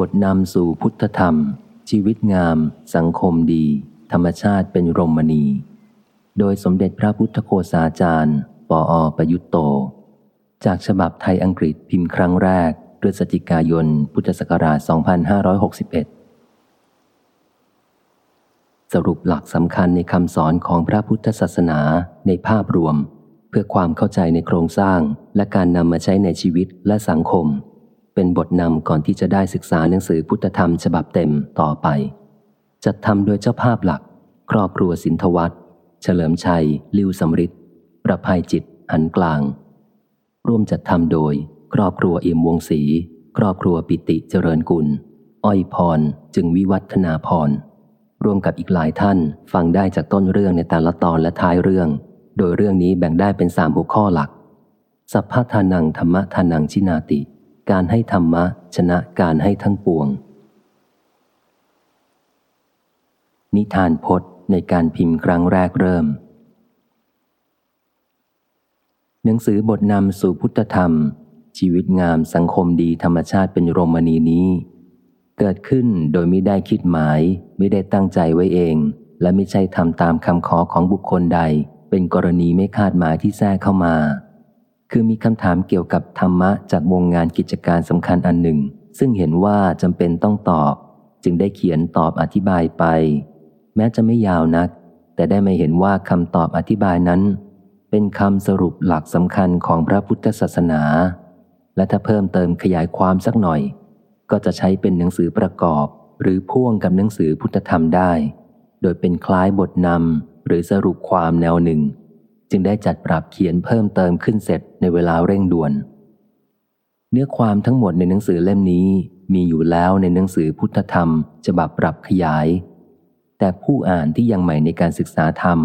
บทนำสู่พุทธธรรม ชีวิตงาม สังคมดี ธรรมชาติเป็นรมณี โดยสมเด็จพระพุทธโฆษาจารย์ ปออประยุตโต จากฉบับไทยอังกฤษพิมพ์ครั้งแรกพฤศจิกายน พุทธศักราช 2561 สรุปหลักสำคัญในคำสอนของพระพุทธศาสนาในภาพรวม เพื่อความเข้าใจในโครงสร้างและการนำมาใช้ในชีวิตและสังคม เป็นบทนำก่อนที่จะได้ศึกษาหนังสือพุทธธรรมฉบับเต็มต่อไป จัดทำโดยเจ้าภาพหลัก ครอบครัวสินทวัตเฉลิมชัย ลิวสมริดประภัยจิต หันกลาง ร่วมจัดทำโดย ครอบครัวเอี่ยมวงศรีครอบครัวปิติเจริญกุล อ้อยพร จึงวิวัฒนาพร ร่วมกับอีกหลายท่านฟังได้จากต้นเรื่องในแต่ละตอนและท้ายเรื่อง โดยเรื่องนี้แบ่งได้เป็นสามหัวข้อหลัก สัพพทานังธรรมทานังชินาติ การให้ธรรมะ ชนะการให้ทั้งปวง นิทานพจน์ในการพิมพ์ครั้งแรกเริ่ม หนังสือบทนำสู่พุทธธรรม ชีวิตงามสังคมดีธรรมชาติเป็นโรมณีนี้ เกิดขึ้นโดยไม่ได้คิดหมาย ไม่ได้ตั้งใจไว้เอง และไม่ใช่ทำตามคำขอของบุคคลใด เป็นกรณีไม่คาดหมายที่แทรกเข้ามา คือมีคำถามเกี่ยวกับธรรมะจากวงงานกิจการสำคัญอันหนึ่ง ซึ่งเห็นว่าจำเป็นต้องตอบ จึงได้เขียนตอบอธิบายไป แม้จะไม่ยาวนัก แต่ได้ไม่เห็นว่าคำตอบอธิบายนั้น เป็นคำสรุปหลักสำคัญของพระพุทธศาสนา และถ้าเพิ่มเติมขยายความสักหน่อย ก็จะใช้เป็นหนังสือประกอบ หรือพ่วงกับหนังสือพุทธธรรมได้ โดยเป็นคล้ายบทนำหรือสรุปความแนวหนึ่ง จึงได้จัดปรับเขียนเพิ่มเติมขึ้นเสร็จในเวลาเร่งด่วน เนื้อความทั้งหมดในหนังสือเล่มนี้มีอยู่แล้วในหนังสือพุทธธรรมฉบับปรับขยาย แต่ผู้อ่านที่ยังใหม่ในการศึกษาธรรม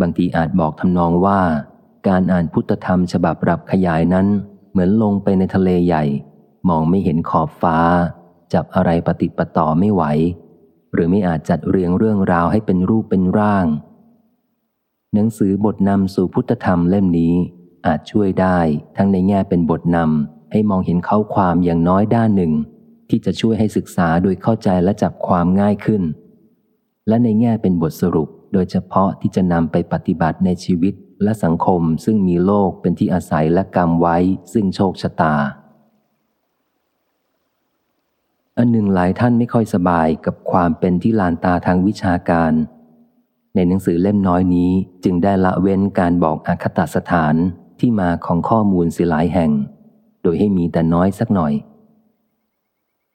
บางทีอาจบอกทำนองว่า การอ่านพุทธธรรมฉบับปรับขยายนั้น เหมือนลงไปในทะเลใหญ่ มองไม่เห็นขอบฟ้า จับอะไรปฏิปต่อไม่ไหว หรือไม่อาจจัดเรียงเรื่องราวให้เป็นรูปเป็นร่าง หนังสือบทนำสู่พุทธธรรมเล่มนี้ อาจช่วยได้ทั้งในแง่เป็นบทนำให้มองเห็นเข้าความอย่างน้อยด้านหนึ่ง ที่จะช่วยให้ศึกษาโดยเข้าใจและจับความง่ายขึ้น และในแง่เป็นบทสรุปโดยเฉพาะที่จะนำไปปฏิบัติในชีวิตและสังคมซึ่งมีโลกเป็นที่อาศัยและกรรมไว้ซึ่งโชคชะตา อันหนึ่งหลายท่านไม่ค่อยสบายกับความเป็นที่ลานตาทางวิชาการ ในหนังสือเล่มน้อยนี้จึงได้ละเว้นการบอกอคตสถานที่มาของข้อมูลสิหลายแห่ง โดยให้มีแต่น้อยสักหน่อย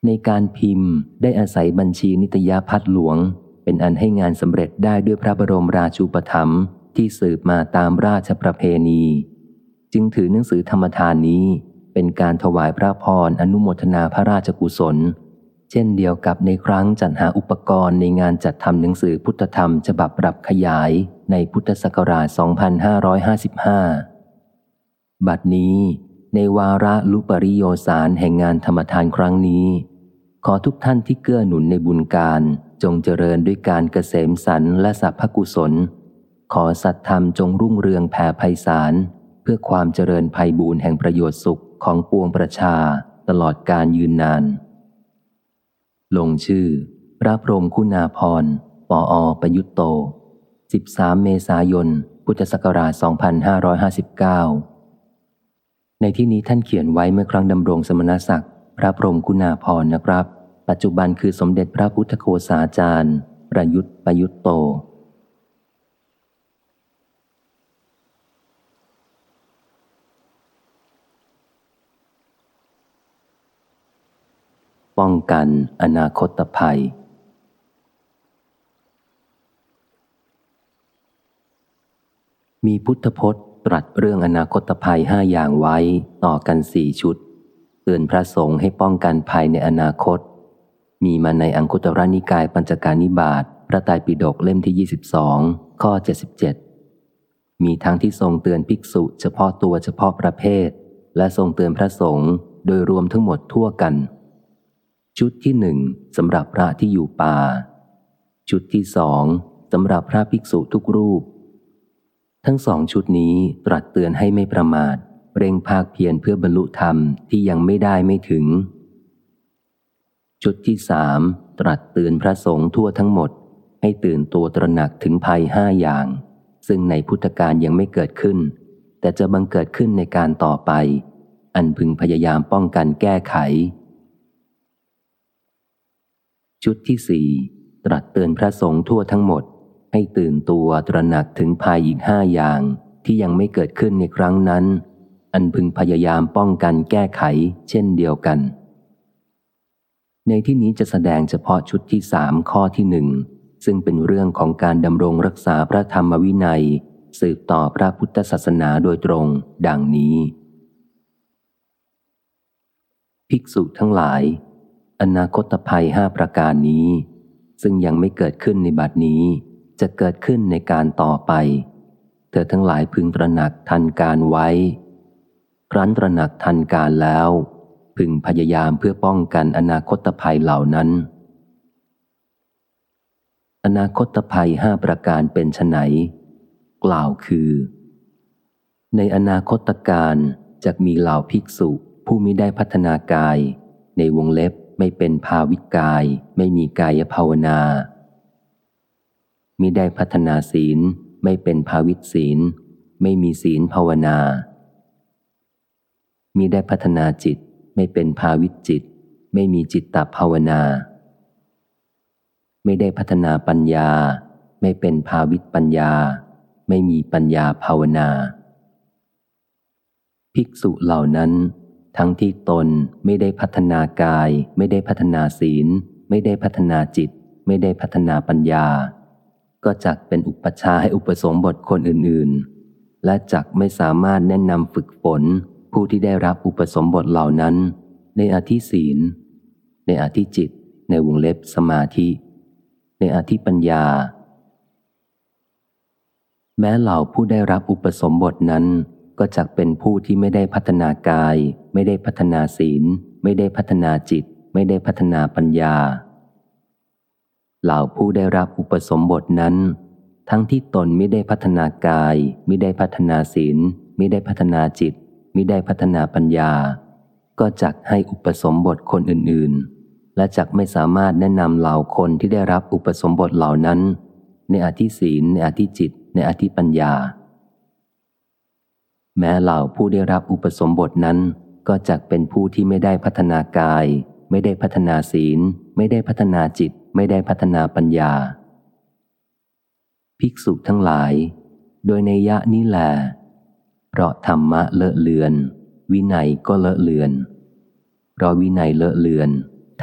ในการพิมพ์ได้อาศัยบัญชีนิตยพัฒหลวง เป็นอันให้งานสำเร็จได้ด้วยพระบรมราชูปถัมภ์ที่สืบมาตามราชประเพณี จึงถือหนังสือธรรมทานนี้เป็นการถวายพระพรอนุโมทนาพระราชกุศล เช่นเดียวกับในครั้งจัดหาอุปกรณ์ในงานจัดทำหนังสือพุทธธรรมฉบับปรับขยายในพุทธศักราช 2555 บัดนี้ในวาระลุปริโยสารแห่งงานธรรมทานครั้งนี้ ขอทุกท่านที่เกื้อหนุนในบุญการจงเจริญด้วยการเกษมสันและสัพพกุศล ขอสัตธรรมจงรุ่งเรืองแผ่ไพศาลเพื่อความเจริญภัยบูรแห่งประโยชน์สุขของปวงประชาตลอดการยืนนาน ลงชื่อ พระพรมคุณาพรปออประยุตโต 13 เมษายน พุทธศักราช 2559 ในที่นี้ท่านเขียนไว้เมื่อครั้งดำรงสมณศักดิ์ พระพรมคุณาพรนะครับ ปัจจุบันคือสมเด็จพระพุทธโฆษาจารย์ ประยุทธ์ประยุตโต ป้องกันอนาคตภัย มีพุทธพจน์ตรัสเรื่องอนาคตภัยห้าอย่างไว้ต่อกันสี่ชุด เตือนพระสงฆ์ให้ป้องกันภัยในอนาคต มีมาในอังคุตรนิกายปัญจการนิบาตพระไตรปิฎกเล่มที่ 22 ข้อ 77 มีทั้งที่ทรงเตือนภิกษุเฉพาะตัวเฉพาะประเภท และทรงเตือนพระสงฆ์โดยรวมทั้งหมดทั่วกัน ชุดที่หนึ่งสำหรับพระที่อยู่ป่า ชุดที่สองสำหรับพระภิกษุทุกรูป ทั้งสองชุดนี้ตรัสเตือนให้ไม่ประมาท เร่งภาคเพียรเพื่อบรรลุธรรมที่ยังไม่ได้ไม่ถึง ชุดที่สามตรัสเตือนพระสงฆ์ทั่วทั้งหมด ให้ตื่นตัวตระหนักถึงภัยห้าอย่าง ซึ่งในพุทธการยังไม่เกิดขึ้น แต่จะบังเกิดขึ้นในการต่อไป อันพึงพยายามป้องกันแก้ไข ชุดที่สี่ตรัสเตือนพระสงฆ์ทั่วทั้งหมด ให้ตื่นตัวตระหนักถึงภัยอีกห้าอย่างที่ยังไม่เกิดขึ้นในครั้งนั้น อันพึงพยายามป้องกันแก้ไขเช่นเดียวกัน ในที่นี้จะแสดงเฉพาะชุดที่สามข้อที่หนึ่งซึ่งเป็นเรื่องของการดำรงรักษาพระธรรมวินัย สืบต่อพระพุทธศาสนาโดยตรง ดังนี้ ภิกษุทั้งหลาย อนาคตภัยห้าประการนี้ ซึ่งยังไม่เกิดขึ้นในบัดนี้ จะเกิดขึ้นในการต่อไป เธอทั้งหลายพึงตระหนักทันการไว้ ครั้นตระหนักทันการแล้ว พึงพยายามเพื่อป้องกันอนาคตภัยเหล่านั้น อนาคตภัยห้าประการเป็นไนกล่าวคือ ในอนาคตการจะมีเหล่าภิกษุผู้มิได้พัฒนากายในวงเล็บ ไม่เป็นภาวิกาย ไม่มีกายภาวนามิได้พัฒนาศีล ไม่เป็นภาวิศีล ไม่มีศีลภาวนามิได้พัฒนาจิต ไม่เป็นภาวิจิต ไม่มีจิตตภาวนา ไม่ได้พัฒนาปัญญา ไม่เป็นภาวิปัญญา ไม่มีปัญญาภาวนา ภิกษุเหล่านั้น ทั้งที่ตนไม่ได้พัฒนากาย ไม่ได้พัฒนาศีล ไม่ได้พัฒนาจิต ไม่ได้พัฒนาปัญญา ก็จักเป็นอุปชาให้อุปสมบทคนอื่นๆ และจักไม่สามารถแนะนำฝึกฝน ผู้ที่ได้รับอุปสมบทเหล่านั้น ในอาธิศีล ในอาธิจิต ในวงเล็บสมาธิ ในอาธิปัญญา แม้เหล่าผู้ได้รับอุปสมบทนั้น ก็จักเป็นผู้ที่ไม่ได้พัฒนากาย ไม่ได้พัฒนาศีล ไม่ได้พัฒนาจิต ไม่ได้พัฒนาปัญญา เหล่าผู้ได้รับอุปสมบทนั้น ทั้งที่ตนไม่ได้พัฒนากาย ไม่ได้พัฒนาศีล ไม่ได้พัฒนาจิต ไม่ได้พัฒนาปัญญา ก็จักให้อุปสมบทคนอื่นๆ และจักไม่สามารถแนะนำเหล่าคนที่ได้รับอุปสมบทเหล่านั้น ในอธิศีลในอธิจิต ในอธิปัญญา แม้เหล่าผู้ได้รับอุปสมบทนั้น ก็จักเป็นผู้ที่ไม่ได้พัฒนากาย ไม่ได้พัฒนาศีล ไม่ได้พัฒนาจิต ไม่ได้พัฒนาปัญญา ภิกษุทั้งหลาย โดยในยะนี้แหละเพราะธรรมะเลอะเลือน วินัยก็เลอะเลือน เพราะวินัยเลอะเลือน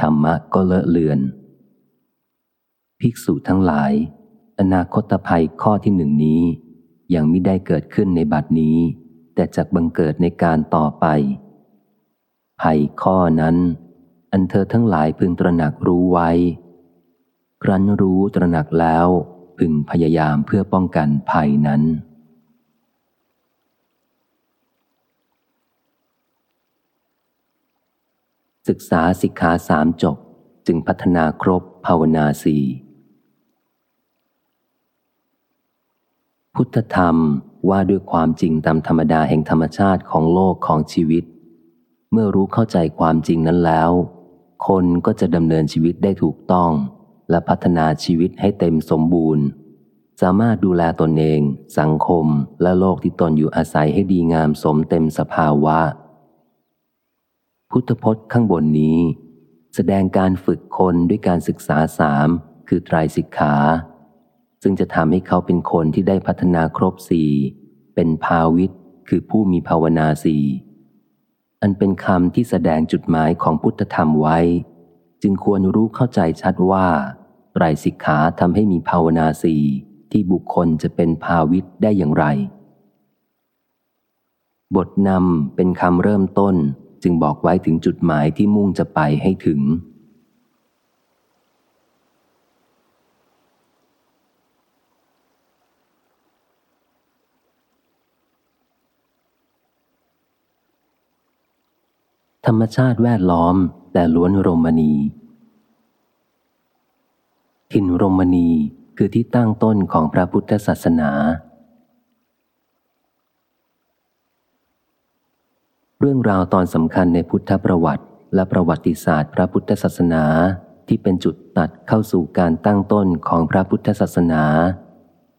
ธรรมะก็เลอะเลือน ภิกษุทั้งหลาย อนาคตภัยข้อที่หนึ่งนี้ยังไม่ได้เกิดขึ้นในบัดนี้ แต่จากบังเกิดในการต่อไป ภัยข้อนั้น อันเธอทั้งหลายพึงตระหนักรู้ไว้ ครั้นรู้ตระหนักแล้วพึงพยายามเพื่อป้องกันภัยนั้น ศึกษาสิกขาสามจบจึงพัฒนาครบภาวนาสี่พุทธธรรม ว่าด้วยความจริงตามธรรมดาแห่งธรรมชาติของโลกของชีวิต เมื่อรู้เข้าใจความจริงนั้นแล้ว คนก็จะดำเนินชีวิตได้ถูกต้อง และพัฒนาชีวิตให้เต็มสมบูรณ์ สามารถดูแลตนเอง สังคมและโลกที่ตนอยู่อาศัยให้ดีงามสมเต็มสภาวะ พุทธพจน์ข้างบนนี้ แสดงการฝึกคนด้วยการศึกษาสามคือไตรสิกขา ซึ่งจะทำให้เขาเป็นคนที่ได้พัฒนาครบสี่เป็นภาวิตคือผู้มีภาวนาสี่อันเป็นคำที่แสดงจุดหมายของพุทธธรรมไว้ จึงควรรู้เข้าใจชัดว่าไตรสิกขาทำให้มีภาวนาสี่ที่บุคคลจะเป็นภาวิตได้อย่างไร บทนำเป็นคำเริ่มต้นจึงบอกไว้ถึงจุดหมายที่มุ่งจะไปให้ถึง ธรรมชาติแวดล้อมแต่ล้วนรมณี ถิ่นรมณีคือที่ตั้งต้นของพระพุทธศาสนา เรื่องราวตอนสำคัญในพุทธประวัติและประวัติศาสตร์พระพุทธศาสนาที่เป็นจุดตัดเข้าสู่การตั้งต้นของพระพุทธศาสนา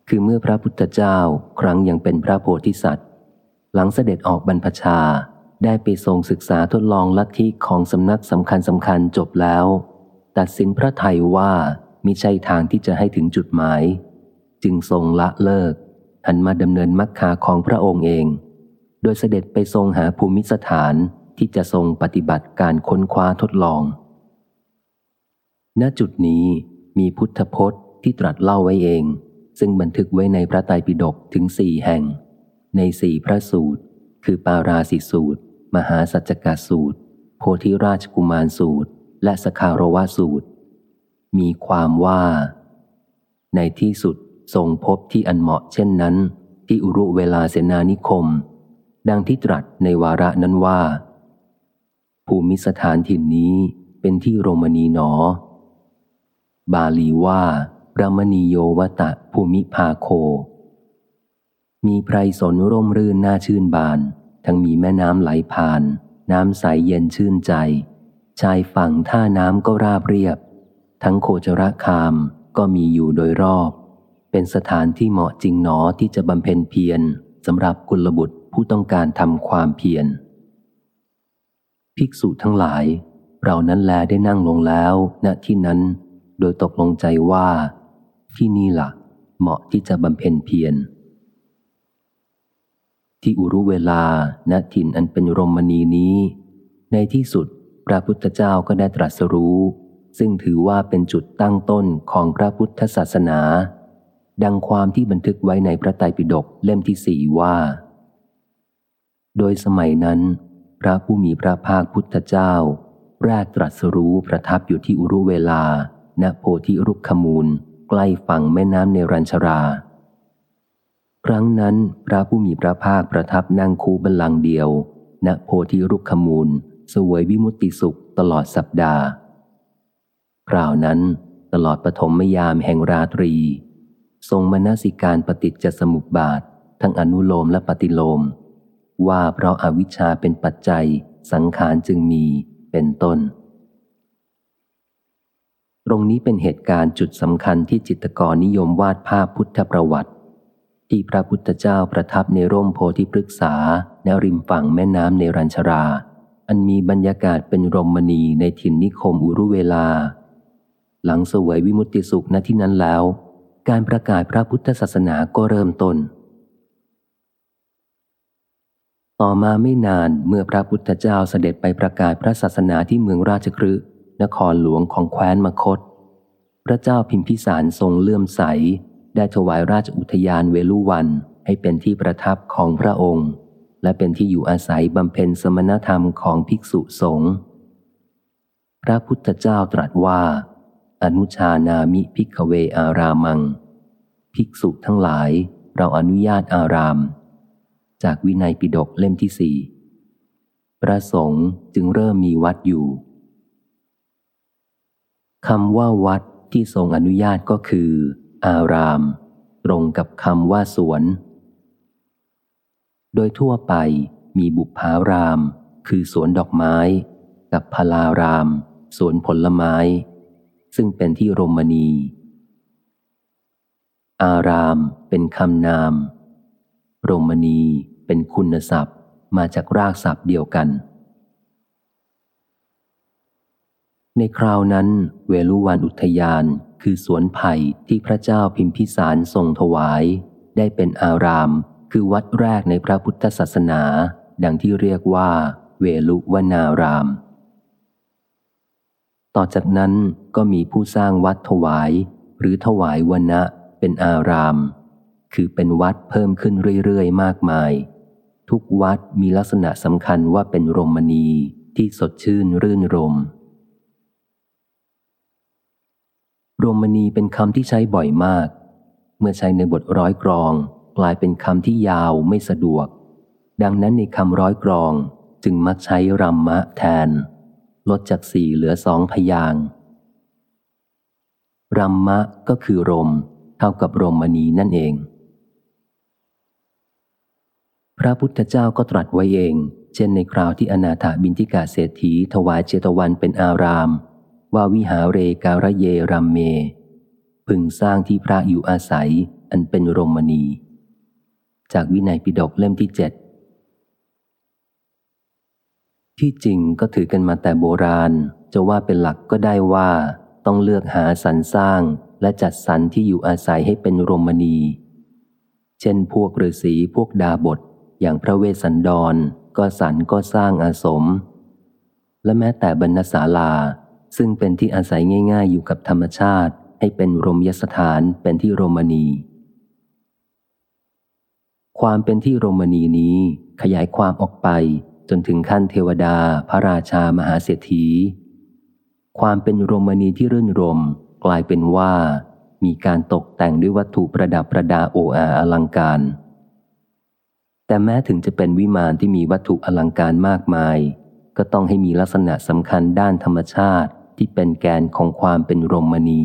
คือเมื่อพระพุทธเจ้าครั้งยังเป็นพระโพธิสัตว์ หลังเสด็จออกบรรพชา ได้ไปทรงศึกษาทดลองลัทธิของสำนักสำคัญสำคัญจบแล้ว ตัดสินพระไทยว่ามิใช่ทางที่จะให้ถึงจุดหมาย จึงทรงละเลิก หันมาดำเนินมรรคาของพระองค์เอง โดยเสด็จไปทรงหาภูมิสถานที่จะทรงปฏิบัติการค้นคว้าทดลอง ณจุดนี้มีพุทธพจน์ที่ตรัสเล่าไว้เอง ซึ่งบันทึกไว้ในพระไตรปิฎกถึงสี่แห่ง ในสี่พระสูตร คือปาราสิสูตร มหาสัจจกสูตร โพธิราชกุมารสูตร และสคารวะสูตร มีความว่า ในที่สุดทรงพบที่อันเหมาะเช่นนั้น ที่อุรุเวลาเสนานิคม ดังที่ตรัสในวาระนั้นว่า ภูมิสถานถิ่นนี้เป็นที่โรมนีหนอ บาลีว่ารามณีโยวตะภูมิภาโค มีไพรสนร่มรื่นน่าชื่นบาน ทั้งมีแม่น้ำไหลผ่าน น้ำใสเย็นชื่นใจ ชายฝั่งท่าน้ำก็ราบเรียบ ทั้งโคจรคามก็มีอยู่โดยรอบ เป็นสถานที่เหมาะจริงหนอที่จะบำเพ็ญเพียรสำหรับกุลบุตรผู้ต้องการทำความเพียร ภิกษุทั้งหลาย เรานั้นแลได้นั่งลงแล้วณที่นั้น โดยตกลงใจว่า ที่นี่ละ่ะ เหมาะที่จะบำเพ็ญเพียร ที่อุรุเวลาณถิ่นอันเป็นรมณีนี้ ในที่สุดพระพุทธเจ้าก็ได้ตรัสรู้ ซึ่งถือว่าเป็นจุดตั้งต้นของพระพุทธศาสนา ดังความที่บันทึกไว้ในพระไตรปิฎกเล่มที่สี่ว่า โดยสมัยนั้น พระผู้มีพระภาคพุทธเจ้า แรกตรัสรู้ประทับอยู่ที่อุรุเวลา ณโพธิรุกขมูล ใกล้ฝั่งแม่น้ำเนรัญชรา ครั้งนั้นพระผู้มีพระภาคประทับนั่งคูบัลลังเดียว ณโพธิรุกขมูล สวยวิมุตติสุขตลอดสัปดาห์ คราวนั้นตลอดปฐมยามแห่งราตรี ทรงมนสิการปฏิจจสมุปบาท ทั้งอนุโลมและปฏิโลม ว่าเพราะอาวิชชาเป็นปัจจัย สังขารจึงมีเป็นต้น ตรงนี้เป็นเหตุการณ์จุดสำคัญที่จิตกรนิยมวาดภาพพุทธประวัติ ที่พระพุทธเจ้าประทับในร่มโพธิพฤกษาแนวริมฝั่งแม่น้ำในรัญชรา อันมีบรรยากาศเป็นรมณีในถิ่นนิคมอุรุเวลา หลังสวยวิมุตติสุขณที่นั้นแล้ว การประกาศพระพุทธศาสนาก็เริ่มต้น ต่อมาไม่นานเมื่อพระพุทธเจ้าเสด็จไปประกาศพระศาสนาที่เมืองราชคฤห์นครหลวงของแคว้นมคต พระเจ้าพิมพิสารทรงเลื่อมใส ได้ถวายราชอุทยานเวลุวันให้เป็นที่ประทับของพระองค์ และเป็นที่อยู่อาศัยบำเพ็ญสมณธรรมของภิกษุสงฆ์พระพุทธเจ้าตรัสว่า อนุชานามิพิกเวอารามัง ภิกษุทั้งหลายเราอนุญาตอาราม จากวินัยปิฎกเล่มที่สี่พระสงฆ์จึงเริ่มมีวัดอยู่คำว่าวัดที่ทรงอนุญาตก็คือ อาราม ตรงกับคำว่าสวน โดยทั่วไปมีบุพาราม คือสวนดอกไม้ กับพลาราม สวนผลไม้ ซึ่งเป็นที่รมณีอารามเป็นคำนามรมณีเป็นคุณศัพท์มาจากรากศัพท์เดียวกัน ในคราวนั้น เวลุวันอุทยาน คือสวนไผ่ที่พระเจ้าพิมพิสารทรงถวาย ได้เป็นอาราม คือวัดแรกในพระพุทธศาสนา ดังที่เรียกว่า เวลุวนาราม ต่อจากนั้นก็มีผู้สร้างวัดถวาย หรือถวายวันนะเป็นอาราม คือเป็นวัดเพิ่มขึ้นเรื่อยๆ มากมาย ทุกวัดมีลักษณะสำคัญว่าเป็นรมณีที่สดชื่นรื่นรม รมณีเป็นคำที่ใช้บ่อยมาก เมื่อใช้ในบทร้อยกรอง กลายเป็นคำที่ยาวไม่สะดวก ดังนั้นในคำร้อยกรองจึงมักใช้รัมมะแทน ลดจากสี่เหลือสองพยางรัมมะก็คือรม เท่ากับรมณีนั่นเอง พระพุทธเจ้าก็ตรัสไว้เอง เช่นในคราวที่อนาถาบินทิกาเศรษฐีถวายเจตวันเป็นอาราม ว่าวิหาเรการะเยรัมเม พึงสร้างที่พระอยู่อาศัยอันเป็นรมณี จากวินัยปิฎกเล่มที่เจ็ดที่จริงก็ถือกันมาแต่โบราณ จะว่าเป็นหลักก็ได้ว่าต้องเลือกหาสรรสร้างและจัดสรรที่อยู่อาศัยให้เป็นรมณี เช่นพวกฤาษีพวกดาบท อย่างพระเวสสันดรก็สรรก็สร้างอาสม และแม้แต่บรรณศาลา ซึ่งเป็นที่อาศัยง่าย ๆ อยู่กับธรรมชาติ ให้เป็นรมยสถานเป็นที่โรมณีความเป็นที่โรมณีนี้ขยายความออกไปจนถึงขั้นเทวดา พระราชามหาเศรษฐี ความเป็นโรมณีที่รื่นรม กลายเป็นว่า มีการตกแต่งด้วยวัตถุประดับประดาโออาอลังการ แต่แม้ถึงจะเป็นวิมานที่มีวัตถุอลังการมากมาย ก็ต้องให้มีลักษณะสำคัญด้านธรรมชาติ ที่เป็นแกนของความเป็นโรมณี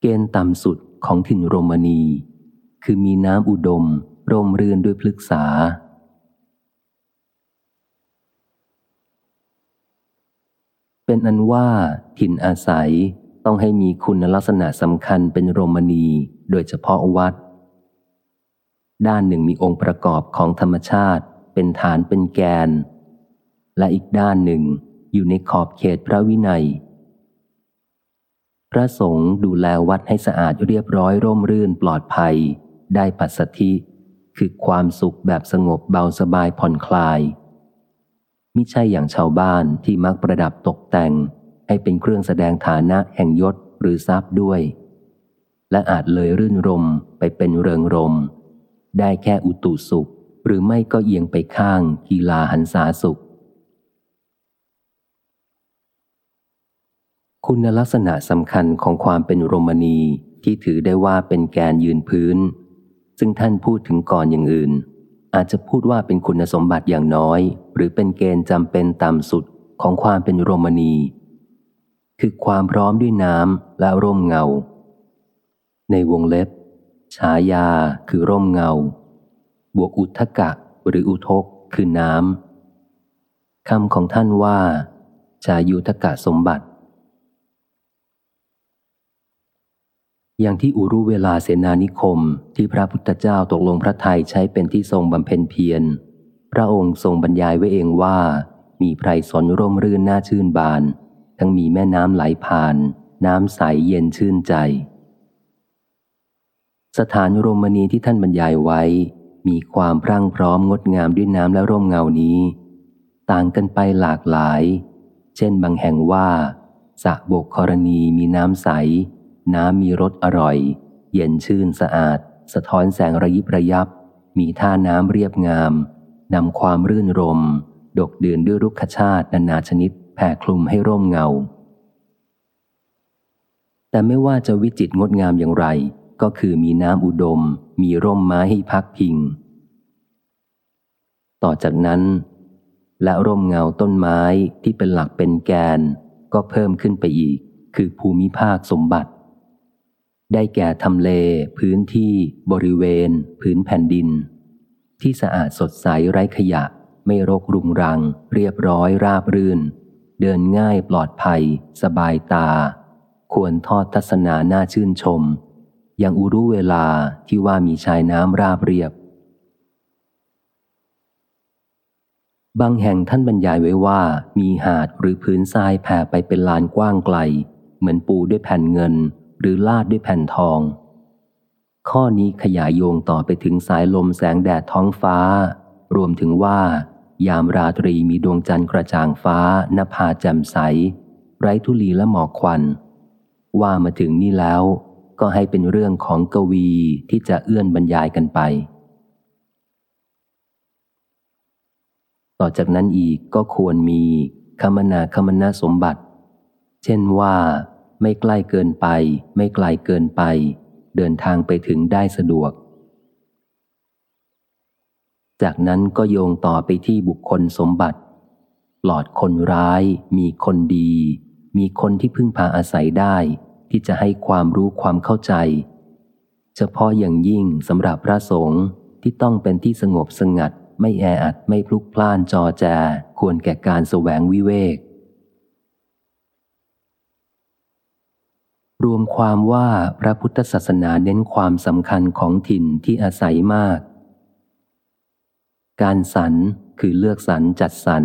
เกณฑ์ต่ำสุดของถิ่นโรมณี คือมีน้ำอุดม ร่มรื่นด้วยพฤกษา เป็นอันว่าถิ่นอาศัยต้องให้มีคุณลักษณะสำคัญเป็นโรมณี โดยเฉพาะวัด ด้านหนึ่งมีองค์ประกอบของธรรมชาติ เป็นฐานเป็นแกน และอีกด้านหนึ่งอยู่ในขอบเขตพระวินัย พระสงฆ์ดูแลวัดให้สะอาดเรียบร้อยร่มรื่นปลอดภัย ได้ปัสสธิคือความสุขแบบสงบเบาสบายผ่อนคลายมิใช่อย่างชาวบ้านที่มักประดับตกแต่ง ให้เป็นเครื่องแสดงฐานะแห่งยศหรือทรัพย์ด้วย และอาจเลยรื่นรมไปเป็นเริงรม ได้แค่อุตุสุข หรือไม่ก็เอียงไปข้างกีฬาหันษาสุข คุณลักษณะสำคัญของความเป็นโรมณีที่ถือได้ว่าเป็นแกนยืนพื้น ซึ่งท่านพูดถึงก่อนอย่างอื่น อาจจะพูดว่าเป็นคุณสมบัติอย่างน้อย หรือเป็นเกณฑ์จำเป็นต่ำสุดของความเป็นโรมณี คือความพร้อมด้วยน้ำและร่มเงา ในวงเล็บ ฉายาคือร่มเงา บวกอุทกะหรืออุทกคือน้ำคำของท่านว่า ชายุทกะสมบัติ อย่างที่อุรุเวลาเสนานิคมที่พระพุทธเจ้าตกลงพระทัยใช้เป็นที่ทรงบำเพ็ญเพียร พระองค์ทรงบรรยายไว้เองว่า มีไพรสนร่มรื่นน่าชื่นบาน ทั้งมีแม่น้ำไหลผ่าน น้ำใสเย็นชื่นใจสถานโรมณีที่ท่านบรรยายไว้ มีความพรั่งพร้อมงดงามด้วยน้ำและร่มเงานี้ ต่างกันไปหลากหลาย เช่นบางแห่งว่าสระบกกรณีมีน้ำใส น้ำมีรสอร่อย เย็นชื่นสะอาด สะท้อนแสงระยิบระยับ มีท่าน้ำเรียบงามนำความรื่นรม ดกเดือนด้วยรุกขชาตินานาชนิดแผ่คลุมให้ร่มเงา แต่ไม่ว่าจะวิจิตรงดงามอย่างไร ก็คือมีน้ำอุดม มีร่มไม้ให้พักพิง ต่อจากนั้น และร่มเงาต้นไม้ที่เป็นหลักเป็นแกน ก็เพิ่มขึ้นไปอีก คือภูมิภาคสมบัติ ได้แก่ทำเล พื้นที่บริเวณ พื้นแผ่นดิน ที่สะอาดสดใสไร้ขยะ ไม่รกรุงรัง เรียบร้อยราบรื่น เดินง่ายปลอดภัย สบายตา ควรทอดทัศนาน่าชื่นชม ย่างอุรุเวลาที่ว่ามีชายน้ำราบเรียบ บางแห่งท่านบรรยายไว้ว่ามีหาดหรือพื้นทรายแผ่ไปเป็นลานกว้างไกล เหมือนปูด้วยแผ่นเงิน หรือลาดด้วยแผ่นทอง ข้อนี้ขยายโยงต่อไปถึงสายลมแสงแดดท้องฟ้า รวมถึงว่า ยามราตรีมีดวงจันทร์กระจ่างฟ้านภาแจ่มใส ไร้ทุลีและหมอกควัน ว่ามาถึงนี่แล้ว ก็ให้เป็นเรื่องของกวีที่จะเอื้อนบรรยายกันไป ต่อจากนั้นอีกก็ควรมีคมนาคมนาสมบัติ เช่นว่าไม่ใกล้เกินไป ไม่ไกลเกินไป เดินทางไปถึงได้สะดวก จากนั้นก็โยงต่อไปที่บุคคลสมบัติปลอดคนร้าย มีคนดี มีคนที่พึ่งพาอาศัยได้ ที่จะให้ความรู้ความเข้าใจ เฉพาะอย่างยิ่งสำหรับพระสงฆ์ที่ต้องเป็นที่สงบสงัด ไม่แออัดไม่พลุกพล่านจอแจ ควรแก่การแสวงวิเวก รวมความว่าพระพุทธศาสนาเน้นความสำคัญของถิ่นที่อาศัยมาก การสรรคือเลือกสรรจัดสรร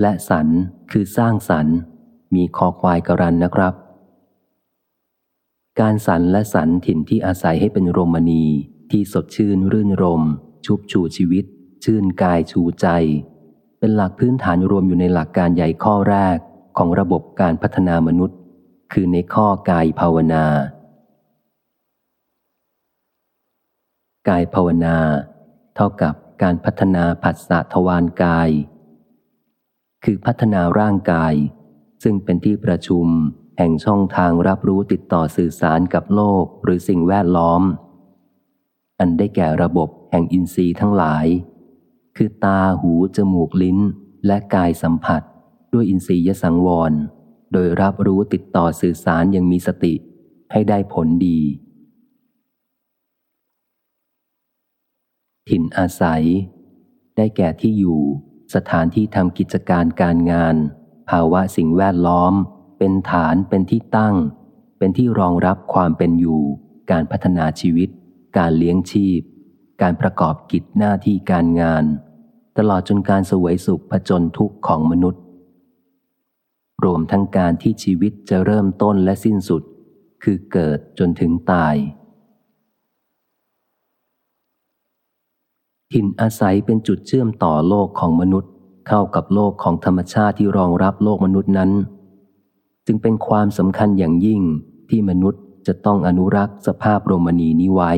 และสรรคือสร้างสรรมีคอควายกรันนะครับ การสรรและสรรถิ่นที่อาศัยให้เป็นโรมณี ที่สดชื่นรื่นรม ชุบชูชีวิต ชื่นกายชูใจ เป็นหลักพื้นฐานรวมอยู่ในหลักการใหญ่ข้อแรกของระบบการพัฒนามนุษย์ คือในข้อกายภาวนา กายภาวนา เท่ากับการพัฒนาผัสสะทวารกาย คือพัฒนาร่างกาย ซึ่งเป็นที่ประชุม แห่งช่องทางรับรู้ติดต่อสื่อสารกับโลกหรือสิ่งแวดล้อม อันได้แก่ระบบแห่งอินทรีย์ทั้งหลาย คือตาหู จมูกลิ้น และกายสัมผัส ด้วยอินทรียสังวร โดยรับรู้ติดต่อสื่อสารอย่างมีสติให้ได้ผลดี ถิ่นอาศัย ได้แก่ที่อยู่ สถานที่ทำกิจการการงาน ภาวะสิ่งแวดล้อม เป็นฐานเป็นที่ตั้ง เป็นที่รองรับความเป็นอยู่ การพัฒนาชีวิต การเลี้ยงชีพ การประกอบกิจหน้าที่การงาน ตลอดจนการสวยสุขผจญทุกข์ของมนุษย์ รวมทั้งการที่ชีวิตจะเริ่มต้นและสิ้นสุด คือเกิดจนถึงตายถิ่นอาศัยเป็นจุดเชื่อมต่อโลกของมนุษย์ เข้ากับโลกของธรรมชาติที่รองรับโลกมนุษย์นั้น จึงเป็นความสำคัญอย่างยิ่งที่มนุษย์จะต้องอนุรักษ์สภาพโรมนีนี้ไว้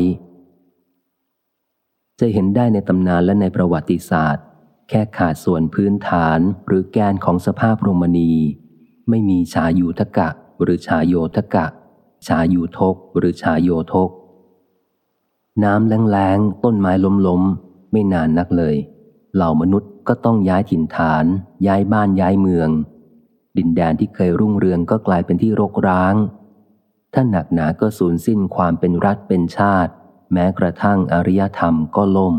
จะเห็นได้ในตำนานและในประวัติศาสตร์ แค่ขาดส่วนพื้นฐานหรือแกนของสภาพโรมนี ไม่มีชายูทกะหรือชาโยทกะ ชายูทกหรือชาโยทก น้ำแรงๆต้นไม้ล้มไม่นานนักเลย เหล่ามนุษย์ก็ต้องย้ายถิ่นฐาน ย้ายบ้านย้ายเมือง ดินแดนที่เคยรุ่งเรืองก็กลายเป็นที่รกร้าง ถ้าหนักหนาก็สูญสิ้นความเป็นรัฐเป็นชาติ แม้กระทั่งอริยธรรมก็ล่ม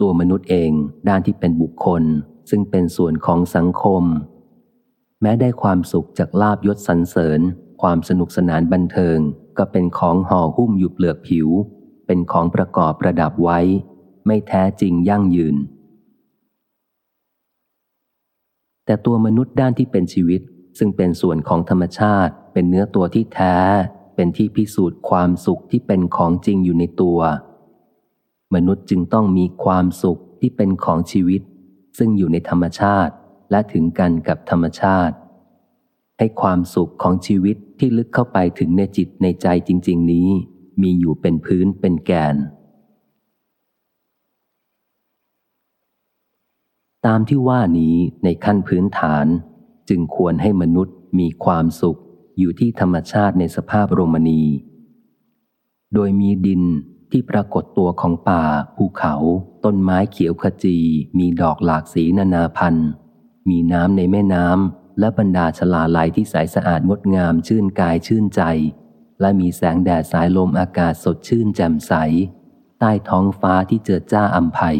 ตัวมนุษย์เองด้านที่เป็นบุคคลซึ่งเป็นส่วนของสังคม แม้ได้ความสุขจากลาบยศสรรเสริญ ความสนุกสนานบันเทิง ก็เป็นของห่อหุ้มอยู่เปลือกผิว เป็นของประกอบประดับไว้ ไม่แท้จริงยั่งยืน แต่ตัวมนุษย์ด้านที่เป็นชีวิต ซึ่งเป็นส่วนของธรรมชาติ เป็นเนื้อตัวที่แท้ เป็นที่พิสูจน์ความสุขที่เป็นของจริงอยู่ในตัว มนุษย์จึงต้องมีความสุขที่เป็นของชีวิต ซึ่งอยู่ในธรรมชาติและถึงกันกับธรรมชาติ ให้ความสุขของชีวิตที่ลึกเข้าไปถึงในจิตในใจจริง ๆ นี้ มีอยู่เป็นพื้นเป็นแกน ตามที่ว่านี้ในขั้นพื้นฐาน จึงควรให้มนุษย์มีความสุขอยู่ที่ธรรมชาติในสภาพโรมณี โดยมีดินที่ปรากฏตัวของป่า ภูเขา ต้นไม้เขียวขจี มีดอกหลากสีนานาพันธุ์ มีน้ำในแม่น้ำและบรรดาฉลาไหลที่ใสสะอาดงดงามชื่นกายชื่นใจ และมีแสงแดดสายลมอากาศสดชื่นแจ่มใส ใต้ท้องฟ้าที่เจิดจ้าอัมภัย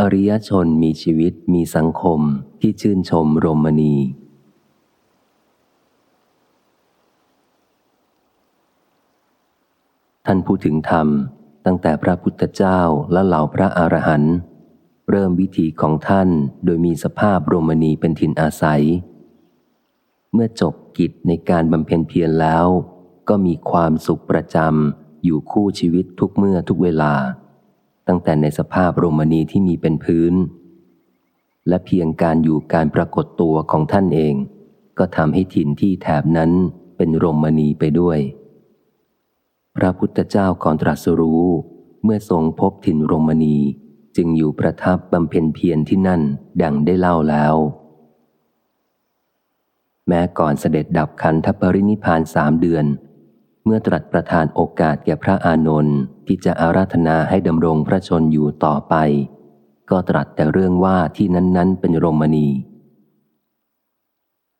อริยชนมีชีวิตมีสังคมที่ชื่นชมรมณี ท่านพูดถึงธรรม ตั้งแต่พระพุทธเจ้าและเหล่าพระอรหันต์เริ่มวิถีของท่านโดยมีสภาพโรมณีเป็นถิ่นอาศัย เมื่อจบกิจในการบำเพ็ญเพียรแล้ว ก็มีความสุขประจำอยู่คู่ชีวิตทุกเมื่อทุกเวลา ตั้งแต่ในสภาพโรมณีที่มีเป็นพื้น และเพียงการอยู่การปรากฏตัวของท่านเอง ก็ทำให้ถิ่นที่แถบนั้นเป็นโรมณีไปด้วย พระพุทธเจ้าก่อนตรัสรู้เมื่อทรงพบถิ่นโรมณีจึงอยู่ประทับบำเพ็ญเพียรที่นั่นดังได้เล่าแล้ว แม้ก่อนเสด็จดับขันธปรินิพานสามเดือน เมื่อตรัสประทานโอกาสแก่พระอานนท์ ที่จะอาราธนาให้ดำรงพระชนอยู่ต่อไป ก็ตรัสแต่เรื่องว่าที่นั้น ๆ เป็นโรมณี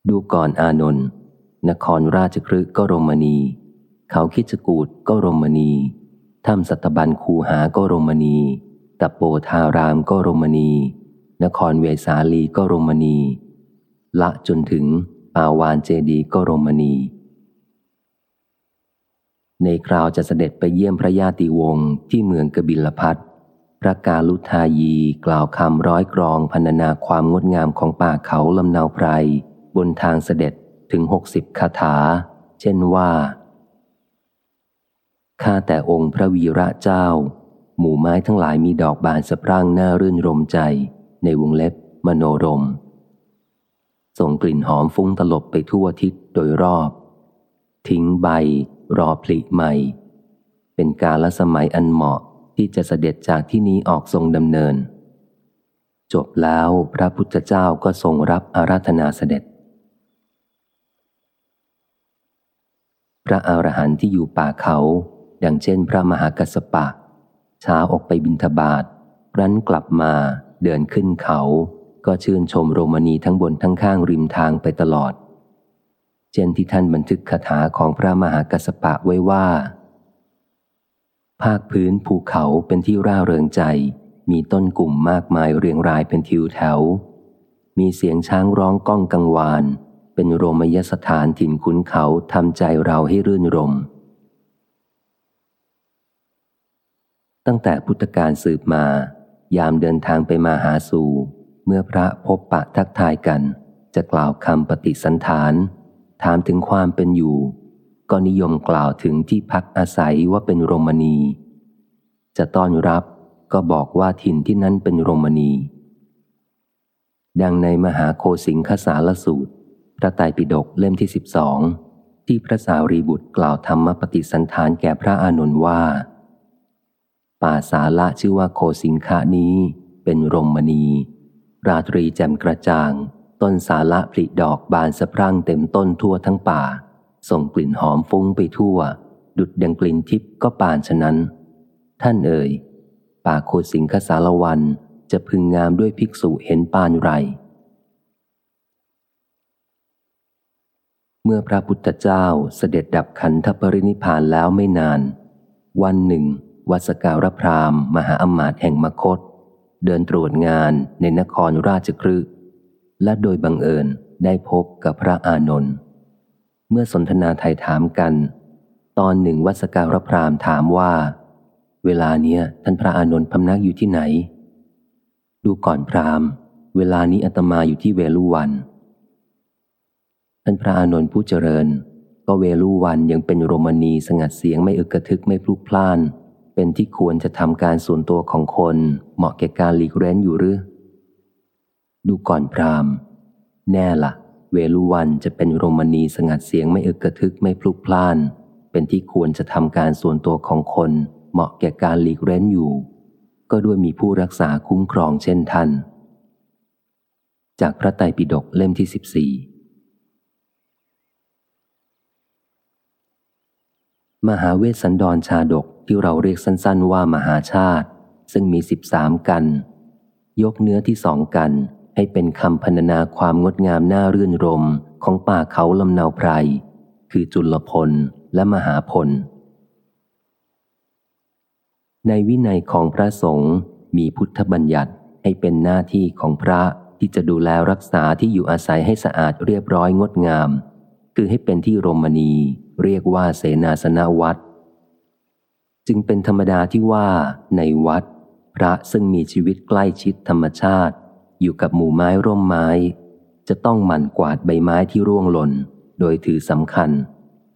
ดูก่อนอานนท์นครราชครึก็โรมณี เขาคิจกูดก็โรมณีถ้ำสัตบันคูหาก็โรมณีตะโปธารามก็โรมณี นครเวสาลีก็โรมณี ละจนถึงปาวานเจดีก็โรมณี ในคราวจะเสด็จไปเยี่ยมพระญาติวงศ์ที่เมืองกบิลพัทพระกาลุทายีกล่าวคำร้อยกรองพรรณนาความงดงามของป่าเขาลำนาวไพร บนทางเสด็จถึงหกสิบคาถา เช่นว่า ข้าแต่องค์พระวีระเจ้า หมู่ไม้ทั้งหลายมีดอกบานสะพรั่งน่ารื่นรมใจ ในวงเล็บ มโนรม ส่งกลิ่นหอมฟุ้งตลบไปทั่วทิศโดยรอบ ทิ้งใบ รอผลิใหม่ เป็นกาลสมัยอันเหมาะที่จะเสด็จจากที่นี้ออกทรงดำเนิน จบแล้วพระพุทธเจ้าก็ทรงรับอาราธนาเสด็จ พระอรหันต์ที่อยู่ป่าเขาดังเช่นพระมหากัสสปะเช้าออกไปบินทบาทรั้นกลับมาเดินขึ้นเขา ก็ชื่นชมโรมณีทั้งบนทั้งข้างริมทางไปตลอด เช่นที่ท่านบันทึกคาถาของพระมหากัสปะไว้ว่า ภาคพื้นภูเขาเป็นที่ร่าเริงใจ มีต้นกลุ่มมากมายเรียงรายเป็นทิวแถว มีเสียงช้างร้องก้องกังวาน เป็นโรมยสถานถิ่นขุนเขาทำใจเราให้รื่นรม ตั้งแต่พุทธกาลสืบมา ยามเดินทางไปมาหาสู่ เมื่อพระพบปะทักทายกัน จะกล่าวคำปฏิสันฐาน ถามถึงความเป็นอยู่ ก็นิยมกล่าวถึงที่พักอาศัยว่าเป็นโรมณีจะต้อนรับก็บอกว่าถิ่นที่นั้นเป็นโรมณีดังในมหาโคสิงคสารสูตร พระไตรปิฎกเล่มที่สิบสองที่พระสารีบุตรกล่าวธรรมปฏิสันฐานแก่พระอานนท์ว่า ป่าสาละชื่อว่าโคสิงคะนี้เป็นโรมณีราตรีแจ่มกระจ่าง ต้นสาละผลิดอกบานสะพรั่งเต็มต้นทั่วทั้งป่า ส่งกลิ่นหอมฟุ้งไปทั่ว ดุดดังกลิ่นทิพย์ก็ปานฉะนั้น ท่านเอ่ย ป่าโคสิงคสารวันจะพึงงามด้วยภิกษุเห็นปานไร เมื่อพระพุทธเจ้าเสด็จดับขันธปรินิพานแล้วไม่นาน วันหนึ่ง วัสการพรามมหาอมาตย์แห่งมคต เดินตรวจงานในนครราชครึ และโดยบังเอิญได้พบกับพระอานนท์เมื่อสนทนาไทยถามกัน ตอนหนึ่งวัสการพรามถามว่า เวลาเนี้ยท่านพระอานนท์พำนักอยู่ที่ไหน ดูก่อนพรามเวลานี้อาตมาอยู่ที่เวลุวัน ท่านพระอานนท์ผู้เจริญ ก็เวลุวันยังเป็นโรมณีสงัดเสียงไม่อึกกระทึกไม่พลุกพล่าน เป็นที่ควรจะทำการส่วนตัวของคน เหมาะแก่การหลีกเร้นอยู่หรือ ดูก่อนพรามแน่ละ่ะเวลุวันจะเป็นโรมณีสงัดเสียงไม่อึกกระทึกไม่พลุกพล่าน เป็นที่ควรจะทำการส่วนตัวของคน เหมาะแก่การหลีกเร้นอยู่ ก็ด้วยมีผู้รักษาคุ้มครองเช่นท่าน จากพระไตรปิฎกเล่มที่สิบสี่มหาเวสสันดรชาดกที่เราเรียกสั้น ๆ ว่ามหาชาติ ซึ่งมีสิบสามกัน ยกเนื้อที่สองกัน ให้เป็นคำพรรณนาความงดงามน่ารื่นรมของป่าเขาลำเนาไพร คือจุลพลและมหาพล ในวินัยของพระสงฆ์มีพุทธบัญญัติให้เป็นหน้าที่ของพระที่จะดูแลรักษาที่อยู่อาศัยให้สะอาดเรียบร้อยงดงาม คือให้เป็นที่รมณี เรียกว่าเสนาสนะวัด จึงเป็นธรรมดาที่ว่าในวัด พระซึ่งมีชีวิตใกล้ชิดธรรมชาติ อยู่กับหมู่ไม้ร่มไม้ จะต้องหมั่นกวาดใบไม้ที่ร่วงหล่น โดยถือสำคัญ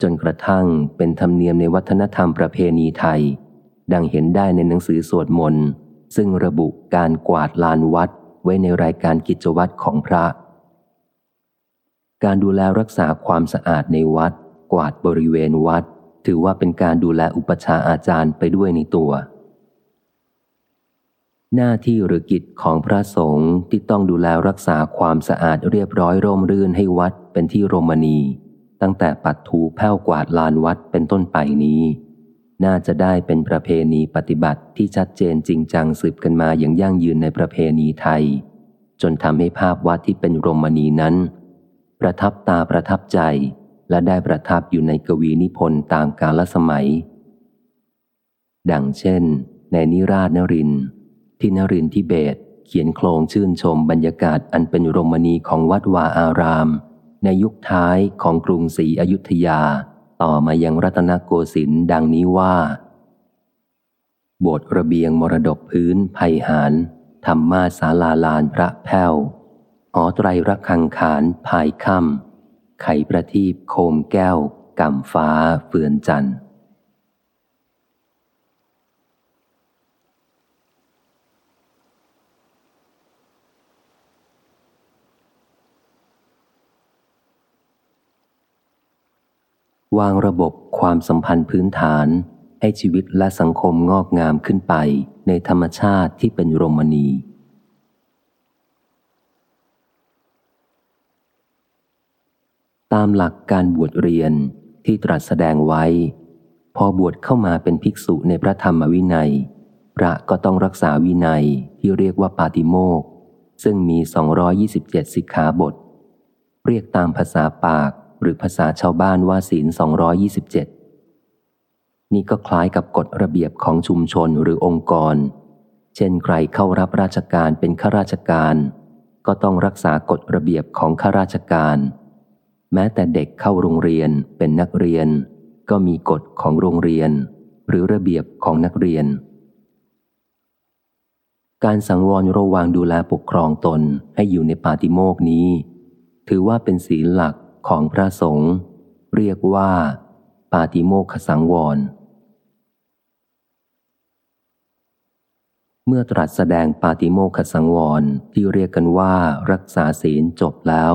จนกระทั่งเป็นธรรมเนียมในวัฒนธรรมประเพณีไทย ดังเห็นได้ในหนังสือสวดมนต์ซึ่งระบุการกวาดลานวัดไว้ในรายการกิจวัตรของพระ การดูแลรักษาความสะอาดในวัด กวาดบริเวณวัด ถือว่าเป็นการดูแลอุปชาอาจารย์ไปด้วยในตัว หน้าที่หรือกิจของพระสงฆ์ที่ต้องดูแลรักษาความสะอาดเรียบร้อยร่มรื่นให้วัดเป็นที่โรมณี ตั้งแต่ปัดถูแผ้วกวาดลานวัดเป็นต้นไปนี้ น่าจะได้เป็นประเพณีปฏิบัติที่ชัดเจนจริงจังสืบกันมาอย่างยั่งยืนในประเพณีไทย จนทำให้ภาพวัดที่เป็นโรมณีนั้น ประทับตาประทับใจและได้ประทับอยู่ในกวีนิพนธ์ตามกาลสมัย ดังเช่น ในนิราชนรินที่ ที่นรินทิเบต เขียนโครงชื่นชมบรรยากาศอันเป็นรมณีของวัดวาอาราม ในยุคท้ายของกรุงศรีอยุธยา ต่อมายังรัตนโกสินทร์ดังนี้ว่า โบสถ์ระเบียงมรดกพื้นไผ่หานธรรมาศาลาลานพระแพ้วหอไตรรักขังขานภายค่ำไข่ประทีปโคมแก้วกำฟ้าเฟือนจันทร์ วางระบบความสัมพันธ์พื้นฐาน ให้ชีวิตและสังคมงอกงามขึ้นไปในธรรมชาติที่เป็นโรมนี ตามหลักการบวชเรียนที่ตรัสแสดงไว้ พอบวชเข้ามาเป็นภิกษุในพระธรรมวินัย พระก็ต้องรักษาวินัยที่เรียกว่าปาติโมกซึ่งมี 227 สิกขาบท เรียกตามภาษาปาก หรือภาษาชาวบ้านว่าศีล 227 นี่ก็คล้ายกับกฎระเบียบของชุมชนหรือองค์กร เช่นใครเข้ารับราชการเป็นข้าราชการ ก็ต้องรักษากฎระเบียบของข้าราชการ แม้แต่เด็กเข้าโรงเรียนเป็นนักเรียน ก็มีกฎของโรงเรียน หรือระเบียบของนักเรียนการสังวรระวังดูแลปกครองตนให้อยู่ในปาติโมกนี้ ถือว่าเป็นศีลหลัก ของพระสงฆ์เรียกว่า ปาติโมกขสังวร เมื่อตรัสแสดงปาติโมกขสังวรที่เรียกกันว่ารักษาศีลจบแล้ว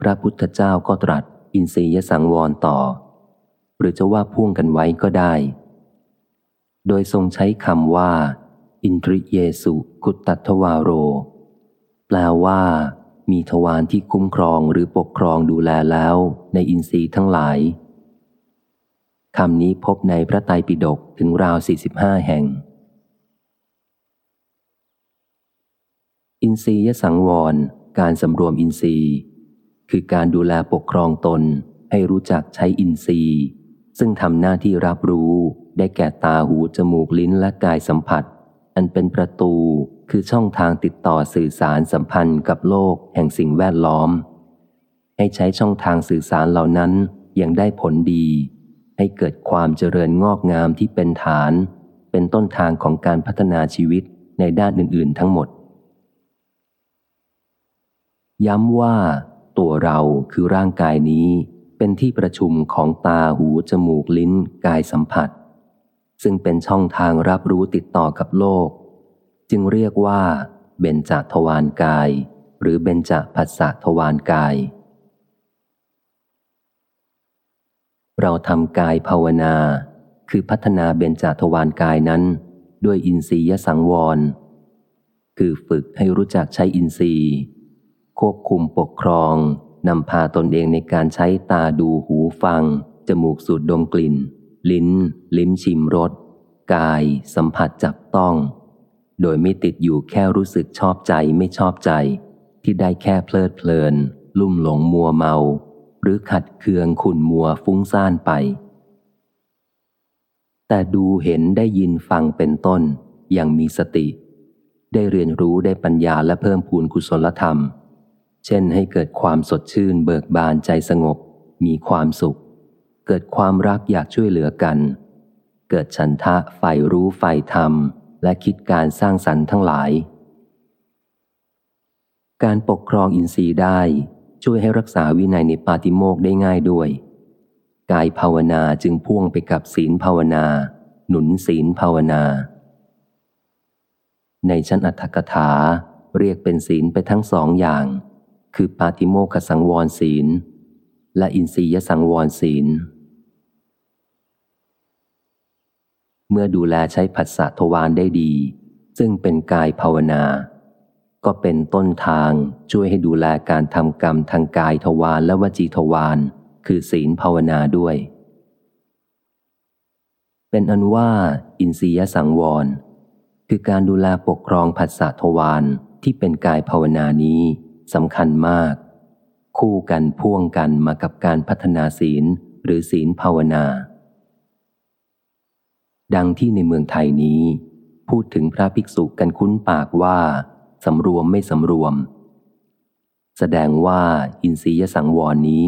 พระพุทธเจ้าก็ตรัสอินทรียสังวรต่อ หรือจะว่าพ่วงกันไว้ก็ได้ โดยทรงใช้คำว่า อินทริเยสุกุตตทวาโร แปลว่า มีทวารที่คุ้มครองหรือปกครองดูแลแล้วในอินทรีย์ทั้งหลายคำนี้พบในพระไตรปิฎกถึงราว 45 แห่ง อินทรียสังวร การสำรวมอินทรีย์ คือการดูแลปกครองตนให้รู้จักใช้อินทรีย์ ซึ่งทำหน้าที่รับรู้ได้แก่ตาหูจมูกลิ้นและกายสัมผัส อันเป็นประตู คือช่องทางติดต่อสื่อสารสัมพันธ์กับโลกแห่งสิ่งแวดล้อม ให้ใช้ช่องทางสื่อสารเหล่านั้นยังได้ผลดี ให้เกิดความเจริญงอกงามที่เป็นฐาน เป็นต้นทางของการพัฒนาชีวิตในด้านอื่น ๆ ทั้งหมด ย้ำว่า ตัวเราคือร่างกายนี้เป็นที่ประชุมของตาหูจมูกลิ้นกายสัมผัส ซึ่งเป็นช่องทางรับรู้ติดต่อกับโลก จึงเรียกว่า เบญจทวารกาย หรือเบญจผัสสะทวารกาย เราทำกายภาวนา คือพัฒนาเบญจทวารกายนั้น ด้วยอินทรียสังวร คือฝึกให้รู้จักใช้อินทรีย์ ควบคุมปกครองนำพาตนเองในการใช้ตาดูหูฟัง จมูกสูดดมกลิ่น ลิ้น ลิ้มชิมรสกาย สัมผัสจับต้อง โดยไม่ติดอยู่แค่รู้สึกชอบใจไม่ชอบใจ ที่ได้แค่เพลิดเพลิน ลุ่มหลงมัวเมา หรือขัดเคืองขุนมัวฟุ้งซ่านไป แต่ดูเห็นได้ยินฟังเป็นต้นอย่างมีสติ ได้เรียนรู้ได้ปัญญาและเพิ่มพูนกุศลธรรม เช่นให้เกิดความสดชื่นเบิกบานใจสงบ มีความสุข เกิดความรักอยากช่วยเหลือกัน เกิดฉันทะใฝ่รู้ใฝ่ธรรม และคิดการสร้างสรรค์ทั้งหลาย การปกครองอินทรีย์ได้ช่วยให้รักษาวินัยในปาติโมกได้ง่ายด้วย กายภาวนาจึงพ่วงไปกับศีลภาวนา หนุนศีลภาวนา ในชั้นอัตถกถาเรียกเป็นศีลไปทั้งสองอย่าง คือปาติโมกขสังวรศีล และอินทรียสังวรศีล เมื่อดูแลใช้ผัสสะทวารได้ดี ซึ่งเป็นกายภาวนา ก็เป็นต้นทางช่วยให้ดูแลการทำกรรมทางกายทวารและวจีทวารคือศีลภาวนาด้วย เป็นอันว่าอินทรียสังวร คือการดูแลปกครองผัสสะทวารที่เป็นกายภาวนานี้สำคัญมาก คู่กันพ่วงกันมากับการพัฒนาศีลหรือศีลภาวนา ดังที่ในเมืองไทยนี้ พูดถึงพระภิกษุกันคุ้นปากว่าสำรวมไม่สำรวม แสดงว่าอินทรียสังวรนี้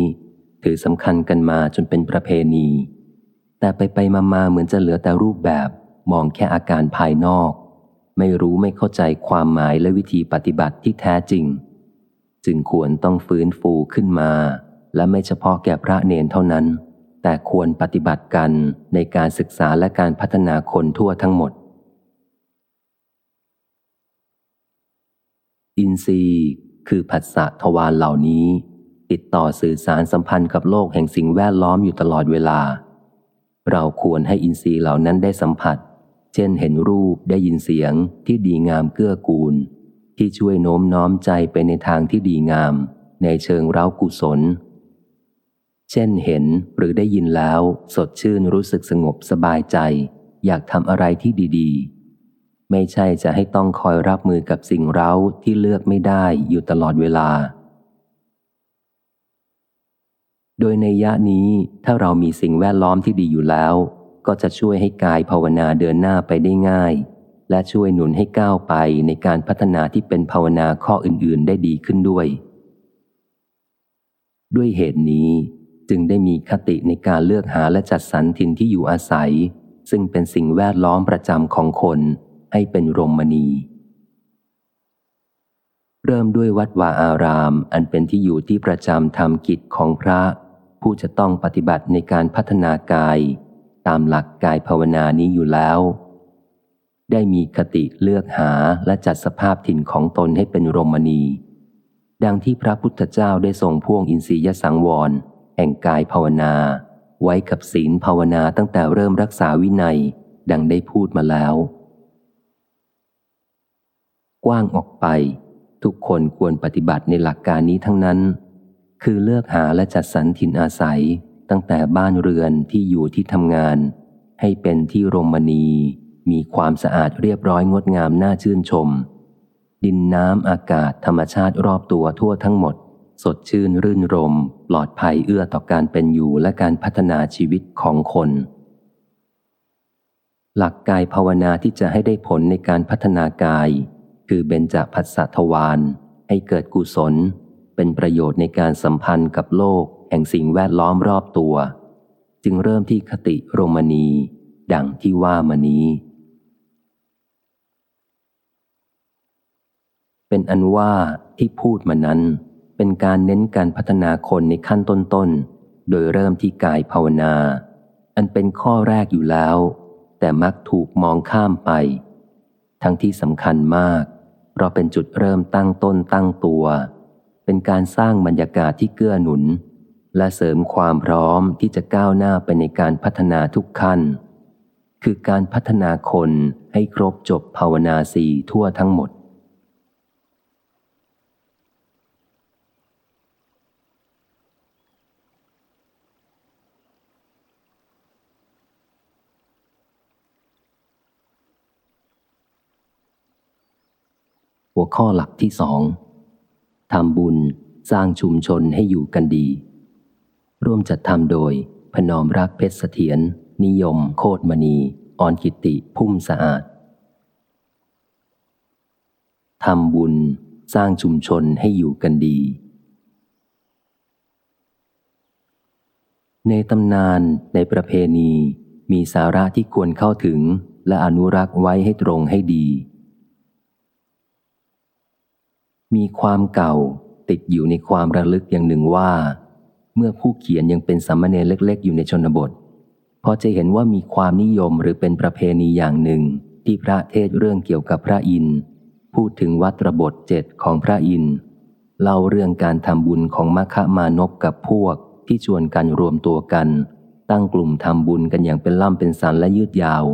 ถือสำคัญกันมาจนเป็นประเพณี แต่ไปไปมามาเหมือนจะเหลือแต่รูปแบบมองแค่อาการภายนอก ไม่รู้ไม่เข้าใจความหมายและวิธีปฏิบัติที่แท้จริง จึงควรต้องฟื้นฟูขึ้นมา และไม่เฉพาะแก่พระเนนเท่านั้น แต่ควรปฏิบัติกันในการศึกษาและการพัฒนาคนทั่วทั้งหมด อินทรีย์ คือผัสสะทวารเหล่านี้ ติดต่อสื่อสารสัมพันธ์กับโลกแห่งสิ่งแวดล้อมอยู่ตลอดเวลา เราควรให้อินทรีย์เหล่านั้นได้สัมผัส เช่นเห็นรูปได้ยินเสียงที่ดีงามเกื้อกูล ที่ช่วยโน้มน้อมใจไปในทางที่ดีงาม ในเชิงเร้ากุศล เช่นเห็นหรือได้ยินแล้ว สดชื่นรู้สึกสงบสบายใจ อยากทำอะไรที่ดีๆ ไม่ใช่จะให้ต้องคอยรับมือกับสิ่งเร้าที่เลือกไม่ได้อยู่ตลอดเวลา โดยในยะนี้ถ้าเรามีสิ่งแวดล้อมที่ดีอยู่แล้ว ก็จะช่วยให้กายภาวนาเดินหน้าไปได้ง่าย และช่วยหนุนให้ก้าวไปในการพัฒนาที่เป็นภาวนาข้ออื่นๆ ได้ดีขึ้นด้วย ด้วยเหตุนี้ จึงได้มีคติในการเลือกหาและจัดสรรถิ่นที่อยู่อาศัย ซึ่งเป็นสิ่งแวดล้อมประจำของคนให้เป็นรมณี เริ่มด้วยวัดวาอาราม อันเป็นที่อยู่ที่ประจำทำกิจของพระ ผู้จะต้องปฏิบัติในการพัฒนากาย ตามหลักกายภาวนานี้อยู่แล้ว ได้มีคติเลือกหาและจัดสภาพถิ่นของตนให้เป็นรมณี ดังที่พระพุทธเจ้าได้ทรงพ่วงอินทรียสังวร แห่งกายภาวนา ไว้กับศีลภาวนาตั้งแต่เริ่มรักษาวินัย ดังได้พูดมาแล้ว กว้างออกไป ทุกคนควรปฏิบัติในหลักการนี้ทั้งนั้น คือเลือกหาและจัดสรรถิ่นอาศัยตั้งแต่บ้านเรือนที่อยู่ที่ทำงาน ให้เป็นที่รมณี มีความสะอาดเรียบร้อยงดงามน่าชื่นชม ดินน้ำอากาศธรรมชาติรอบตัวทั่วทั้งหมด สดชื่นรื่นรมปลอดภัยเอื้อต่อการเป็นอยู่และการพัฒนาชีวิตของคน หลักกายภาวนาที่จะให้ได้ผลในการพัฒนากาย คือเบญจพัสสะทวารให้เกิดกุศล เป็นประโยชน์ในการสัมพันธ์กับโลก แห่งสิ่งแวดล้อมรอบตัว จึงเริ่มที่คติโรมณี ดังที่ว่ามานี้ เป็นอันว่าที่พูดมานั้น เป็นการเน้นการพัฒนาคนในขั้นต้นๆ โดยเริ่มที่กายภาวนา อันเป็นข้อแรกอยู่แล้ว แต่มักถูกมองข้ามไป ทั้งที่สำคัญมาก เพราะเป็นจุดเริ่มตั้งต้นตั้งตัว เป็นการสร้างบรรยากาศที่เกื้อหนุน และเสริมความพร้อมที่จะก้าวหน้าไปในการพัฒนาทุกขั้น คือการพัฒนาคนให้ครบจบภาวนาสี่ทั่วทั้งหมด หัวข้อหลักที่สองทำบุญสร้างชุมชนให้อยู่กันดี ร่วมจัดทำโดย พนอมรักเพชรเสถียรนิยม โคตรมณีออนกิติพุ่มสะอาดทำบุญสร้างชุมชนให้อยู่กันดี ในตำนานในประเพณีมีสาระที่ควรเข้าถึงและอนุรักษ์ไว้ให้ตรงให้ดี มีความเก่าติดอยู่ในความระลึกอย่างหนึ่งว่า เมื่อผู้เขียนยังเป็นสามเณรเล็ก ๆ อยู่ในชนบท พอจะเห็นว่ามีความนิยมหรือเป็นประเพณีอย่างหนึ่ง ที่พระเทศเรื่องเกี่ยวกับพระอินทร์พูดถึงวัตรบทเจ็ดของพระอินทร์เล่าเรื่องการทำบุญของมัคคมานพกับพวกที่ชวนกันรวมตัวกัน ตั้งกลุ่มทำบุญกันอย่างเป็นล่ำเป็นสันและยืดยาว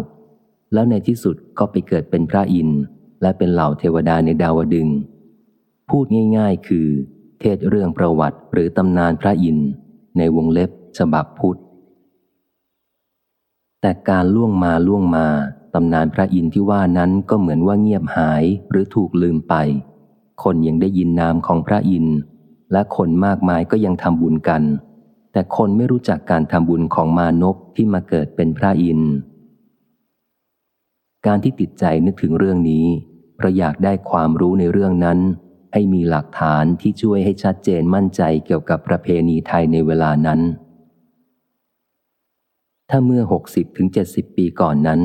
แล้วในที่สุดก็ไปเกิดเป็นพระอินทร์และเป็นเหล่าเทวดาในดาวดึงส์ พูดง่ายๆ คือ เทศเรื่องประวัติหรือตำนานพระอินทร์ในวงเล็บฉบับพุทธ แต่การล่วงมาล่วงมาตำนานพระอินทร์ที่ว่านั้นก็เหมือนว่าเงียบหายหรือถูกลืมไป คนยังได้ยินนามของพระอินทร์และคนมากมายก็ยังทำบุญกัน แต่คนไม่รู้จักการทำบุญของมานพที่มาเกิดเป็นพระอินทร์การที่ติดใจนึกถึงเรื่องนี้เพราะอยากได้ความรู้ในเรื่องนั้น ให้มีหลักฐานที่ช่วยให้ชัดเจนมั่นใจเกี่ยวกับประเพณีไทยในเวลานั้น ถ้าเมื่อ 60-70ถึงปีก่อนนั้น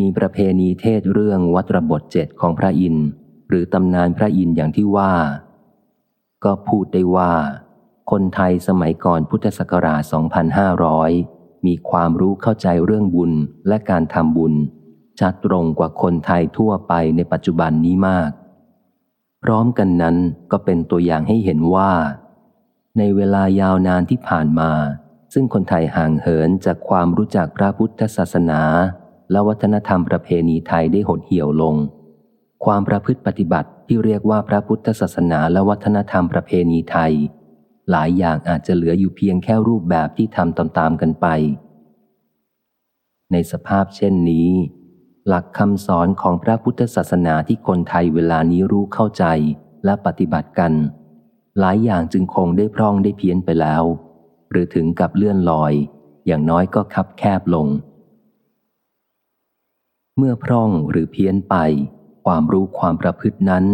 มีประเพณีเทศเรื่องวัตรบทเจ็ดของพระอินทร์หรือตำนานพระอินทร์อย่างที่ว่า ก็พูดได้ว่า คนไทยสมัยก่อนพุทธศักราช 2500 มีความรู้เข้าใจเรื่องบุญและการทำบุญชัดตรงกว่าคนไทยทั่วไปในปัจจุบันนี้มาก ร้อมกันนั้นก็เป็นตัวอย่างให้เห็นว่า ในเวลายาวนานที่ผ่านมา ซึ่งคนไทยห่างเหินจากความรู้จักพระพุทธศาสนา และวัฒนธรรมประเพณีไทยได้หดเหี่ยวลง ความประพฤติปฏิบัติที่เรียกว่าพระพุทธศาสนาและวัฒนธรรมประเพณีไทย หลายอย่างอาจจะเหลืออยู่เพียงแค่รูปแบบที่ทำตามๆกันไป ในสภาพเช่นนี้ หลักคำสอนของพระพุทธศาสนาที่คนไทยเวลานี้รู้เข้าใจและปฏิบัติกัน หลายอย่างจึงคงได้พร่องได้เพี้ยนไปแล้ว หรือถึงกับเลื่อนลอย อย่างน้อยก็คับแคบลง เมื่อพร่องหรือเพี้ยนไป ความรู้ความประพฤตินั้น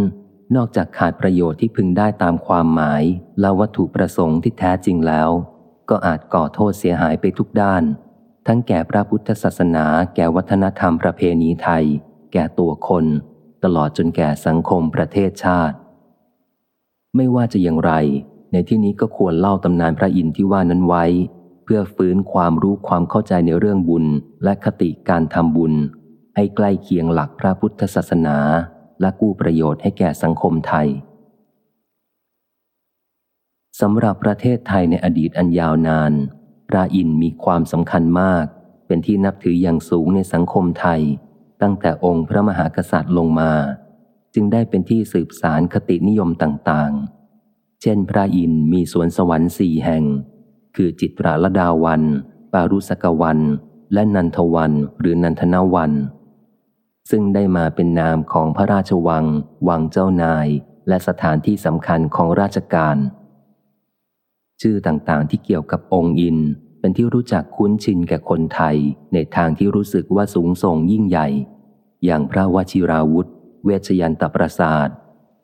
นอกจากขาดประโยชน์ที่พึงได้ตามความหมาย และวัตถุประสงค์ที่แท้จริงแล้ว ก็อาจก่อโทษเสียหายไปทุกด้าน ทั้งแก่พระพุทธศาสนา แก่วัฒนธรรมประเพณีไทย แก่ตัวคน ตลอดจนแก่สังคมประเทศชาติ ไม่ว่าจะอย่างไร ในที่นี้ก็ควรเล่าตำนานพระอินทร์ที่ว่านั้นไว้ เพื่อฟื้นความรู้ความเข้าใจในเรื่องบุญ และคติการทำบุญ ให้ใกล้เคียงหลักพระพุทธศาสนา และกู้ประโยชน์ให้แก่สังคมไทยสำหรับประเทศไทยในอดีตอันยาวนาน พระอินทร์มีความสำคัญมาก เป็นที่นับถืออย่างสูงในสังคมไทย ตั้งแต่องค์พระมหากษัตริย์ลงมา จึงได้เป็นที่สืบสารคตินิยมต่างๆ เช่น พระอินทร์มีสวนสวรรค์สี่แห่ง คือจิตราลดาวัน ปารุสกวัน และนันทวันหรือนันทนาวัน ซึ่งได้มาเป็นนามของพระราชวัง วังเจ้านาย และสถานที่สำคัญของราชการ ชื่อต่างๆ ที่เกี่ยวกับองค์อิน เป็นที่รู้จักคุ้นชินแก่คนไทย ในทางที่รู้สึกว่าสูงส่งยิ่งใหญ่ อย่างพระวชิราวุธ เวชยันตประสาท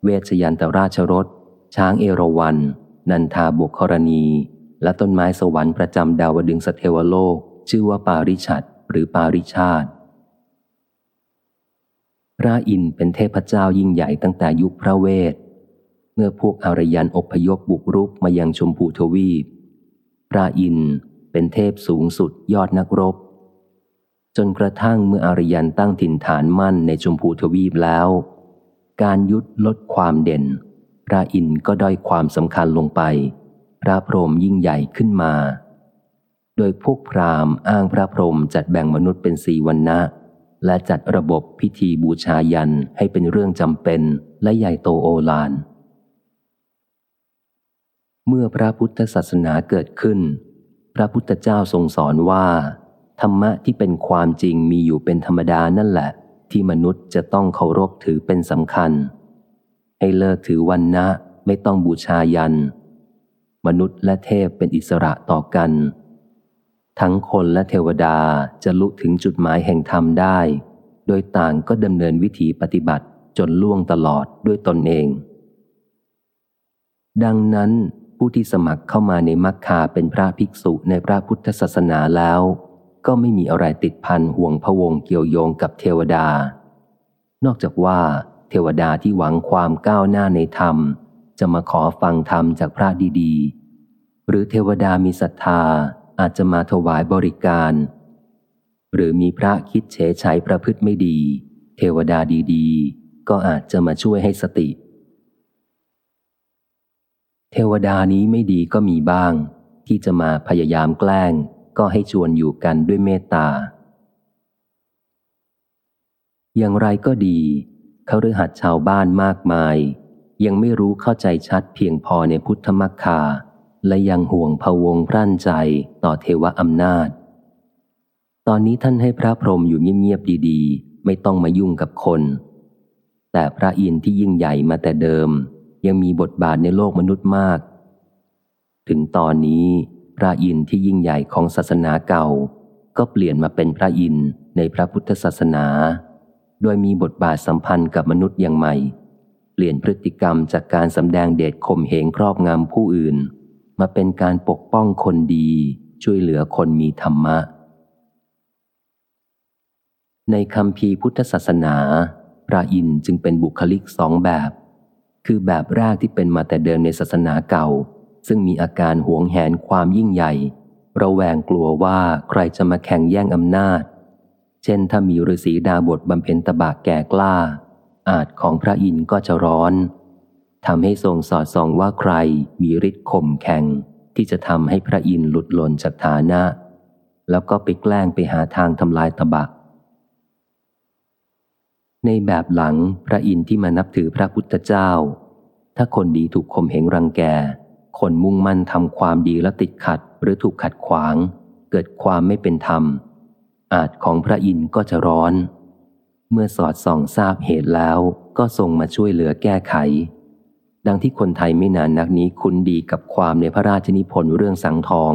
เวชยันตราชรถช้างเอราวัน นันทาบุครณี และต้นไม้สวรรค์ประจำดาวดึงสเทวโลก ชื่อว่าปาริชัดหรือปาริชาติพระอินเป็นเทพเจ้ายิ่งใหญ่ตั้งแต่ยุคพระเวท มื่อพวกอารยันอพยพบุกรุกมายังชมพูทวีปพระอินทร์เป็นเทพสูงสุดยอดนักรบ จนกระทั่งเมื่ออารยันตั้งถิ่นฐานมั่นในชมพูทวีปแล้ว การยุดลดความเด่น พระอินทร์ก็ด้อยความสำคัญลงไป พระพรหมยิ่งใหญ่ขึ้นมา โดยพวกพราหมณ์อ้างพระพรหมจัดแบ่งมนุษย์เป็นสีวันนะและจัดระบบพิธีบูชายันให้เป็นเรื่องจำเป็นและใหญ่โตโอฬาร เมื่อพระพุทธศาสนาเกิดขึ้น พระพุทธเจ้าทรงสอนว่า ธรรมะที่เป็นความจริงมีอยู่เป็นธรรมดานั่นแหละ ที่มนุษย์จะต้องเคารพถือเป็นสำคัญ ให้เลิกถือวันนะไม่ต้องบูชายัน มนุษย์และเทพเป็นอิสระต่อกัน ทั้งคนและเทวดาจะลุถึงจุดหมายแห่งธรรมได้ โดยต่างก็ดำเนินวิถีปฏิบัติจนล่วงตลอดด้วยตนเอง ดังนั้น ผู้ที่สมัครเข้ามาในมัคคาเป็นพระภิกษุในพระพุทธศาสนาแล้ว ก็ไม่มีอะไรติดพันห่วงพวงเกี่ยวโยงกับเทวดา นอกจากว่า เทวดาที่หวังความก้าวหน้าในธรรม จะมาขอฟังธรรมจากพระดีๆ หรือเทวดามีศรัทธาอาจจะมาถวายบริการ หรือมีพระคิดเฉยใชัยประพฤติไม่ดี เทวดาดีๆ ก็อาจจะมาช่วยให้สติ เทวดานี้ไม่ดีก็มีบ้าง ที่จะมาพยายามแกล้ง ก็ให้ชวนอยู่กันด้วยเมตตา อย่างไรก็ดีเขาฤหัสชาวบ้านมากมาย ยังไม่รู้เข้าใจชัดเพียงพอในพุทธมักคา และยังห่วงพวงพรั่นใจต่อเทวอำนาจ ตอนนี้ท่านให้พระพรหมอยู่เงียบๆดีๆ ไม่ต้องมายุ่งกับคน แต่พระอินทร์ที่ยิ่งใหญ่มาแต่เดิม ยังมีบทบาทในโลกมนุษย์มาก ถึงตอนนี้พระอินทร์ที่ยิ่งใหญ่ของศาสนาเก่า ก็เปลี่ยนมาเป็นพระอินทร์ในพระพุทธศาสนา โดยมีบทบาทสัมพันธ์กับมนุษย์อย่างใหม่ เปลี่ยนพฤติกรรมจากการสำแดงเดชข่มเหงครอบงำผู้อื่น มาเป็นการปกป้องคนดี ช่วยเหลือคนมีธรรมะ ในคำพีพุทธศาสนาพระอินทร์จึงเป็นบุคลิกสองแบบ คือแบบแรกที่เป็นมาแต่เดิมในศาสนาเก่า ซึ่งมีอาการหวงแหนความยิ่งใหญ่ระแวงกลัวว่าใครจะมาแข่งแย่งอำนาจ เช่นถ้ามีฤาษีดาบทบำเพ็ญตบากแก่กล้า อาจของพระอินทร์ก็จะร้อนทำให้ทรงสอดส่องว่าใครมีฤทธิ์ข่มแข่ง ที่จะทำให้พระอินทร์หลุดหล่นจากฐานะ แล้วก็ไปแกล้งไปหาทางทำลายตบะ ในแบบหลังพระอินทร์ที่มานับถือพระพุทธเจ้า ถ้าคนดีถูกข่มเหงรังแก คนมุ่งมั่นทำความดีแล้วติดขัดหรือถูกขัดขวาง เกิดความไม่เป็นธรรม อาจของพระอินทร์ก็จะร้อน เมื่อสอดส่องทราบเหตุแล้วก็ทรงมาช่วยเหลือแก้ไข ดังที่คนไทยไม่นานนักนี้คุ้นดีกับความในพระราชนิพนธ์เรื่องสังทอง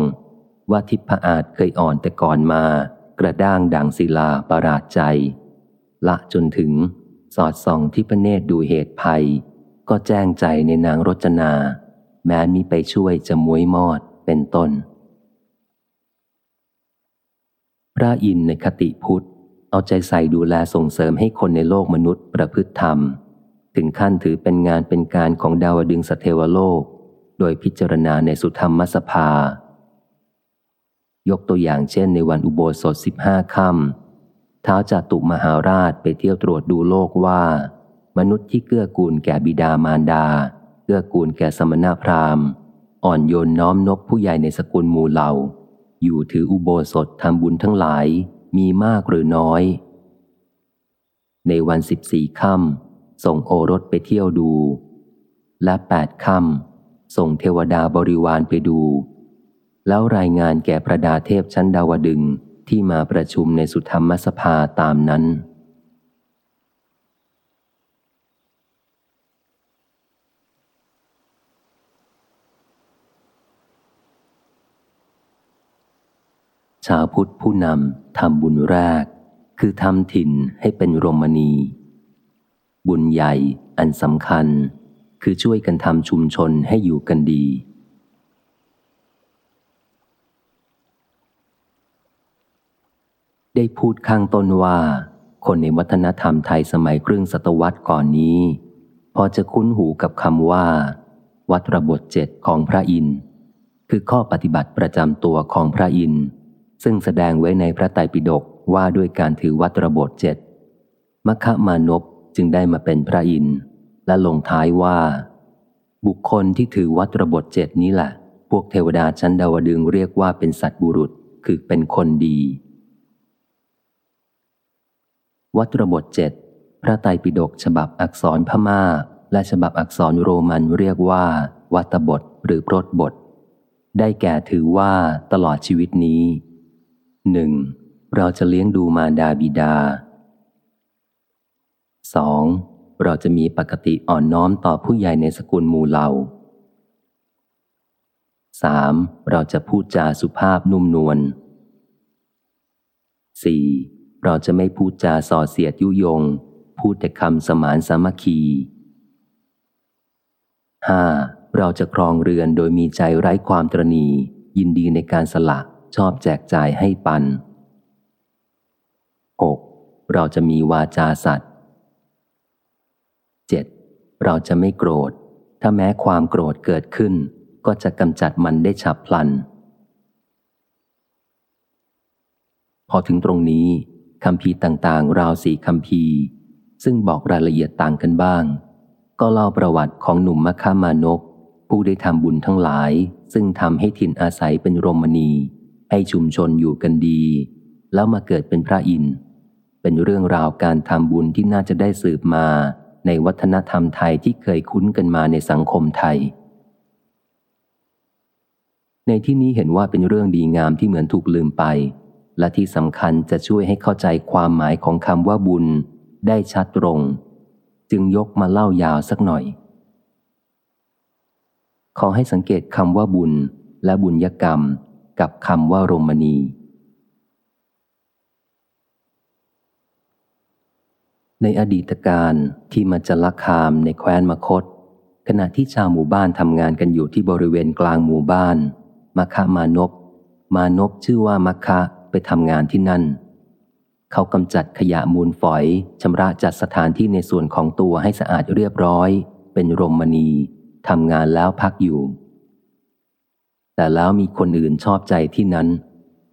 ว่าทิพอาจเคยอ่อนแต่ก่อนมา กระด้างดังศิลาประหลาดใจ ละจนถึงสอดส่องที่พระเนตรดูเหตุภัย ก็แจ้งใจในนางรจนา แม้มีไปช่วยจะมวยมอดเป็นต้น พระอินทร์ในคติพุทธ เอาใจใส่ดูแลส่งเสริมให้คนในโลกมนุษย์ประพฤติธรรม ถึงขั้นถือเป็นงานเป็นการของดาวดึงสเทวโลก โดยพิจารณาในสุธรรมสภา ยกตัวอย่างเช่นในวันอุโบสถสิบห้าค่ำ ท้าวจาตุมหาราชไปเที่ยวตรวจดูโลกว่า มนุษย์ที่เกื้อกูลแก่บิดามารดา เกื้อกูลแก่สมณพราหมณ์ อ่อนโยนน้อมนบผู้ใหญ่ในสกุลหมู่เหล่า อยู่ถืออุโบสถทำบุญทั้งหลายมีมากหรือน้อย ในวันสิบสี่ค่ำส่งโอรสไปเที่ยวดู และแปดค่ำส่งเทวดาบริวารไปดู แล้วรายงานแก่พระดาเทพชั้นดาวดึง ที่มาประชุมในสุธรรมสภาตามนั้น ชาวพุทธผู้นำทำบุญแรก คือทำถิ่นให้เป็นรมณี บุญใหญ่อันสำคัญ คือช่วยกันทำชุมชนให้อยู่กันดี ได้พูดข้างต้นว่า คนในวัฒนธรรมไทยสมัยครึ่งศตวรรษก่อนนี้ พอจะคุ้นหูกับคำว่า วัตรบทเจ็ดของพระอินทร์คือข้อปฏิบัติประจำตัวของพระอินทร์ซึ่งแสดงไว้ในพระไตรปิฎกว่าด้วยการถือวัตรบทเจ็ดมคมานพจึงได้มาเป็นพระอินทร์และลงท้ายว่า บุคคลที่ถือวัตรบทเจ็ดนี้แหละ พวกเทวดาชั้นดาวดึงเรียกว่าเป็นสัตบุรุษคือเป็นคนดี วัตรบทเจ็ดพระไตรปิฎกฉบับอักษรพม่า และฉบับอักษรโรมันเรียกว่า วัตบทหรือพรตบท ได้แก่ถือว่าตลอดชีวิตนี้หนึ่งเราจะเลี้ยงดูมารดาบิดา 2. เราจะมีปกติอ่อนน้อมต่อผู้ใหญ่ในสกุลหมู่เหล่า 3. เราจะพูดจาสุภาพนุ่มนวล 4. เราจะไม่พูดจาส่อเสียดยุยง พูดแต่คำสมานสามัคคี 5. เราจะครองเรือนโดยมีใจไร้ความตรณี ยินดีในการสละชอบแจกจ่ายให้ปัน 6. เราจะมีวาจาสัตว์ 7. เราจะไม่โกรธ ถ้าแม้ความโกรธเกิดขึ้น ก็จะกำจัดมันได้ฉับพลัน พอถึงตรงนี้ คำพีต่างๆ ราวสี่คำพีซึ่งบอกรายละเอียดต่างกันบ้าง ก็เล่าประวัติของหนุ่มมะขามานก ผู้ได้ทำบุญทั้งหลาย ซึ่งทำให้ถิ่นอาศัยเป็นโรมณี ให้ชุมชนอยู่กันดี แล้วมาเกิดเป็นพระอินทร์เป็นเรื่องราวการทำบุญที่น่าจะได้สืบมาในวัฒนธรรมไทยที่เคยคุ้นกันมาในสังคมไทย ในที่นี้เห็นว่าเป็นเรื่องดีงามที่เหมือนถูกลืมไป และที่สำคัญจะช่วยให้เข้าใจความหมายของคำว่าบุญ ได้ชัดตรง จึงยกมาเล่ายาวสักหน่อย ขอให้สังเกตคำว่าบุญและบุญยกรรมกับคำว่ารมณี ในอดีตการที่มาจลคามในแคว้นมคต ขณะที่ชาวหมู่บ้านทำงานกันอยู่ที่บริเวณกลางหมู่บ้านมัคคะมานพมานพชื่อว่ามัคคะ ไปทำงานที่นั่น เขากำจัดขยะมูลฝอยชำระจัดสถานที่ในส่วนของตัวให้สะอาดเรียบร้อย เป็นรมณีทำงานแล้วพักอยู่ แต่แล้วมีคนอื่นชอบใจที่นั้น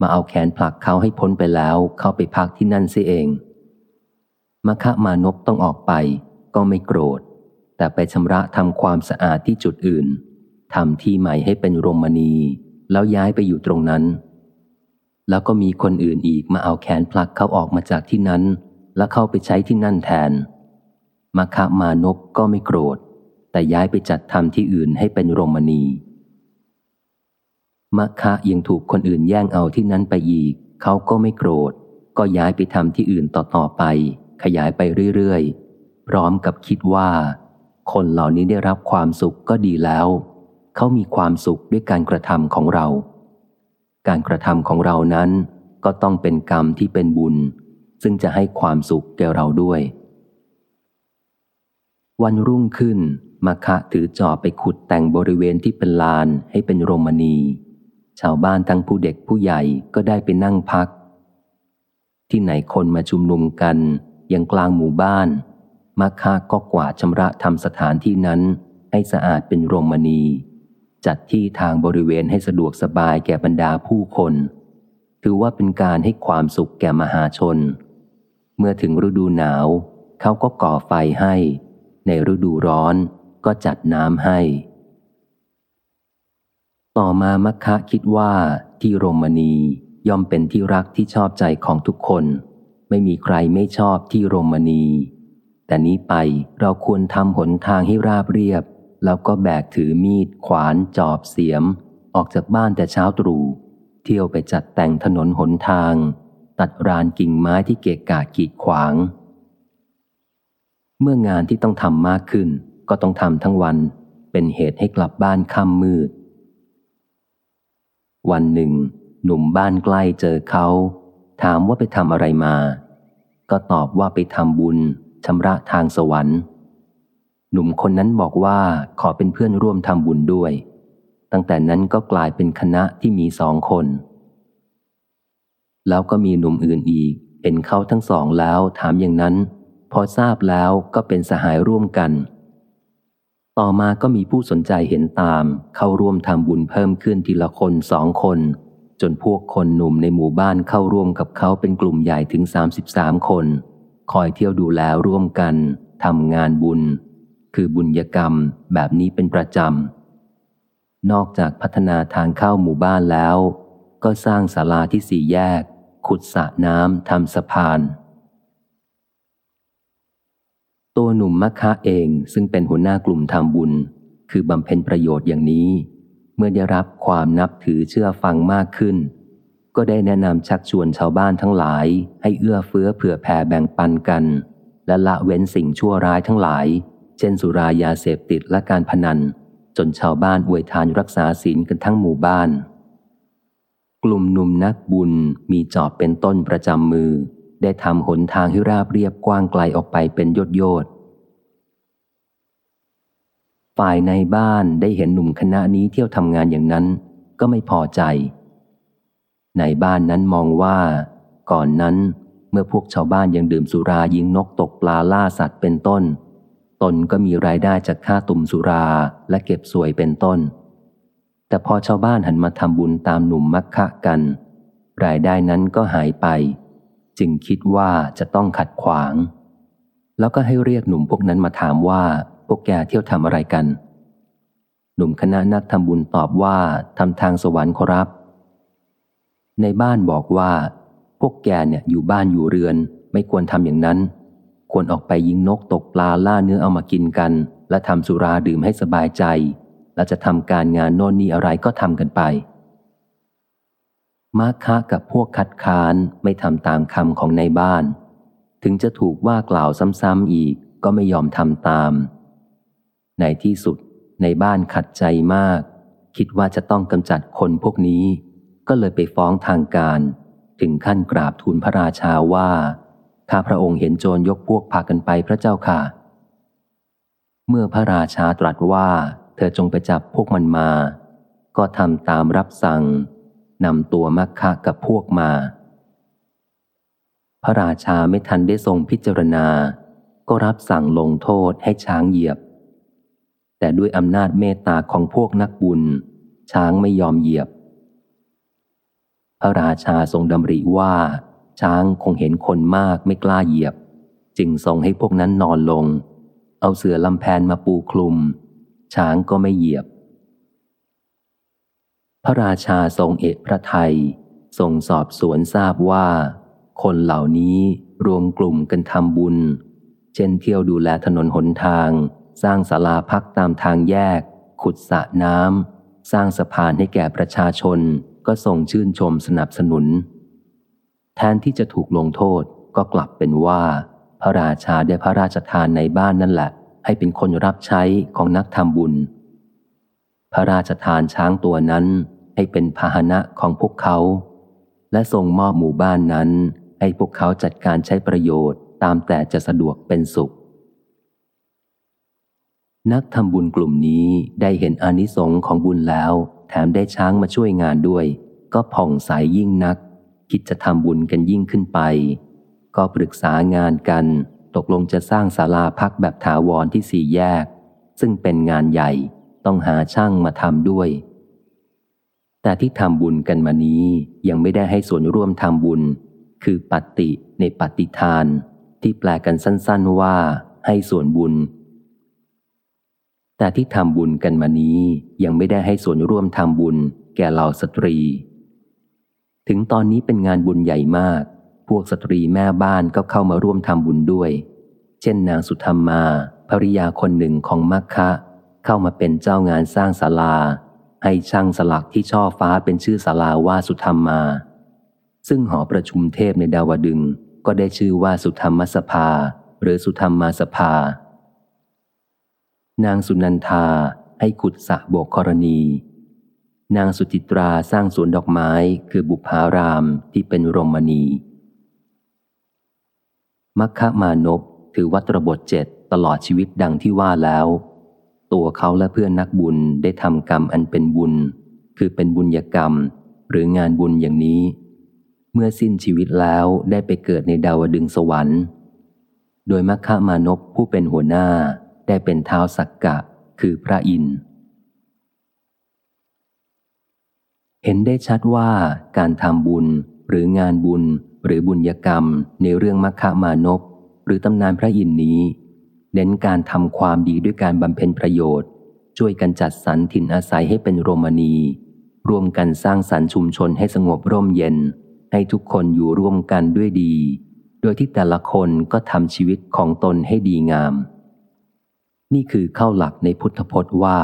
มาเอาแขนผลักเขาให้พ้นไปแล้วเข้าไปพักที่นั่นเสียเองมัคคะมานพต้องออกไปก็ไม่โกรธ แต่ไปชำระทำความสะอาดที่จุดอื่นทำที่ใหม่ให้เป็นรมณี แล้วย้ายไปอยู่ตรงนั้น แล้วก็มีคนอื่นอีกมาเอาแขนผลักเขาออกมาจากที่นั้น แล้วเข้าไปใช้ที่นั่นแทนมาคะมานกก็ไม่โกรธ แต่ย้ายไปจัดทำที่อื่นให้เป็นโรมณีมัคคะยังถูกคนอื่นแย่งเอาที่นั้นไปอีก เขาก็ไม่โกรธ ก็ย้ายไปทำที่อื่นต่อๆไป ขยายไปเรื่อยๆ พร้อมกับคิดว่า คนเหล่านี้ได้รับความสุขก็ดีแล้ว เขามีความสุขด้วยการกระทำของเรา การกระทำของเรานั้นก็ต้องเป็นกรรมที่เป็นบุญ ซึ่งจะให้ความสุขแก่เราด้วย วันรุ่งขึ้นมาคะถือจอบไปขุดแต่งบริเวณที่เป็นลานให้เป็นโรมณี ชาวบ้านทั้งผู้เด็กผู้ใหญ่ก็ได้ไปนั่งพัก ที่ไหนคนมาชุมนุมกันยังกลางหมู่บ้านมาคะก็กวาดชำระทำสถานที่นั้นให้สะอาดเป็นโรมณี จัดที่ทางบริเวณให้สะดวกสบายแก่บรรดาผู้คน ถือว่าเป็นการให้ความสุขแก่มหาชน เมื่อถึงฤดูหนาว เขาก็ก่อไฟให้ ในฤดูร้อนก็จัดน้ำให้ ต่อมามัคคะคิดว่าที่โรมณีย่อมเป็นที่รักที่ชอบใจของทุกคน ไม่มีใครไม่ชอบที่โรมณีแต่นี้ไปเราควรทำหนทางให้ราบเรียบ แล้วก็แบกถือมีด ขวาน จอบเสียม ออกจากบ้านแต่เช้าตรู่เที่ยวไปจัดแต่งถนนหนทาง ตัดรานกิ่งไม้ที่เกะกะกีดขวาง เมื่องานที่ต้องทำมากขึ้น ก็ต้องทำทั้งวัน เป็นเหตุให้กลับบ้านค่ำมืด วันหนึ่ง หนุ่มบ้านใกล้เจอเขา ถามว่าไปทำอะไรมา ก็ตอบว่าไปทำบุญชำระทางสวรรค์ หนุ่มคนนั้นบอกว่าขอเป็นเพื่อนร่วมทำบุญด้วย ตั้งแต่นั้นก็กลายเป็นคณะที่มีสองคน แล้วก็มีหนุ่มอื่นอีก เห็นเขาทั้งสองแล้วถามอย่างนั้น พอทราบแล้วก็เป็นสหายร่วมกัน ต่อมาก็มีผู้สนใจเห็นตาม เข้าร่วมทำบุญเพิ่มขึ้นทีละคนสองคน จนพวกคนหนุ่มในหมู่บ้านเข้าร่วมกับเขาเป็นกลุ่มใหญ่ถึง 33 คน คอยเที่ยวดูแลร่วมกันทำงานบุญ คือบุญยกรรมแบบนี้เป็นประจำ นอกจากพัฒนาทางเข้าหมู่บ้านแล้ว ก็สร้างศาลาที่สี่แยก ขุดสระน้ำทำสะพาน ตัวหนุ่มมัคคะเองซึ่งเป็นหัวหน้ากลุ่มทำบุญ คือบำเพ็ญประโยชน์อย่างนี้ เมื่อได้รับความนับถือเชื่อฟังมากขึ้น ก็ได้แนะนำชักชวนชาวบ้านทั้งหลาย ให้เอื้อเฟื้อเผื่อแผ่แบ่งปันกัน และละเว้นสิ่งชั่วร้ายทั้งหลาย เช่นสุรายาเสพติดและการพนัน จนชาวบ้านอวยทานรักษาศีลกันทั้งหมู่บ้าน กลุ่มหนุ่มนักบุญมีจอบเป็นต้นประจำมือ ได้ทำหนทางให้ราบเรียบกว้างไกลออกไปเป็นยดโยดฝ่ายในบ้านได้เห็นหนุ่มคณะนี้เที่ยวทำงานอย่างนั้น ก็ไม่พอใจ ในบ้านนั้นมองว่า ก่อนนั้นเมื่อพวกชาวบ้านยังดื่มสุรายิงนกตกปลาล่าสัตว์เป็นต้น ตนก็มีรายได้จากค่าตุ่มสุราและเก็บสวยเป็นต้น แต่พอชาวบ้านหันมาทำบุญตามหนุ่มมักคะกัน รายได้นั้นก็หายไป จึงคิดว่าจะต้องขัดขวาง แล้วก็ให้เรียกหนุ่มพวกนั้นมาถามว่าพวกแกเที่ยวทำอะไรกัน หนุ่มคณะนักทำบุญตอบว่าทำทางสวรรค์ครับ ในบ้านบอกว่า พวกแกเนี่ยอยู่บ้านอยู่เรือน ไม่ควรทำอย่างนั้น ควรออกไปยิงนกตกปลาล่าเนื้อเอามากินกัน และทำสุราดื่มให้สบายใจ และจะทำการงานโน่นนี่อะไรก็ทำกันไป มาคะกับพวกคัดค้านไม่ทำตามคำของในบ้าน ถึงจะถูกว่ากล่าวซ้ำๆอีกก็ไม่ยอมทำตาม ในที่สุดในบ้านขัดใจมาก คิดว่าจะต้องกำจัดคนพวกนี้ ก็เลยไปฟ้องทางการ ถึงขั้นกราบทูลพระราชาว่า ข้าพระองค์เห็นโจรยกพวกพากันไปพระเจ้าค่ะ เมื่อพระราชาตรัสว่า เธอจงไปจับพวกมันมา ก็ทำตามรับสั่งนำตัวมักคะกับพวกมา พระราชาไม่ทันได้ทรงพิจารณา ก็รับสั่งลงโทษให้ช้างเหยียบ แต่ด้วยอำนาจเมตตาของพวกนักบุญ ช้างไม่ยอมเหยียบ พระราชาทรงดำริว่า ช้างคงเห็นคนมากไม่กล้าเหยียบ จึงทรงให้พวกนั้นนอนลง เอาเสื่อลำแพนมาปูคลุม ช้างก็ไม่เหยียบ พระราชาทรงเอกพระไทยทรงสอบสวนทราบว่า คนเหล่านี้รวมกลุ่มกันทำบุญ เช่นเที่ยวดูแลถนนหนทาง สร้างศาลาพักตามทางแยก ขุดสระน้ำสร้างสะพานให้แก่ประชาชนก็ทรงชื่นชมสนับสนุน แทนที่จะถูกลงโทษก็กลับเป็นว่า พระราชาได้พระราชทานในบ้านนั่นแหละ ให้เป็นคนรับใช้ของนักทำบุญ พระราชทานช้างตัวนั้นให้เป็นพาหนะของพวกเขา และทรงมอบหมู่บ้านนั้น ให้พวกเขาจัดการใช้ประโยชน์ตามแต่จะสะดวกเป็นสุข นักทำบุญกลุ่มนี้ได้เห็นอนิสงค์ของบุญแล้ว แถมได้ช้างมาช่วยงานด้วย ก็ผ่องใสยยิ่งนัก คิดจะทำบุญกันยิ่งขึ้นไป ก็ปรึกษางานกัน ตกลงจะสร้างศาลาพักแบบถาวรที่สี่แยก ซึ่งเป็นงานใหญ่ต้องหาช่างมาทำด้วย แต่ที่ทำบุญกันมานี้ยังไม่ได้ให้ส่วนร่วมทำบุญ คือปฏิในปฏิทาน ที่แปลกันสั้น ๆว่า ให้ส่วนบุญ แต่ที่ทำบุญกันมานี้ยังไม่ได้ให้ส่วนร่วมทำบุญ แก่เหล่าสตรี ถึงตอนนี้เป็นงานบุญใหญ่มาก พวกสตรีแม่บ้านก็เข้ามาร่วมทำบุญด้วย เช่นนางสุธรรมาภริยาคนหนึ่งของมัคคะ เข้ามาเป็นเจ้างานสร้างศาลา ให้ช่างสลักที่ช่อฟ้าเป็นชื่อศาลาว่าสุธรรมมาซึ่งหอประชุมเทพในดาวดึงก็ได้ชื่อว่าสุธรรมสภา หรือสุธรรมมาสภา นางสุนันทาให้ขุดสะโบกกรณี นางสุจิตราสร้างสวนดอกไม้คือบุพารามที่เป็นรมณี มัคคะมานพถือวัตรบทเจ็ดตลอดชีวิตดังที่ว่าแล้ว ตัวเขาและเพื่อนนักบุญได้ทำกรรมอันเป็นบุญ คือเป็นบุญยกรรม หรืองานบุญอย่างนี้ เมื่อสิ้นชีวิตแล้วได้ไปเกิดในดาวดึงสวรรค์ โดยมัคคะมานพผู้เป็นหัวหน้าได้เป็นเท้าสักกะ คือพระอินทร์ เห็นได้ชัดว่าการทำบุญหรืองานบุญหรือบุญกรรมในเรื่องมัคคมานพหรือตำนานพระอินทร์นี้ เน้นการทำความดีด้วยการบำเพ็ญประโยชน์ ช่วยกันจัดสรรถิ่นอาศัยให้เป็นโรมณีร่วมกันสร้างสรรค์ชุมชนให้สงบร่มเย็น ให้ทุกคนอยู่ร่วมกันด้วยดี โดยที่แต่ละคนก็ทำชีวิตของตนให้ดีงาม นี่คือเข้าหลักในพุทธพจน์ว่า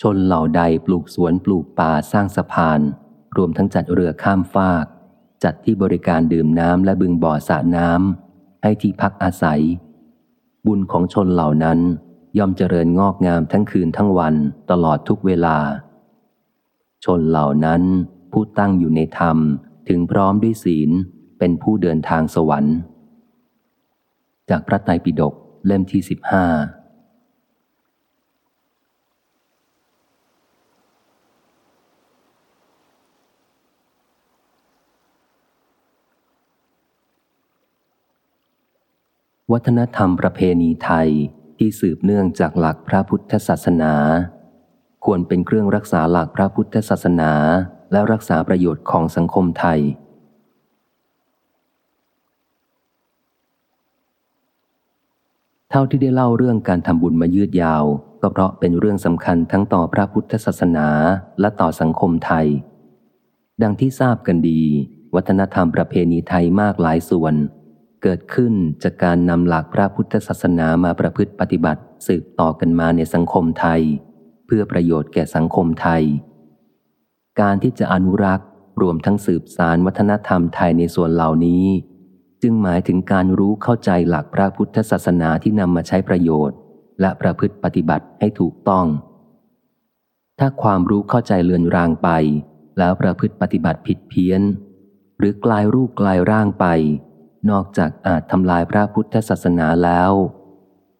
ชนเหล่าใดปลูกสวนปลูกป่าสร้างสะพาน รวมทั้งจัดเรือข้ามฟาก จัดที่บริการดื่มน้ำและบึงบ่อสระน้ำให้ที่พักอาศัย บุญของชนเหล่านั้นย่อมเจริญงอกงามทั้งคืนทั้งวันตลอดทุกเวลา ชนเหล่านั้นผู้ตั้งอยู่ในธรรมถึงพร้อมด้วยศีลเป็นผู้เดินทางสวรรค์ จากพระไตรปิฎกเล่มที่สิบห้า วัฒนธรรมประเพณีไทยที่สืบเนื่องจากหลักพระพุทธศาสนา ควรเป็นเครื่องรักษาหลักพระพุทธศาสนา และรักษาประโยชน์ของสังคมไทย เท่าที่ได้เล่าเรื่องการทำบุญมายืดยาว ก็เพราะเป็นเรื่องสำคัญทั้งต่อพระพุทธศาสนาและต่อสังคมไทย ดังที่ทราบกันดี วัฒนธรรมประเพณีไทยมากหลายส่วน เกิดขึ้นจากการนำหลักพระพุทธศาสนามาประพฤติปฏิบัติสืบต่อกันมาในสังคมไทย เพื่อประโยชน์แก่สังคมไทย การที่จะอนุรักษ์รวมทั้งสืบสารวัฒนธรรมไทยในส่วนเหล่านี้ จึงหมายถึงการรู้เข้าใจหลักพระพุทธศาสนาที่นำมาใช้ประโยชน์ และประพฤติปฏิบัติให้ถูกต้อง ถ้าความรู้เข้าใจเลือนรางไป แล้วประพฤติปฏิบัติผิดเพี้ยน หรือกลายรูปกลายร่างไป นอกจากอาจทำลายพระพุทธศาสนาแล้ว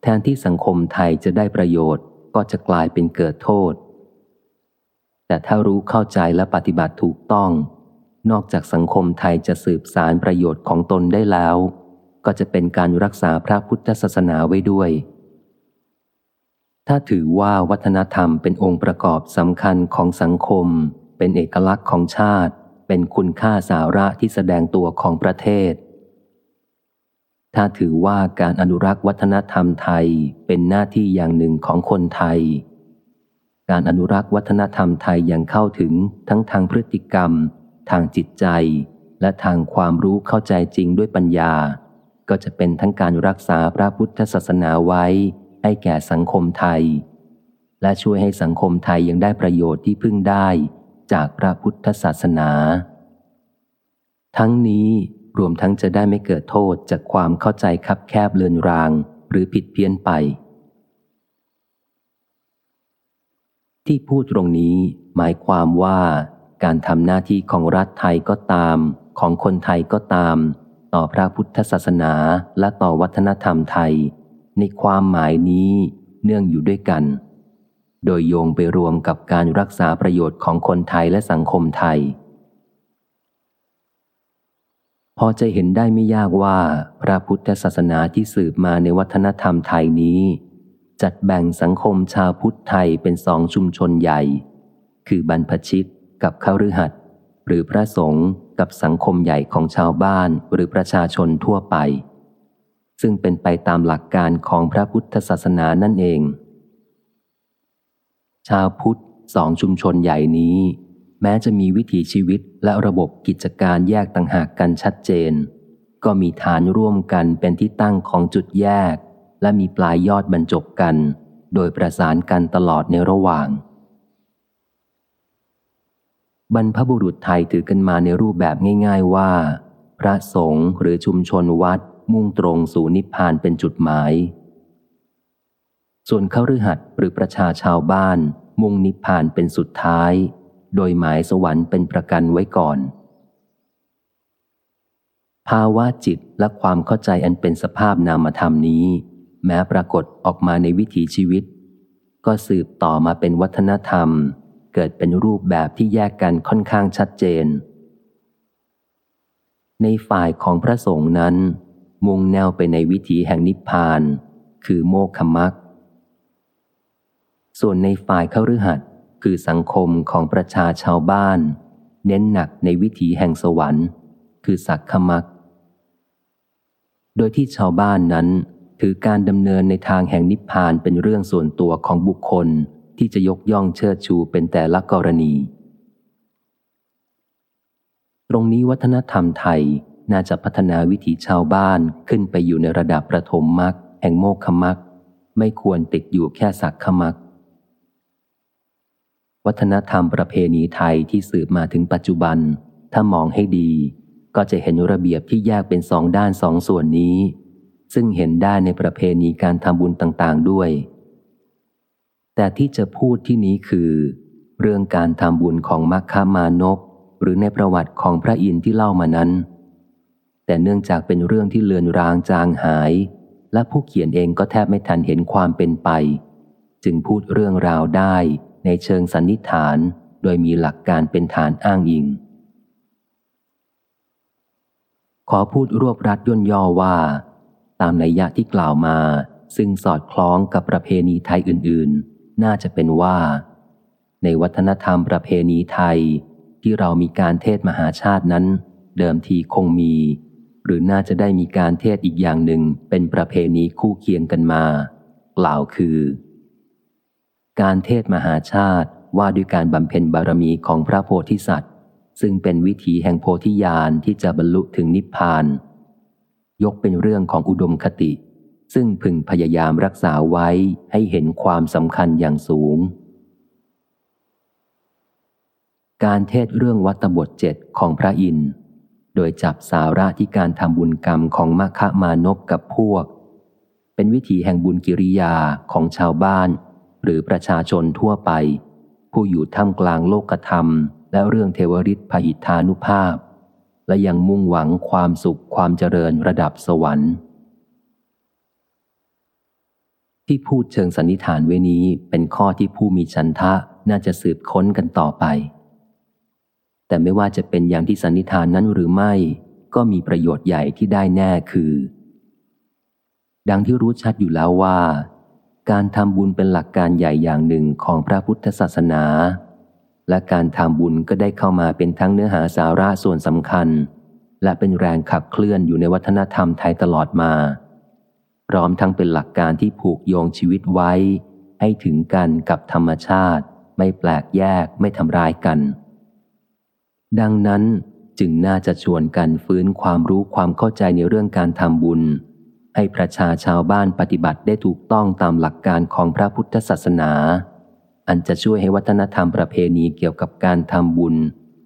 แทนที่สังคมไทยจะได้ประโยชน์ก็จะกลายเป็นเกิดโทษ แต่ถ้ารู้เข้าใจและปฏิบัติถูกต้อง นอกจากสังคมไทยจะสืบสารประโยชน์ของตนได้แล้ว ก็จะเป็นการรักษาพระพุทธศาสนาไว้ด้วย ถ้าถือว่าวัฒนธรรมเป็นองค์ประกอบสำคัญของสังคม เป็นเอกลักษณ์ของชาติ เป็นคุณค่าสาระที่แสดงตัวของประเทศ ถ้าถือว่าการอนุรักษ์วัฒนธรรมไทยเป็นหน้าที่อย่างหนึ่งของคนไทย การอนุรักษ์วัฒนธรรมไทยอย่างเข้าถึงทั้งทางพฤติกรรม ทางจิตใจ และทางความรู้เข้าใจจริงด้วยปัญญา ก็จะเป็นทั้งการรักษาพระพุทธศาสนาไว้ ให้แก่สังคมไทย และช่วยให้สังคมไทยยังได้ประโยชน์ที่พึ่งได้ จากพระพุทธศาสนา ทั้งนี้ รวมทั้งจะได้ไม่เกิดโทษจากความเข้าใจคับแคบเลือนราง หรือผิดเพี้ยนไป ที่พูดตรงนี้หมายความว่าการทำหน้าที่ของรัฐไทยก็ตาม ของคนไทยก็ตาม ต่อพระพุทธศาสนาและต่อวัฒนธรรมไทย ในความหมายนี้เนื่องอยู่ด้วยกัน โดยโยงไปรวมกับการรักษาประโยชน์ของคนไทยและสังคมไทย พอจะเห็นได้ไม่ยากว่าพระพุทธศาสนาที่สืบมาในวัฒนธรรมไทยนี้ จัดแบ่งสังคมชาวพุทธไทยเป็นสองชุมชนใหญ่ คือบรรพชิตกับข้ารือหัดหรือพระสงฆ์กับสังคมใหญ่ของชาวบ้านหรือประชาชนทั่วไป ซึ่งเป็นไปตามหลักการของพระพุทธศาสนานั่นเอง ชาวพุทธสองชุมชนใหญ่นี้ แม้จะมีวิถีชีวิตและระบบกิจการแยกต่างหากกันชัดเจน ก็มีฐานร่วมกันเป็นที่ตั้งของจุดแยก และมีปลายยอดบรรจบกัน โดยประสานกันตลอดในระหว่าง บรรพบุรุษไทยถือกันมาในรูปแบบง่าย ๆว่า พระสงฆ์หรือชุมชนวัด มุ่งตรงสู่นิพพานเป็นจุดหมาย ส่วนเข้าฤหัสหรือประชาชาวบ้าน มุ่งนิพพานเป็นสุดท้าย โดยหมายสวรรค์เป็นประกันไว้ก่อน ภาวะจิตและความเข้าใจอันเป็นสภาพนามธรรมนี้ แม้ปรากฏออกมาในวิถีชีวิต ก็สืบต่อมาเป็นวัฒนธรรม เกิดเป็นรูปแบบที่แยกกันค่อนข้างชัดเจน ในฝ่ายของพระสงฆ์นั้น มุ่งแนวไปในวิถีแห่งนิพพาน คือโมคคมักส่วนในฝ่ายเข้าฤหัส คือสังคมของประชาชาวบ้าน เน้นหนักในวิถีแห่งสวรรค์ คือสักขมัก โดยที่ชาวบ้านนั้นถือการดำเนินในทางแห่งนิพพานเป็นเรื่องส่วนตัวของบุคคลที่จะยกย่องเชิดชูเป็นแต่ละกรณี ตรงนี้วัฒนธรรมไทยน่าจะพัฒนาวิถีชาวบ้านขึ้นไปอยู่ในระดับประถมมักแห่งโมกขมัก ไม่ควรติดอยู่แค่สักขมัก วัฒนธรรมประเพณีไทยที่สืบมาถึงปัจจุบัน ถ้ามองให้ดี ก็จะเห็นระเบียบที่แยกเป็นสองด้านสองส่วนนี้ ซึ่งเห็นได้ในประเพณีการทำบุญต่างๆด้วย แต่ที่จะพูดที่นี้คือ เรื่องการทำบุญของมัคคามานพหรือในประวัติของพระอินทร์ที่เล่ามานั้น แต่เนื่องจากเป็นเรื่องที่เลือนรางจางหาย และผู้เขียนเองก็แทบไม่ทันเห็นความเป็นไป จึงพูดเรื่องราวได้ ในเชิงสันนิษฐาน โดยมีหลักการเป็นฐานอ้างอิง ขอพูดรวบรัดย่นย่อว่า ตามนัยยะที่กล่าวมา ซึ่งสอดคล้องกับประเพณีไทยอื่น ๆ น่าจะเป็นว่า ในวัฒนธรรมประเพณีไทยที่เรามีการเทศมหาชาตินั้น เดิมทีคงมี หรือน่าจะได้มีการเทศอีกอย่างหนึ่งเป็นประเพณีคู่เคียงกันมา กล่าวคือ การเทศมหาชาติว่าด้วยการบำเพ็ญบารมีของพระโพธิสัตว์ ซึ่งเป็นวิถีแห่งโพธิญาณที่จะบรรลุถึงนิพพาน ยกเป็นเรื่องของอุดมคติ ซึ่งพึงพยายามรักษาไว้ให้เห็นความสำคัญอย่างสูง การเทศเรื่องวัตบทเจ็ดของพระอินทร์โดยจับสาระที่การทำบุญกรรมของมคคมานพกับพวก เป็นวิถีแห่งบุญกิริยาของชาวบ้าน หรือประชาชนทั่วไป ผู้อยู่ท่ามกลางโลกธรรม และเรื่องเทวริษพหิทธานุภาพ และยังมุ่งหวังความสุขความเจริญระดับสวรรค์ ที่พูดเชิงสันนิษฐานเวนี้เป็นข้อที่ผู้มีชันทะน่าจะสืบค้นกันต่อไป แต่ไม่ว่าจะเป็นอย่างที่สันนิษฐานนั้นหรือไม่ ก็มีประโยชน์ใหญ่ที่ได้แน่คือ ดังที่รู้ชัดอยู่แล้วว่า การทำบุญเป็นหลักการใหญ่อย่างหนึ่งของพระพุทธศาสนา และการทำบุญก็ได้เข้ามาเป็นทั้งเนื้อหาสาระส่วนสำคัญ และเป็นแรงขับเคลื่อนอยู่ในวัฒนธรรมไทยตลอดมา พร้อมทั้งเป็นหลักการที่ผูกโยงชีวิตไว้ ให้ถึงกันกับธรรมชาติ ไม่แปลกแยกไม่ทำร้ายกัน ดังนั้นจึงน่าจะชวนกันฟื้นความรู้ความเข้าใจในเรื่องการทำบุญ ให้ประชาชาวบ้านปฏิบัติได้ถูกต้องตามหลักการของพระพุทธศาสนา อันจะช่วยให้วัฒนธรรมประเพณีเกี่ยวกับการทำบุญ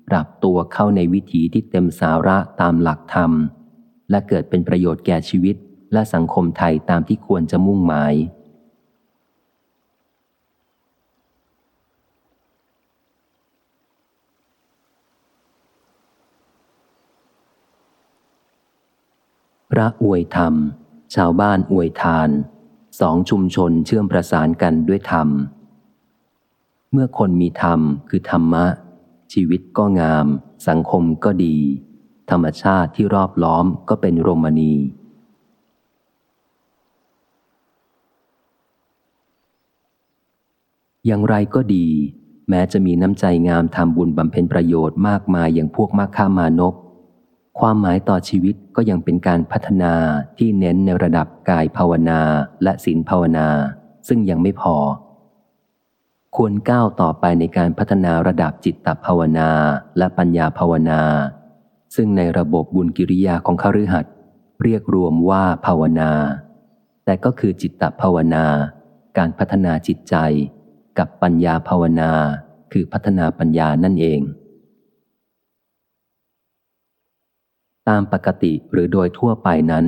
ปรับตัวเข้าในวิถีที่เต็มสาระตามหลักธรรม และเกิดเป็นประโยชน์แก่ชีวิตและสังคมไทยตามที่ควรจะมุ่งหมาย พระอวยธรรม ชาวบ้านอวยทาน สองชุมชนเชื่อมประสานกันด้วยธรรม เมื่อคนมีธรรมคือธรรมะ ชีวิตก็งาม สังคมก็ดี ธรรมชาติที่รอบล้อมก็เป็นโรมณีอย่างไรก็ดี แม้จะมีน้ำใจงามทำบุญบำเพ็ญประโยชน์มากมายอย่างพวกมาค้ามานพ ความหมายต่อชีวิตก็ยังเป็นการพัฒนาที่เน้นในระดับกายภาวนาและศีลภาวนา ซึ่งยังไม่พอ ควรก้าวต่อไปในการพัฒนาระดับจิตตภาวนาและปัญญาภาวนา ซึ่งในระบบบุญกิริยาของขรือหัดเรียกรวมว่าภาวนา แต่ก็คือจิตตภาวนา การพัฒนาจิตใจ กับปัญญาภาวนา คือพัฒนาปัญญานั่นเอง ตามปกติหรือโดยทั่วไปนั้น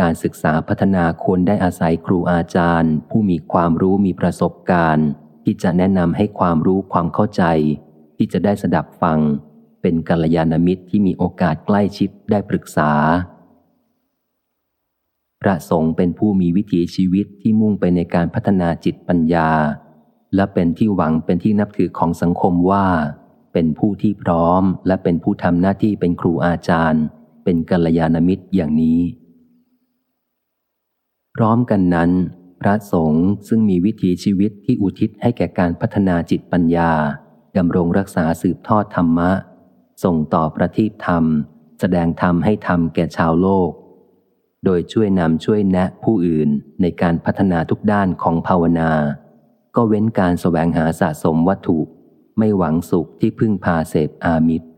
การศึกษาพัฒนาควรได้อาศัยครูอาจารย์ ผู้มีความรู้มีประสบการณ์ ที่จะแนะนำให้ความรู้ความเข้าใจ ที่จะได้สดับฟัง เป็นกัลยาณมิตรที่มีโอกาสใกล้ชิดได้ปรึกษา พระสงฆ์เป็นผู้มีวิถีชีวิตที่มุ่งไปในการพัฒนาจิตปัญญา และเป็นที่หวังเป็นที่นับถือของสังคมว่า เป็นผู้ที่พร้อมและเป็นผู้ทำหน้าที่เป็นครูอาจารย์ เป็นกัลยาณมิตรอย่างนี้ พร้อมกันนั้น พระสงฆ์ซึ่งมีวิถีชีวิตที่อุทิศให้แก่การพัฒนาจิตปัญญาดำรงรักษาสืบทอดธรรมะ ส่งต่อประทีปธรรม แสดงธรรมให้ธรรมแก่ชาวโลก โดยช่วยนำช่วยแนะผู้อื่นในการพัฒนาทุกด้านของภาวนา ก็เว้นการสแสวงหาสะสมวัตถุ ไม่หวังสุขที่พึ่งพาเสพอามิตร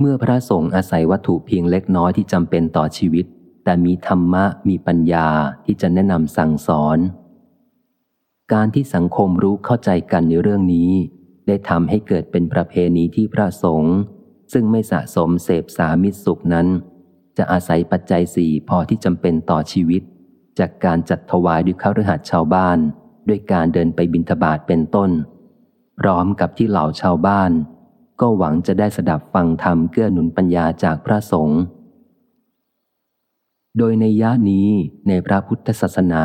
เมื่อพระสงฆ์อาศัยวัตถุเพียงเล็กน้อยที่จำเป็นต่อชีวิต แต่มีธรรมะมีปัญญาที่จะแนะนำสั่งสอน การที่สังคมรู้เข้าใจกันในเรื่องนี้ ได้ทำให้เกิดเป็นประเพณีที่พระสงฆ์ซึ่งไม่สะสมเสพสามิสุขนั้น จะอาศัยปัจจัยสี่พอที่จำเป็นต่อชีวิต จากการจัดถวายด้วยข้ารหัสชาวบ้าน ด้วยการเดินไปบิณฑบาตเป็นต้น พร้อมกับที่เหล่าชาวบ้าน ก็หวังจะได้สดับฟังธรรมเกื้อหนุนปัญญาจากพระสงฆ์ โดยในย่านี้ในพระพุทธศาสนา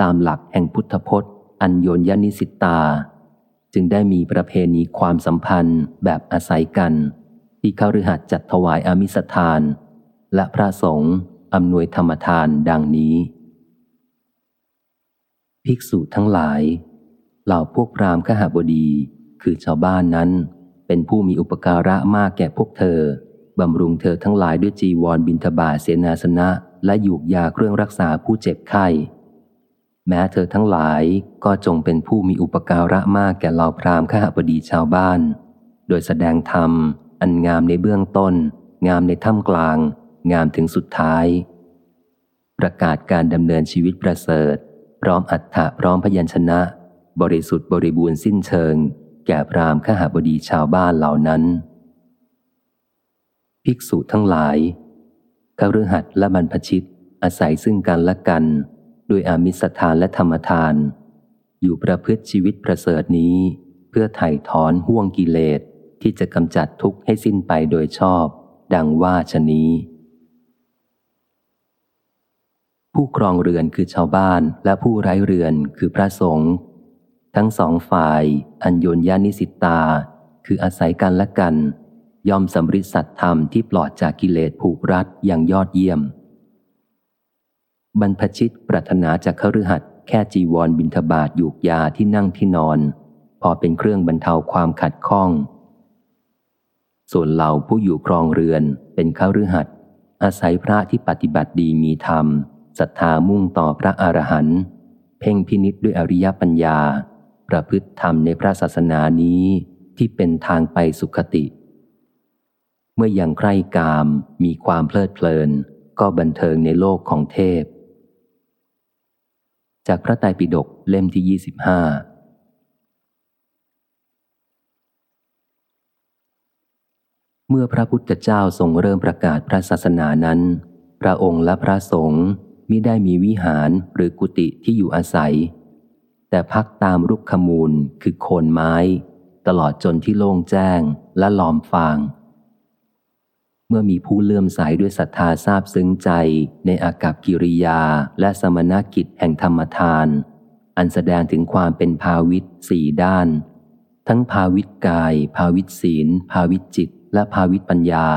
ตามหลักแห่งพุทธพจน์ อัญโยนยนิสิตา จึงได้มีประเพณีความสัมพันธ์แบบอาศัยกัน ที่เขาฤหัสจัดถวายอามิสทาน และพระสงฆ์อำนวยธรรมทานดังนี้ ภิกษุทั้งหลายเหล่าพวกพรามขหบดีคือชาวบ้านนั้น เป็นผู้มีอุปการะมากแก่พวกเธอบำรุงเธอทั้งหลายด้วยจีวรบินทบาทเสนาสนะ และหยูกยาเครื่องรักษาผู้เจ็บไข้แม้เธอทั้งหลายก็จงเป็นผู้มีอุปการะมากแก่เหล่าพราหมณ์ข้าพดีชาวบ้าน โดยแสดงธรรม อันงามในเบื้องต้น งามในท่ามกลาง งามถึงสุดท้าย ประกาศการดำเนินชีวิตประเสริฐ พร้อมอัฏฐะพร้อมพยัญชนะ บริสุทธิ์บริบูรณ์สิ้นเชิง ก่พรามขหาบดีชาวบ้านเหล่านั้น ภิกษุทั้งหลายคฤหัสถ์และบรรพชิตอาศัยซึ่งกันและกัน ด้วยอามิสทานและธรรมทาน อยู่ประพฤติชีวิตประเสริฐนี้ เพื่อไถ่ถอนห่วงกิเลสที่จะกำจัดทุกข์ให้สิ้นไปโดยชอบ ดังว่าชนี้ ผู้ครองเรือนคือชาวบ้านและผู้ไร้เรือนคือพระสงฆ์ ทั้งสองฝ่าย อัญโยนญานิสิตา คืออาศัยกันและกันยอมสำริดสัตธรรมที่ปลอดจากกิเลสผูกรัดอย่างยอดเยี่ยม บรรพชิตปรารถนาจากขรือหัดแค่จีวรบินทบาทยูกยาที่นั่งที่นอน พอเป็นเครื่องบรรเทาความขัดข้อง ส่วนเหล่าผู้อยู่ครองเรือนเป็นขรือหัดอาศัยพระที่ปฏิบัติดีมีธรรมศรัทธามุ่งต่อพระอรหันต์เพ่งพินิษด้วยอริยปัญญา ประพฤติธรรมในพระศาสนานี้ที่เป็นทางไปสุขติ เมื่ออยังใคร่กามมีความเพลิดเพลิน ก็บันเทิงในโลกของเทพ จากพระไตรปิฎกเล่มที่ 25เมื่อพระพุทธเจ้าทรงเริ่มประกาศพระศาสนานั้น พระองค์และพระสงฆ์มิได้มีวิหารหรือกุฏิที่อยู่อาศัย แต่พักตามรุกขมูลคือโคนไม้ ตลอดจนที่โล่งแจ้งและหลอมฟาง เมื่อมีผู้เลื่อมใสด้วยศรัทธาทราบซึ้งใจในอากับกิริยาและสมณกิจแห่งธรรมทาน อันแสดงถึงความเป็นภาวิตสี่ด้าน ทั้งภาวิตกาย ภาวิตศีล ภาวิตจิต และภาวิตปัญญา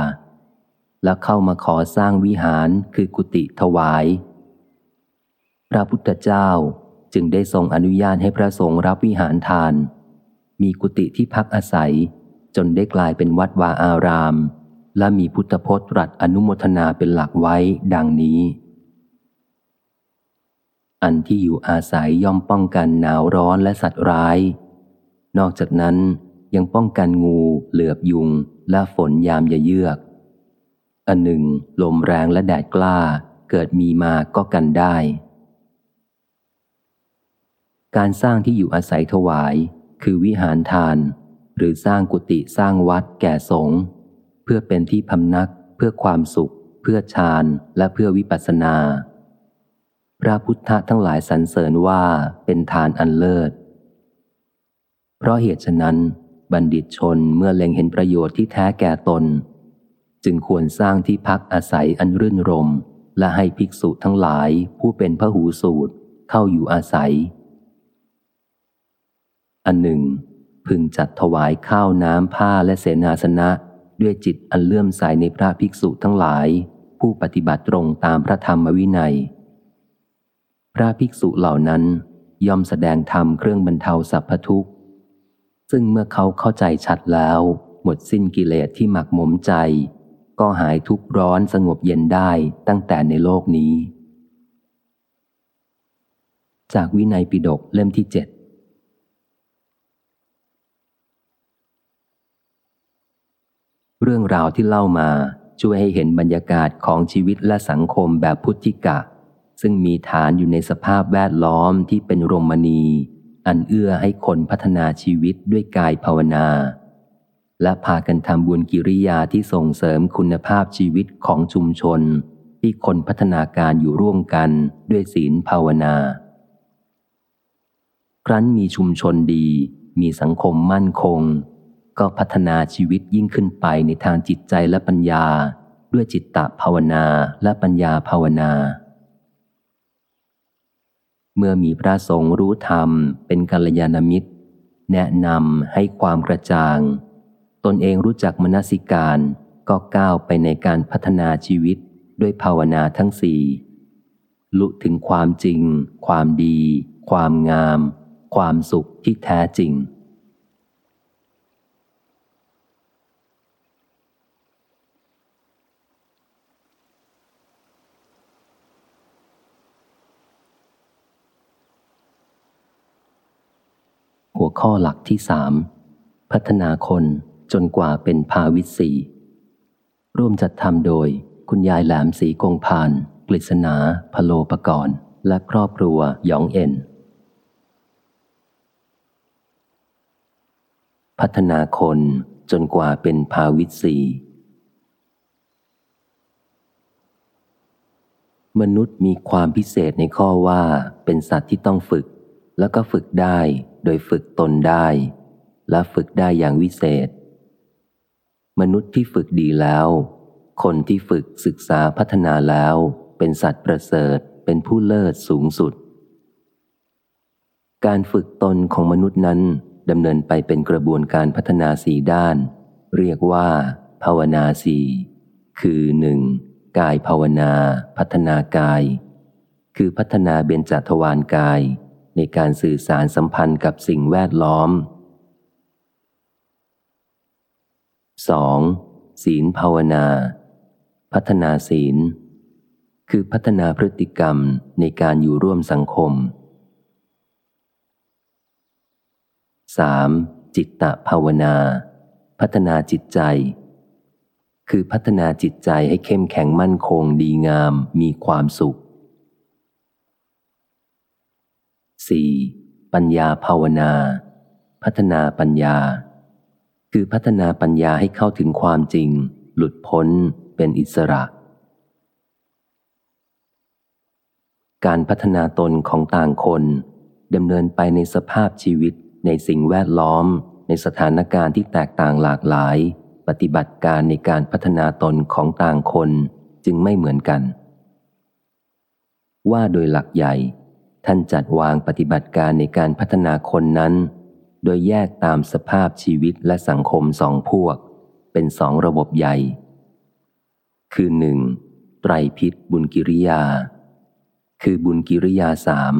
และเข้ามาขอสร้างวิหารคือกุฏิถวาย พระพุทธเจ้า จึงได้ทรงอนุญาตให้พระสงฆ์รับวิหารทาน มีกุฏิที่พักอาศัย จนได้กลายเป็นวัดวาอาราม และมีพุทธพจน์ตรัสอนุโมทนาเป็นหลักไว้ดังนี้ อันที่อยู่อาศัยย่อมป้องกันหนาวร้อนและสัตว์ร้าย นอกจากนั้นยังป้องกันงูเหลือบยุง และฝนยามยเยือก อันหนึ่ง ลมแรงและแดดกล้าเกิดมีมาก็กันได้ การสร้างที่อยู่อาศัยถวาย คือวิหารทาน หรือสร้างกุฏิสร้างวัดแก่สงฆ์เพื่อเป็นที่พำนัก เพื่อความสุข เพื่อฌานและเพื่อวิปัสสนา พระพุทธทั้งหลายสรรเสริญว่าเป็นทานอันเลิศ เพราะเหตุฉะนั้น บัณฑิตชนเมื่อเล็งเห็นประโยชน์ที่แท้แก่ตน จึงควรสร้างที่พักอาศัยอันรื่นรม และให้ภิกษุทั้งหลายผู้เป็นพระหูสูตรเข้าอยู่อาศัย อันหนึ่ง พึงจัดถวายข้าวน้ำผ้าและเสนาสนะ ด้วยจิตอันเลื่อมใสในพระภิกษุทั้งหลาย ผู้ปฏิบัติตรงตามพระธรรมวินัย พระภิกษุเหล่านั้นย่อมแสดงธรรมเครื่องบรรเทาสัพพทุกข์ ซึ่งเมื่อเขาเข้าใจชัดแล้ว หมดสิ้นกิเลสที่หมักหมมใจ ก็หายทุกข์ร้อนสงบเย็นได้ตั้งแต่ในโลกนี้ จากวินัยปิฎกเล่มที่เจ็ด เรื่องราวที่เล่ามาช่วยให้เห็นบรรยากาศของชีวิตและสังคมแบบพุทธิกะ ซึ่งมีฐานอยู่ในสภาพแวดล้อมที่เป็นรมณี อันเอื้อให้คนพัฒนาชีวิตด้วยกายภาวนา และพากันทำบุญกิริยาที่ส่งเสริมคุณภาพชีวิตของชุมชน ที่คนพัฒนาการอยู่ร่วมกันด้วยศีลภาวนา ครั้นมีชุมชนดี มีสังคมมั่นคง ก็พัฒนาชีวิตยิ่งขึ้นไปในทางจิตใจและปัญญา ด้วยจิตตภาวนาและปัญญาภาวนา เมื่อมีพระสงฆ์รู้ธรรมเป็นกัลยาณมิตร แนะนำให้ความกระจ่าง ตนเองรู้จักมนสิการก็ก้าวไปในการพัฒนาชีวิตด้วยภาวนาทั้งสี่ลุถึงความจริง ความดี ความงาม ความสุขที่แท้จริง หัวข้อหลักที่สามพัฒนาคนจนกว่าเป็นภาวิสีร่วมจัดทำโดยคุณยายแหลมสีกงพาน กฤษณาพโลปกรณ์ และครอบครัวยองเอ็น พัฒนาคนจนกว่าเป็นภาวิสีมนุษย์มีความพิเศษในข้อว่าเป็นสัตว์ที่ต้องฝึก แล้วก็ฝึกได้ โดยฝึกตนได้ และฝึกได้อย่างวิเศษ มนุษย์ที่ฝึกดีแล้ว คนที่ฝึกศึกษาพัฒนาแล้ว เป็นสัตว์ประเสริฐเป็นผู้เลิศสูงสุด การฝึกตนของมนุษย์นั้นดำเนินไปเป็นกระบวนการพัฒนาสีด้าน เรียกว่า ภาวนาสีคือหนึ่งกายภาวนา พัฒนากาย คือพัฒนาเบญจทวารกาย ในการสื่อสารสัมพันธ์กับสิ่งแวดล้อม 2. ศีลภาวนา พัฒนาศีล คือพัฒนาพฤติกรรมในการอยู่ร่วมสังคม 3. จิตตภาวนา พัฒนาจิตใจ คือพัฒนาจิตใจให้เข้มแข็งมั่นคงดีงามมีความสุข 4. ปัญญาภาวนา พัฒนาปัญญา คือพัฒนาปัญญาให้เข้าถึงความจริง หลุดพ้นเป็นอิสระ การพัฒนาตนของต่างคนดำเนินไปในสภาพชีวิตในสิ่งแวดล้อม ในสถานการณ์ที่แตกต่างหลากหลาย ปฏิบัติการในการพัฒนาตนของต่างคนจึงไม่เหมือนกัน ว่าโดยหลักใหญ่ ท่านจัดวางปฏิบัติการในการพัฒนาคนนั้น โดยแยกตามสภาพชีวิตและสังคมสองพวก เป็นสองระบบใหญ่ คือหนึ่งไตรพิษบุญกิริยา คือบุญกิริยาสาม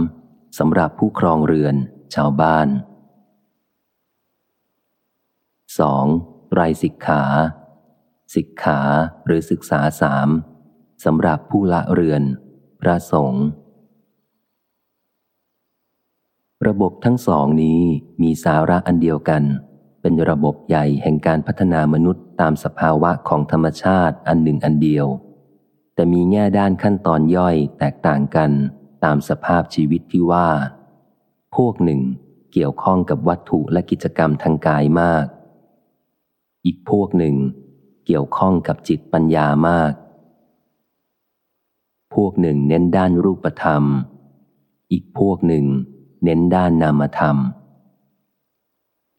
สำหรับผู้ครองเรือน ชาวบ้าน 2. ไตรสิกขา สิกขาหรือศึกษาสามสำหรับผู้ละเรือน พระสงฆ์ ระบบทั้งสองนี้มีสาระอันเดียวกัน เป็นระบบใหญ่แห่งการพัฒนามนุษย์ตามสภาวะของธรรมชาติอันหนึ่งอันเดียว แต่มีแง่ด้านขั้นตอนย่อยแตกต่างกันตามสภาพชีวิตที่ว่า พวกหนึ่งเกี่ยวข้องกับวัตถุและกิจกรรมทางกายมาก อีกพวกหนึ่งเกี่ยวข้องกับจิตปัญญามาก พวกหนึ่งเน้นด้านรูปธรรม อีกพวกหนึ่ง เน้นด้านนามธรรม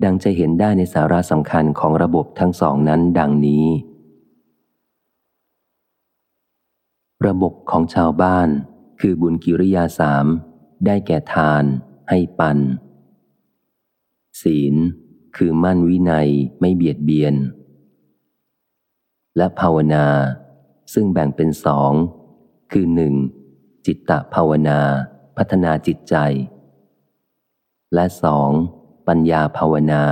ดังจะเห็นได้ในสาระสำคัญของระบบทั้งสองนั้นดังนี้ ระบบของชาวบ้านคือบุญกิริยาสามได้แก่ทาน ให้ปัน ศีล คือมั่นวินัยไม่เบียดเบียน และภาวนา ซึ่งแบ่งเป็นสอง คือหนึ่งจิตตภาวนา พัฒนาจิตใจ และสองปัญญาภาวนา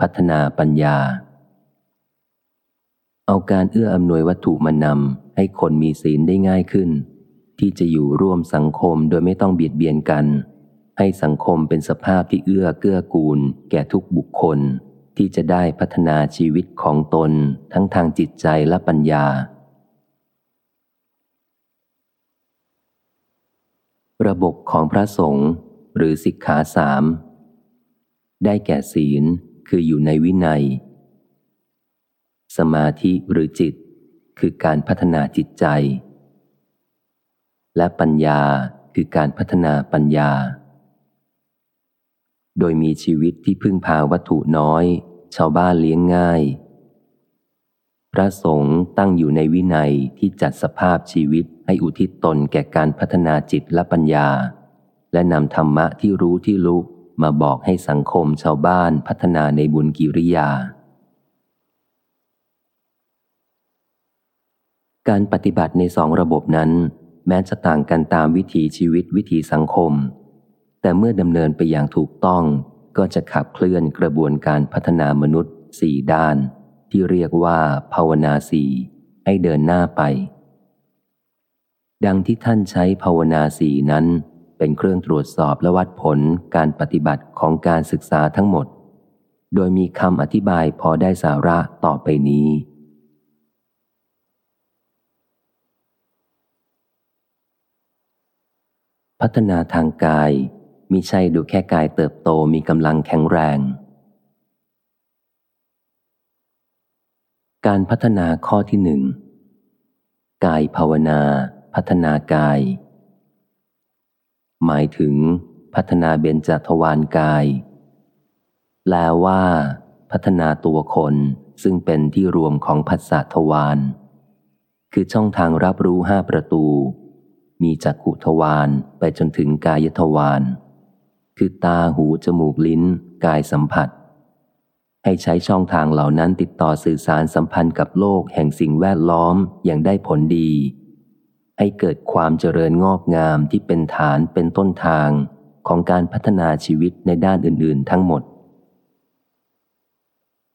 พัฒนาปัญญา เอาการเอื้ออำนวยวัตถุมานำให้คนมีศีลได้ง่ายขึ้น ที่จะอยู่ร่วมสังคมโดยไม่ต้องเบียดเบียนกัน ให้สังคมเป็นสภาพที่เอื้อเกื้อกูล แก่ทุกบุคคล ที่จะได้พัฒนาชีวิตของตนทั้งทางจิตใจและปัญญา ระบบของพระสงฆ์ หรือสิกขาสาม ได้แก่ศีลคืออยู่ในวินัย สมาธิหรือจิต คือการพัฒนาจิตใจ และปัญญาคือการพัฒนาปัญญา โดยมีชีวิตที่พึ่งพาวัตถุน้อย ชาวบ้านเลี้ยงง่าย พระสงฆ์ตั้งอยู่ในวินัยที่จัดสภาพชีวิตให้อุทิศตนแก่การพัฒนาจิตและปัญญา และนำธรรมะที่รู้ที่รู้มาบอกให้สังคมชาวบ้านพัฒนาในบุญกิริยา การปฏิบัติในสองระบบนั้น แม้จะต่างกันตามวิถีชีวิตวิถีสังคม แต่เมื่อดำเนินไปอย่างถูกต้อง ก็จะขับเคลื่อนกระบวนการพัฒนามนุษย์สี่ด้าน ที่เรียกว่าภาวนาสี่ให้เดินหน้าไป ดังที่ท่านใช้ภาวนาสี่นั้น เป็นเครื่องตรวจสอบและวัดผลการปฏิบัติของการศึกษาทั้งหมด โดยมีคำอธิบายพอได้สาระต่อไปนี้ พัฒนาทางกายมิใช่ดูแค่กายเติบโตมีกำลังแข็งแรง การพัฒนาข้อที่หนึ่งกายภาวนา พัฒนากาย หมายถึง พัฒนาเบญจทวารกาย แปลว่า พัฒนาตัวคนซึ่งเป็นที่รวมของพัสสะทวารคือช่องทางรับรู้ห้าประตู มีจักขุทวารไปจนถึงกายทวารคือตาหูจมูกลิ้น กายสัมผัส ให้ใช้ช่องทางเหล่านั้นติดต่อสื่อสารสัมพันธ์กับโลกแห่งสิ่งแวดล้อมอย่างได้ผลดี ให้เกิดความเจริญงอกงามที่เป็นฐานเป็นต้นทางของการพัฒนาชีวิตในด้านอื่น ๆ ทั้งหมด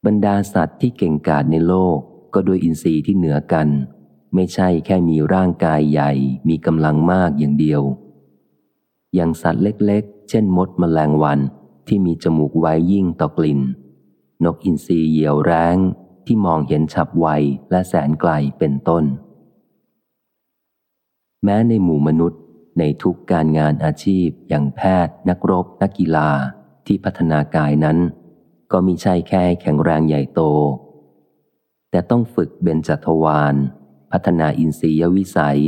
บรรดาสัตว์ที่เก่งกาจในโลกก็โดยอินทรีย์ที่เหนือกัน ไม่ใช่แค่มีร่างกายใหญ่มีกำลังมากอย่างเดียว อย่างสัตว์เล็กๆ เช่นมดมแมลงวันที่มีจมูกไวยิ่งต่อกลิ่น นกอินทรีเหยี่ยวแรงที่มองเห็นฉับไวและแสนไกลเป็นต้น แม้ในหมู่มนุษย์ ในทุกการงานอาชีพ อย่างแพทย์ นักรบ นักกีฬาที่พัฒนากายนั้น ก็มีใช่แค่แข็งแรงใหญ่โต แต่ต้องฝึกเบญจทวารพัฒนาอินทรียวิสัย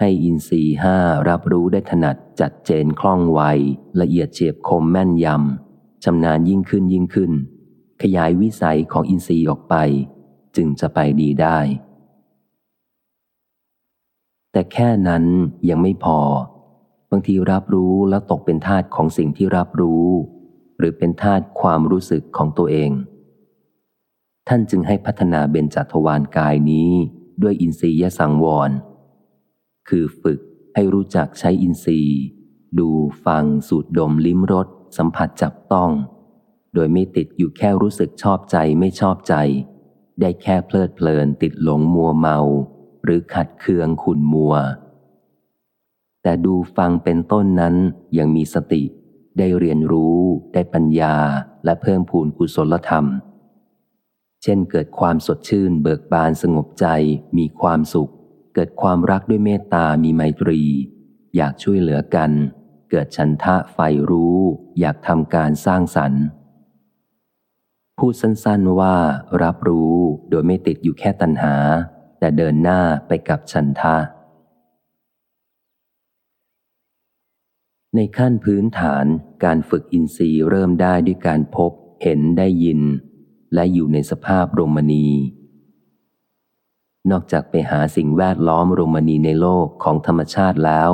ให้อินทรีห้ารับรู้ได้ถนัดจัดเจนคล่องไว ละเอียดเฉียบคมแม่นยำชำนาญยิ่งขึ้นยิ่งขึ้น ขยายวิสัยของอินทรีย์ออกไป จึงจะไปดีได้ แต่แค่นั้นยังไม่พอ บางทีรับรู้แล้วตกเป็นทาตของสิ่งที่รับรู้ หรือเป็นทาตความรู้สึกของตัวเอง ท่านจึงให้พัฒนาเบญจทวารกายนี้ด้วยอินทรียสังวร คือฝึกให้รู้จักใช้อินทรีย์ ดูฟังสูดดมลิ้มรสสัมผัสจับต้อง โดยไม่ติดอยู่แค่รู้สึกชอบใจไม่ชอบใจ ได้แค่เพลิดเพลินติดหลงมัวเมา หรือขัดเคืองขุนมัว แต่ดูฟังเป็นต้นนั้นยังมีสติ ได้เรียนรู้ได้ปัญญาและเพิ่มพูนกุศลธรรม เช่นเกิดความสดชื่นเบิกบานสงบใจ มีความสุข เกิดความรักด้วยเมตตามีไมตรี อยากช่วยเหลือกัน เกิดฉันทะไฟรู้ อยากทำการสร้างสรรค์พูดสั้นๆว่ารับรู้โดยไม่ติดอยู่แค่ตัณหา แต่เดินหน้าไปกับฉันทะในขั้นพื้นฐานการฝึกอินทรีย์เริ่มได้ด้วยการพบ เห็นได้ยิน และอยู่ในสภาพโรมณี นอกจากไปหาสิ่งแวดล้อมโรมณีในโลกของธรรมชาติแล้ว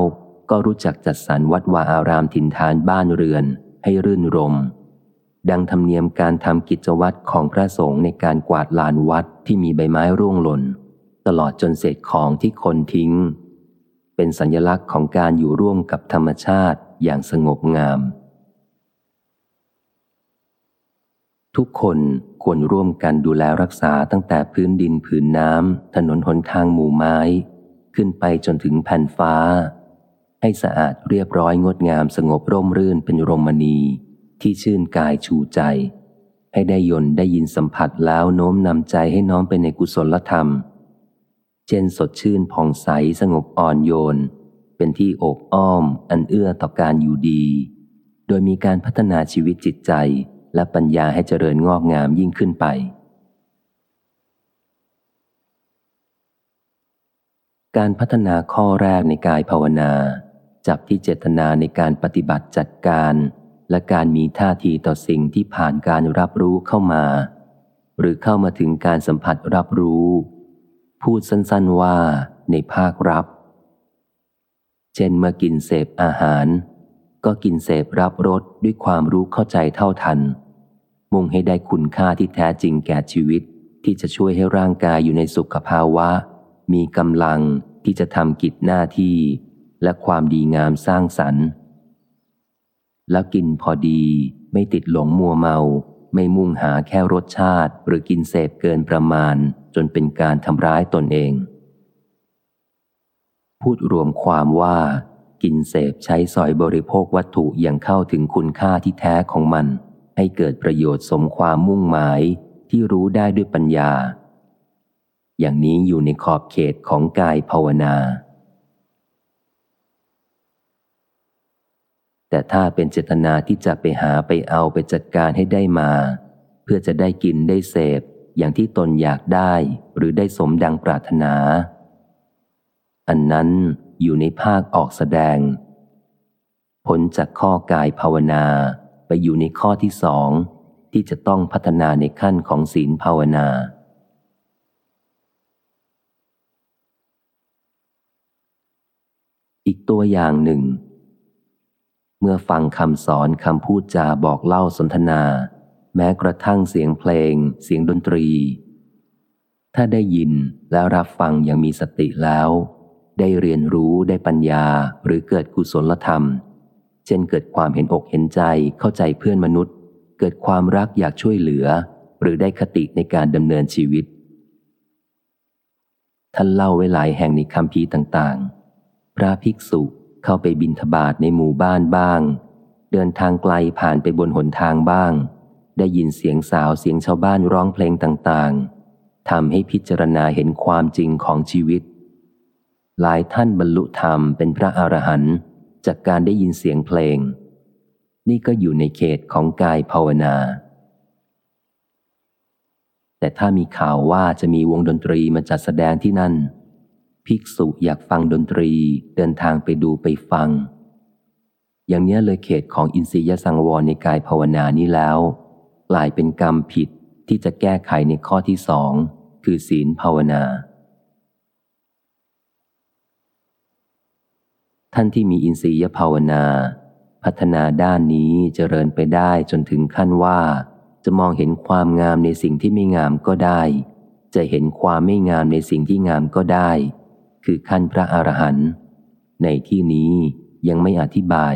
ก็รู้จักจัดสรรวัดวาอารามถิ่นฐานบ้านเรือนให้รื่นรมดังธรรมเนียมการทำกิจวัตรของพระสงฆ์ในการกวาดลานวัดที่มีใบไม้ร่วงหล่น ตลอดจนเศษของที่คนทิ้ง เป็นสัญลักษณ์ของการอยู่ร่วมกับธรรมชาติอย่างสงบงาม ทุกคนควรร่วมกันดูแลรักษาตั้งแต่พื้นดินผืนน้ำถนนหนทางหมู่ไม้ ขึ้นไปจนถึงแผ่นฟ้า ให้สะอาดเรียบร้อยงดงามสงบร่มรื่นเป็นรมณีที่ชื่นกายชูใจให้ได้ยนได้ยินสัมผัสแล้วโน้มนำใจให้น้อมไปในกุศลธรรม เช่นสดชื่นผ่องใสสงบอ่อนโยน เป็นที่โอบอ้อม อันเอื้อต่อการอยู่ดี โดยมีการพัฒนาชีวิตจิตใจและปัญญาให้เจริญงอกงามยิ่งขึ้นไป การพัฒนาข้อแรกในกายภาวนา จับที่เจตนาในการปฏิบัติจัดการ และการมีท่าทีต่อสิ่งที่ผ่านการรับรู้เข้ามา หรือเข้ามาถึงการสัมผัสรับรู้ พูดสั้นๆว่าในภาครับ เช่นเมื่อกินเสพอาหาร ก็กินเสพรับรสด้วยความรู้เข้าใจเท่าทัน มุ่งให้ได้คุณค่าที่แท้จริงแก่ชีวิตที่จะช่วยให้ร่างกายอยู่ในสุขภาวะ มีกำลังที่จะทำกิจหน้าที่ และความดีงามสร้างสรรค์ แล้วกินพอดีไม่ติดหลงมัวเมา ไม่มุ่งหาแค่รสชาติ หรือกินเสพเกินประมาณ จนเป็นการทำร้ายตนเอง พูดรวมความว่า กินเสพใช้สอยบริโภควัตถุอย่างเข้าถึงคุณค่าที่แท้ของมัน ให้เกิดประโยชน์สมความมุ่งหมายที่รู้ได้ด้วยปัญญา อย่างนี้อยู่ในขอบเขตของกายภาวนา แต่ถ้าเป็นเจตนาที่จะไปหาไปเอาไปจัดการให้ได้มา เพื่อจะได้กินได้เสพ อย่างที่ตนอยากได้หรือได้สมดังปรารถนา อันนั้นอยู่ในภาคออกแสดง ผลจากข้อกายภาวนาไปอยู่ในข้อที่สองที่จะต้องพัฒนาในขั้นของศีลภาวนา อีกตัวอย่างหนึ่ง เมื่อฟังคำสอนคำพูดจาบอกเล่าสนทนา แม้กระทั่งเสียงเพลง เสียงดนตรี ถ้าได้ยินแล้วรับฟังอย่างมีสติแล้ว ได้เรียนรู้ได้ปัญญาหรือเกิดกุศลธรรม เช่นเกิดความเห็นอกเห็นใจเข้าใจเพื่อนมนุษย์ เกิดความรักอยากช่วยเหลือ หรือได้คติในการดำเนินชีวิต ท่านเล่าไว้หลายแห่งในคำพีต่างๆ พระภิกษุเข้าไปบินทบาทในหมู่บ้านบ้าง เดินทางไกลผ่านไปบนหนทางบ้าง ได้ยินเสียงสาวเสียงชาวบ้านร้องเพลงต่างๆทำให้พิจารณาเห็นความจริงของชีวิต หลายท่านบรรลุธรรมเป็นพระอรหันต์จากการได้ยินเสียงเพลง นี่ก็อยู่ในเขตของกายภาวนา แต่ถ้ามีข่าวว่าจะมีวงดนตรีมาจัดแสดงที่นั่น ภิกษุอยากฟังดนตรีเดินทางไปดูไปฟัง อย่างนี้เลยเขตของอินทรียสังวรในกายภาวนานี้แล้ว กลายเป็นกรรมผิดที่จะแก้ไขในข้อที่สองคือศีลภาวนา ท่านที่มีอินทรียภาวนา พัฒนาด้านนี้เจริญไปได้จนถึงขั้นว่า จะมองเห็นความงามในสิ่งที่ไม่งามก็ได้ จะเห็นความไม่งามในสิ่งที่งามก็ได้ คือขั้นพระอรหันต์ในที่นี้ยังไม่อธิบาย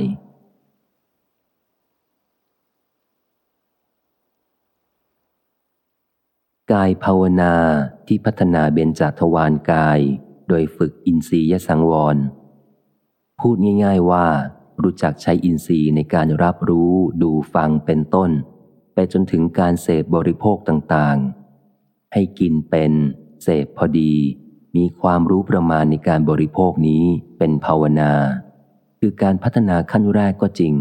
กายภาวนาที่พัฒนาเบญจทวารกาย โดยฝึกอินทรียสังวร พูดง่ายๆว่า รู้จักใช้อินทรีย์ในการรับรู้ดูฟังเป็นต้น ไปจนถึงการเสพบริโภคต่างๆ ให้กินเป็น เสพพอดี มีความรู้ประมาณในการบริโภคนี้เป็นภาวนา คือการพัฒนาขั้นแรกก็จริง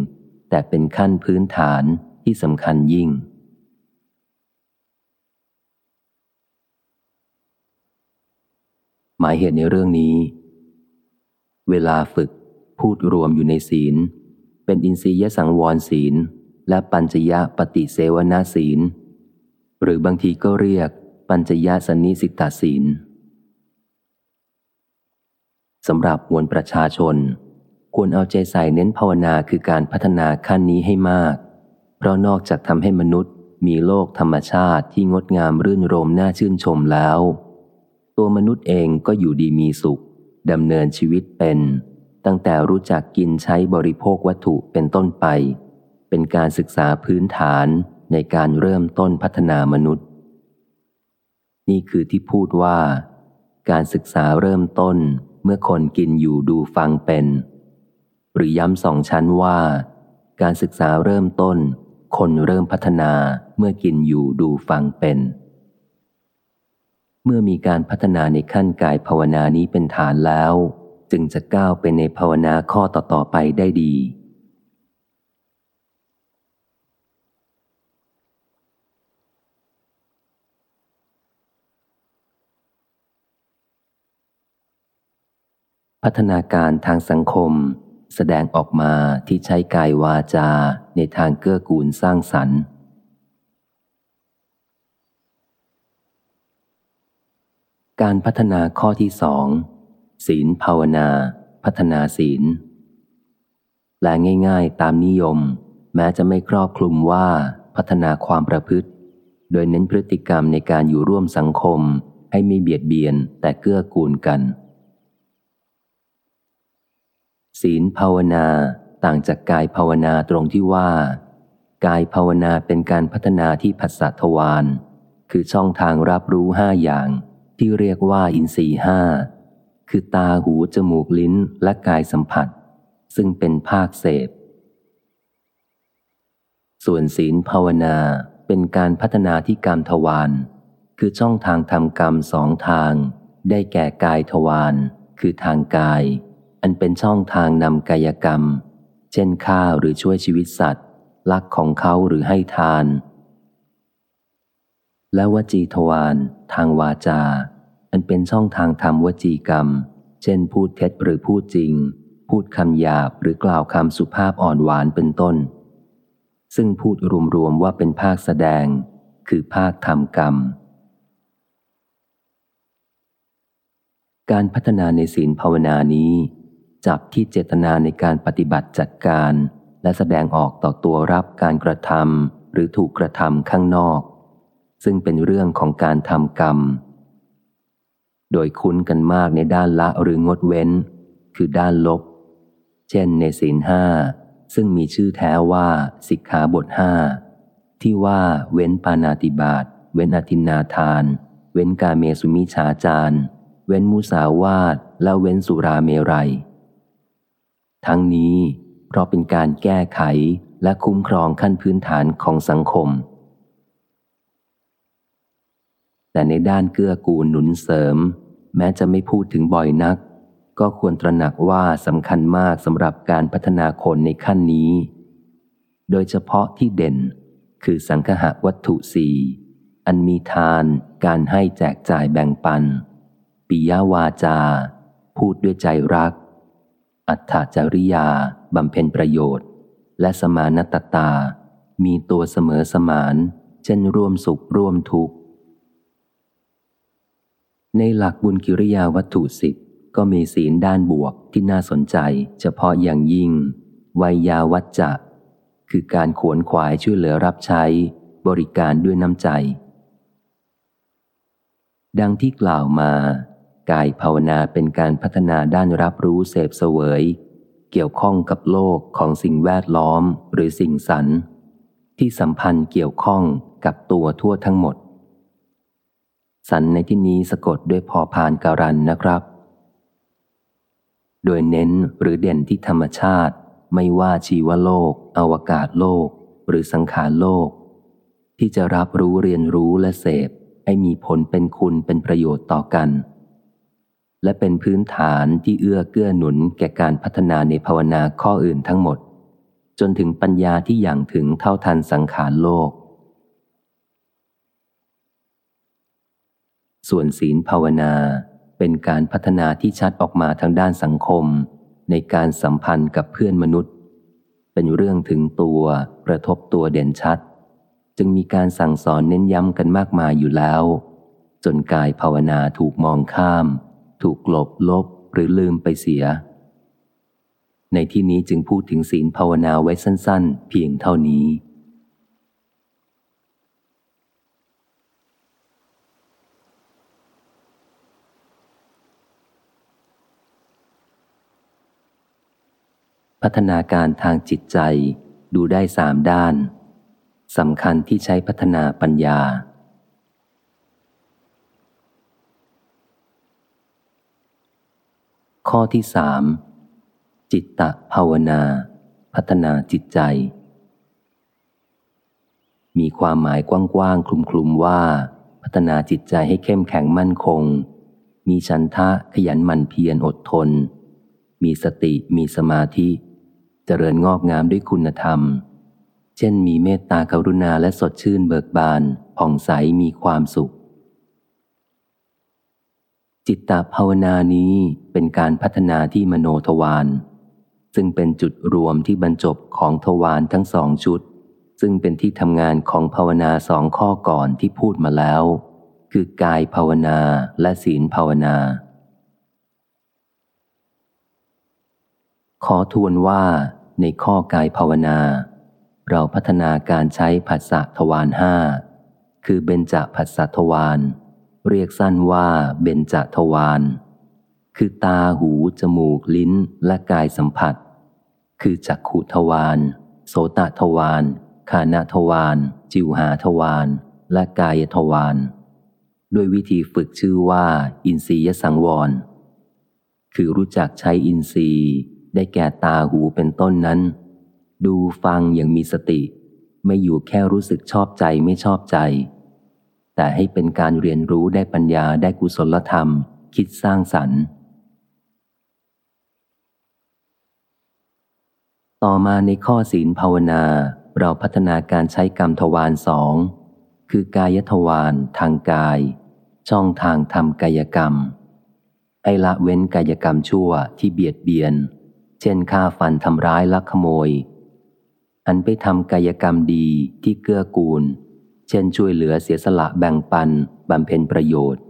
แต่เป็นขั้นพื้นฐานที่สำคัญยิ่ง หมายเหตุในเรื่องนี้ เวลาฝึกพูดรวมอยู่ในศีล เป็นอินทรียสังวรศีล และปัญจยะปฏิเสวนาศีล หรือบางทีก็เรียกปัญจยะสนิสิตาศีลสำหรับมวลประชาชน ควรเอาใจใส่เน้นภาวนาคือการพัฒนาขั้นนี้ให้มาก เพราะนอกจากทำให้มนุษย์มีโลกธรรมชาติที่งดงามรื่นรมน่าชื่นชมแล้ว ตัวมนุษย์เองก็อยู่ดีมีสุขดำเนินชีวิตเป็น ตั้งแต่รู้จักกินใช้บริโภควัตถุเป็นต้นไป เป็นการศึกษาพื้นฐานในการเริ่มต้นพัฒนามนุษย์ นี่คือที่พูดว่า การศึกษาเริ่มต้นเมื่อคนกินอยู่ดูฟังเป็น หรือย้ำสองชั้นว่า การศึกษาเริ่มต้น คนเริ่มพัฒนาเมื่อกินอยู่ดูฟังเป็น เมื่อมีการพัฒนาในขั้นกายภาวนานี้เป็นฐานแล้ว จึงจะก้าวไปในภาวนาข้อต่อๆไปได้ดี พัฒนาการทางสังคม แสดงออกมาที่ใช้กายวาจาในทางเกื้อกูลสร้างสรรค์ การพัฒนาข้อที่สองศีลภาวนา พัฒนาศีลแปลง่าย ๆ ตามนิยม แม้จะไม่ครอบคลุมว่าพัฒนาความประพฤติ โดยเน้นพฤติกรรมในการอยู่ร่วมสังคม ให้ไม่เบียดเบียนแต่เกื้อกูลกัน ศีลภาวนาต่างจากกายภาวนาตรงที่ว่า กายภาวนาเป็นการพัฒนาที่ผัสสะทวารคือช่องทางรับรู้ห้าอย่าง ที่เรียกว่าอินทรีห้าคือตาหูจมูกลิ้นและกายสัมผัส ซึ่งเป็นภาคเสพ ส่วนศีลภาวนาเป็นการพัฒนาที่กรรมทวารคือช่องทางทำกรรมสองทาง ได้แก่กายทวารคือทางกาย อันเป็นช่องทางนำกายกรรม เช่นฆ่าหรือช่วยชีวิตสัตว์ ลักของเขาหรือให้ทาน และวจีทวารทางวาจา อันเป็นช่องทางทำวจีกรรม เช่นพูดเท็จหรือพูดจริง พูดคำหยาบหรือกล่าวคำสุภาพอ่อนหวานเป็นต้น ซึ่งพูดรวมๆว่าเป็นภาคแสดง คือภาคทำกรรม การพัฒนาในศีลภาวนานี้ จับที่เจตนาในการปฏิบัติจัดการ และแสดงออกต่อตัวรับการกระทำหรือถูกกระทำข้างนอก ซึ่งเป็นเรื่องของการทำกรรม โดยคุ้นกันมากในด้านละหรืองดเว้น คือด้านลบ เช่นในศีลห้าซึ่งมีชื่อแท้ว่าสิกขาบทห้าที่ว่าเว้นปานาติบาตเว้นอธินาทาน เว้นกาเมสุมิฉาจารเว้นมุสาวาทและเว้นสุราเมรัย ทั้งนี้เพราะเป็นการแก้ไขและคุ้มครองขั้นพื้นฐานของสังคม แต่ในด้านเกื้อกูลหนุนเสริม แม้จะไม่พูดถึงบ่อยนัก ก็ควรตระหนักว่าสำคัญมากสำหรับการพัฒนาคนในขั้นนี้ โดยเฉพาะที่เด่น คือสังคหะวัตถุสี่อันมีทาน การให้แจกจ่ายแบ่งปัน ปิยวาจา พูดด้วยใจรัก อัตถจริยาบำเพ็ญประโยชน์ และสมานตตา มีตัวเสมอสมาน เช่นร่วมสุขร่วมทุกข์ ในหลักบุญกิริยาวัตถุสิบก็มีศีลด้านบวกที่น่าสนใจ เฉพาะอย่างยิ่งวัยาวัจจะ คือการขวนขวายช่วยเหลือรับใช้ บริการด้วยน้ำใจ ดังที่กล่าวมา กายภาวนาเป็นการพัฒนาด้านรับรู้เสพเสวย เกี่ยวข้องกับโลกของสิ่งแวดล้อมหรือสิ่งสรรที่สัมพันธ์เกี่ยวข้องกับตัวทั่วทั้งหมด สันในที่นี้สะกดด้วยพอพานการันนะครับ โดยเน้นหรือเด่นที่ธรรมชาติ ไม่ว่าชีวโลก อวกาศโลก หรือสังขารโลก ที่จะรับรู้เรียนรู้และเสพ ให้มีผลเป็นคุณเป็นประโยชน์ต่อกัน และเป็นพื้นฐานที่เอื้อเกื้อหนุนแก่การพัฒนาในภาวนาข้ออื่นทั้งหมด จนถึงปัญญาที่อย่างถึงเท่าทันสังขารโลก ส่วนศีลภาวนาเป็นการพัฒนาที่ชัดออกมาทางด้านสังคม ในการสัมพันธ์กับเพื่อนมนุษย์ เป็นเรื่องถึงตัวกระทบตัวเด่นชัด จึงมีการสั่งสอนเน้นย้ำกันมากมายอยู่แล้ว จนกายภาวนาถูกมองข้าม ถูกกลบลบหรือลืมไปเสีย ในที่นี้จึงพูดถึงศีลภาวนาไว้สั้น ๆ เพียงเท่านี้ พัฒนาการทางจิตใจดูได้สามด้านสำคัญที่ใช้พัฒนาปัญญา ข้อที่สามจิตตภาวนา พัฒนาจิตใจ มีความหมายกว้างๆคลุมๆว่า พัฒนาจิตใจให้เข้มแข็งมั่นคง มีชันทะขยันหมั่นเพียรอดทน มีสติมีสมาธิ เจริญงอกงามด้วยคุณธรรม เช่นมีเมตตากรุณาและสดชื่นเบิกบาน ผ่องใสมีความสุข จิตตภาวนานี้เป็นการพัฒนาที่มโนทวารซึ่งเป็นจุดรวมที่บรรจบของทวารทั้งสองชุด ซึ่งเป็นที่ทำงานของภาวนาสองข้อก่อนที่พูดมาแล้ว คือกายภาวนาและศีลภาวนา ขอทวนว่าในข้อกายภาวนา เราพัฒนาการใช้ผัสสะทวารห้าคือเบญจผัสสะทวารเรียกสั้นว่าเบญจทวารคือตาหู จมูก ลิ้นและกายสัมผัส คือจักขุทวารโสตทวารคานาทวารจิวหาทวารและกายทวารด้วยวิธีฝึกชื่อว่า อินทรียสังวร คือรู้จักใช้อินทรีย์ ได้แก่ตาหูเป็นต้นนั้น ดูฟังอย่างมีสติ ไม่อยู่แค่รู้สึกชอบใจไม่ชอบใจ แต่ให้เป็นการเรียนรู้ได้ปัญญาได้กุศลธรรม คิดสร้างสรรค์ ต่อมาในข้อศีลภาวนา เราพัฒนาการใช้กรรมทวารสองคือกายทวารทางกาย ช่องทางทำกายกรรมให้ละเว้นกายกรรมชั่วที่เบียดเบียน เช่นฆ่าฟันทำร้ายลักขโมย อันไปทำกายกรรมดีที่เกื้อกูล เช่นช่วยเหลือเสียสละแบ่งปันบำเพ็ญประโยชน์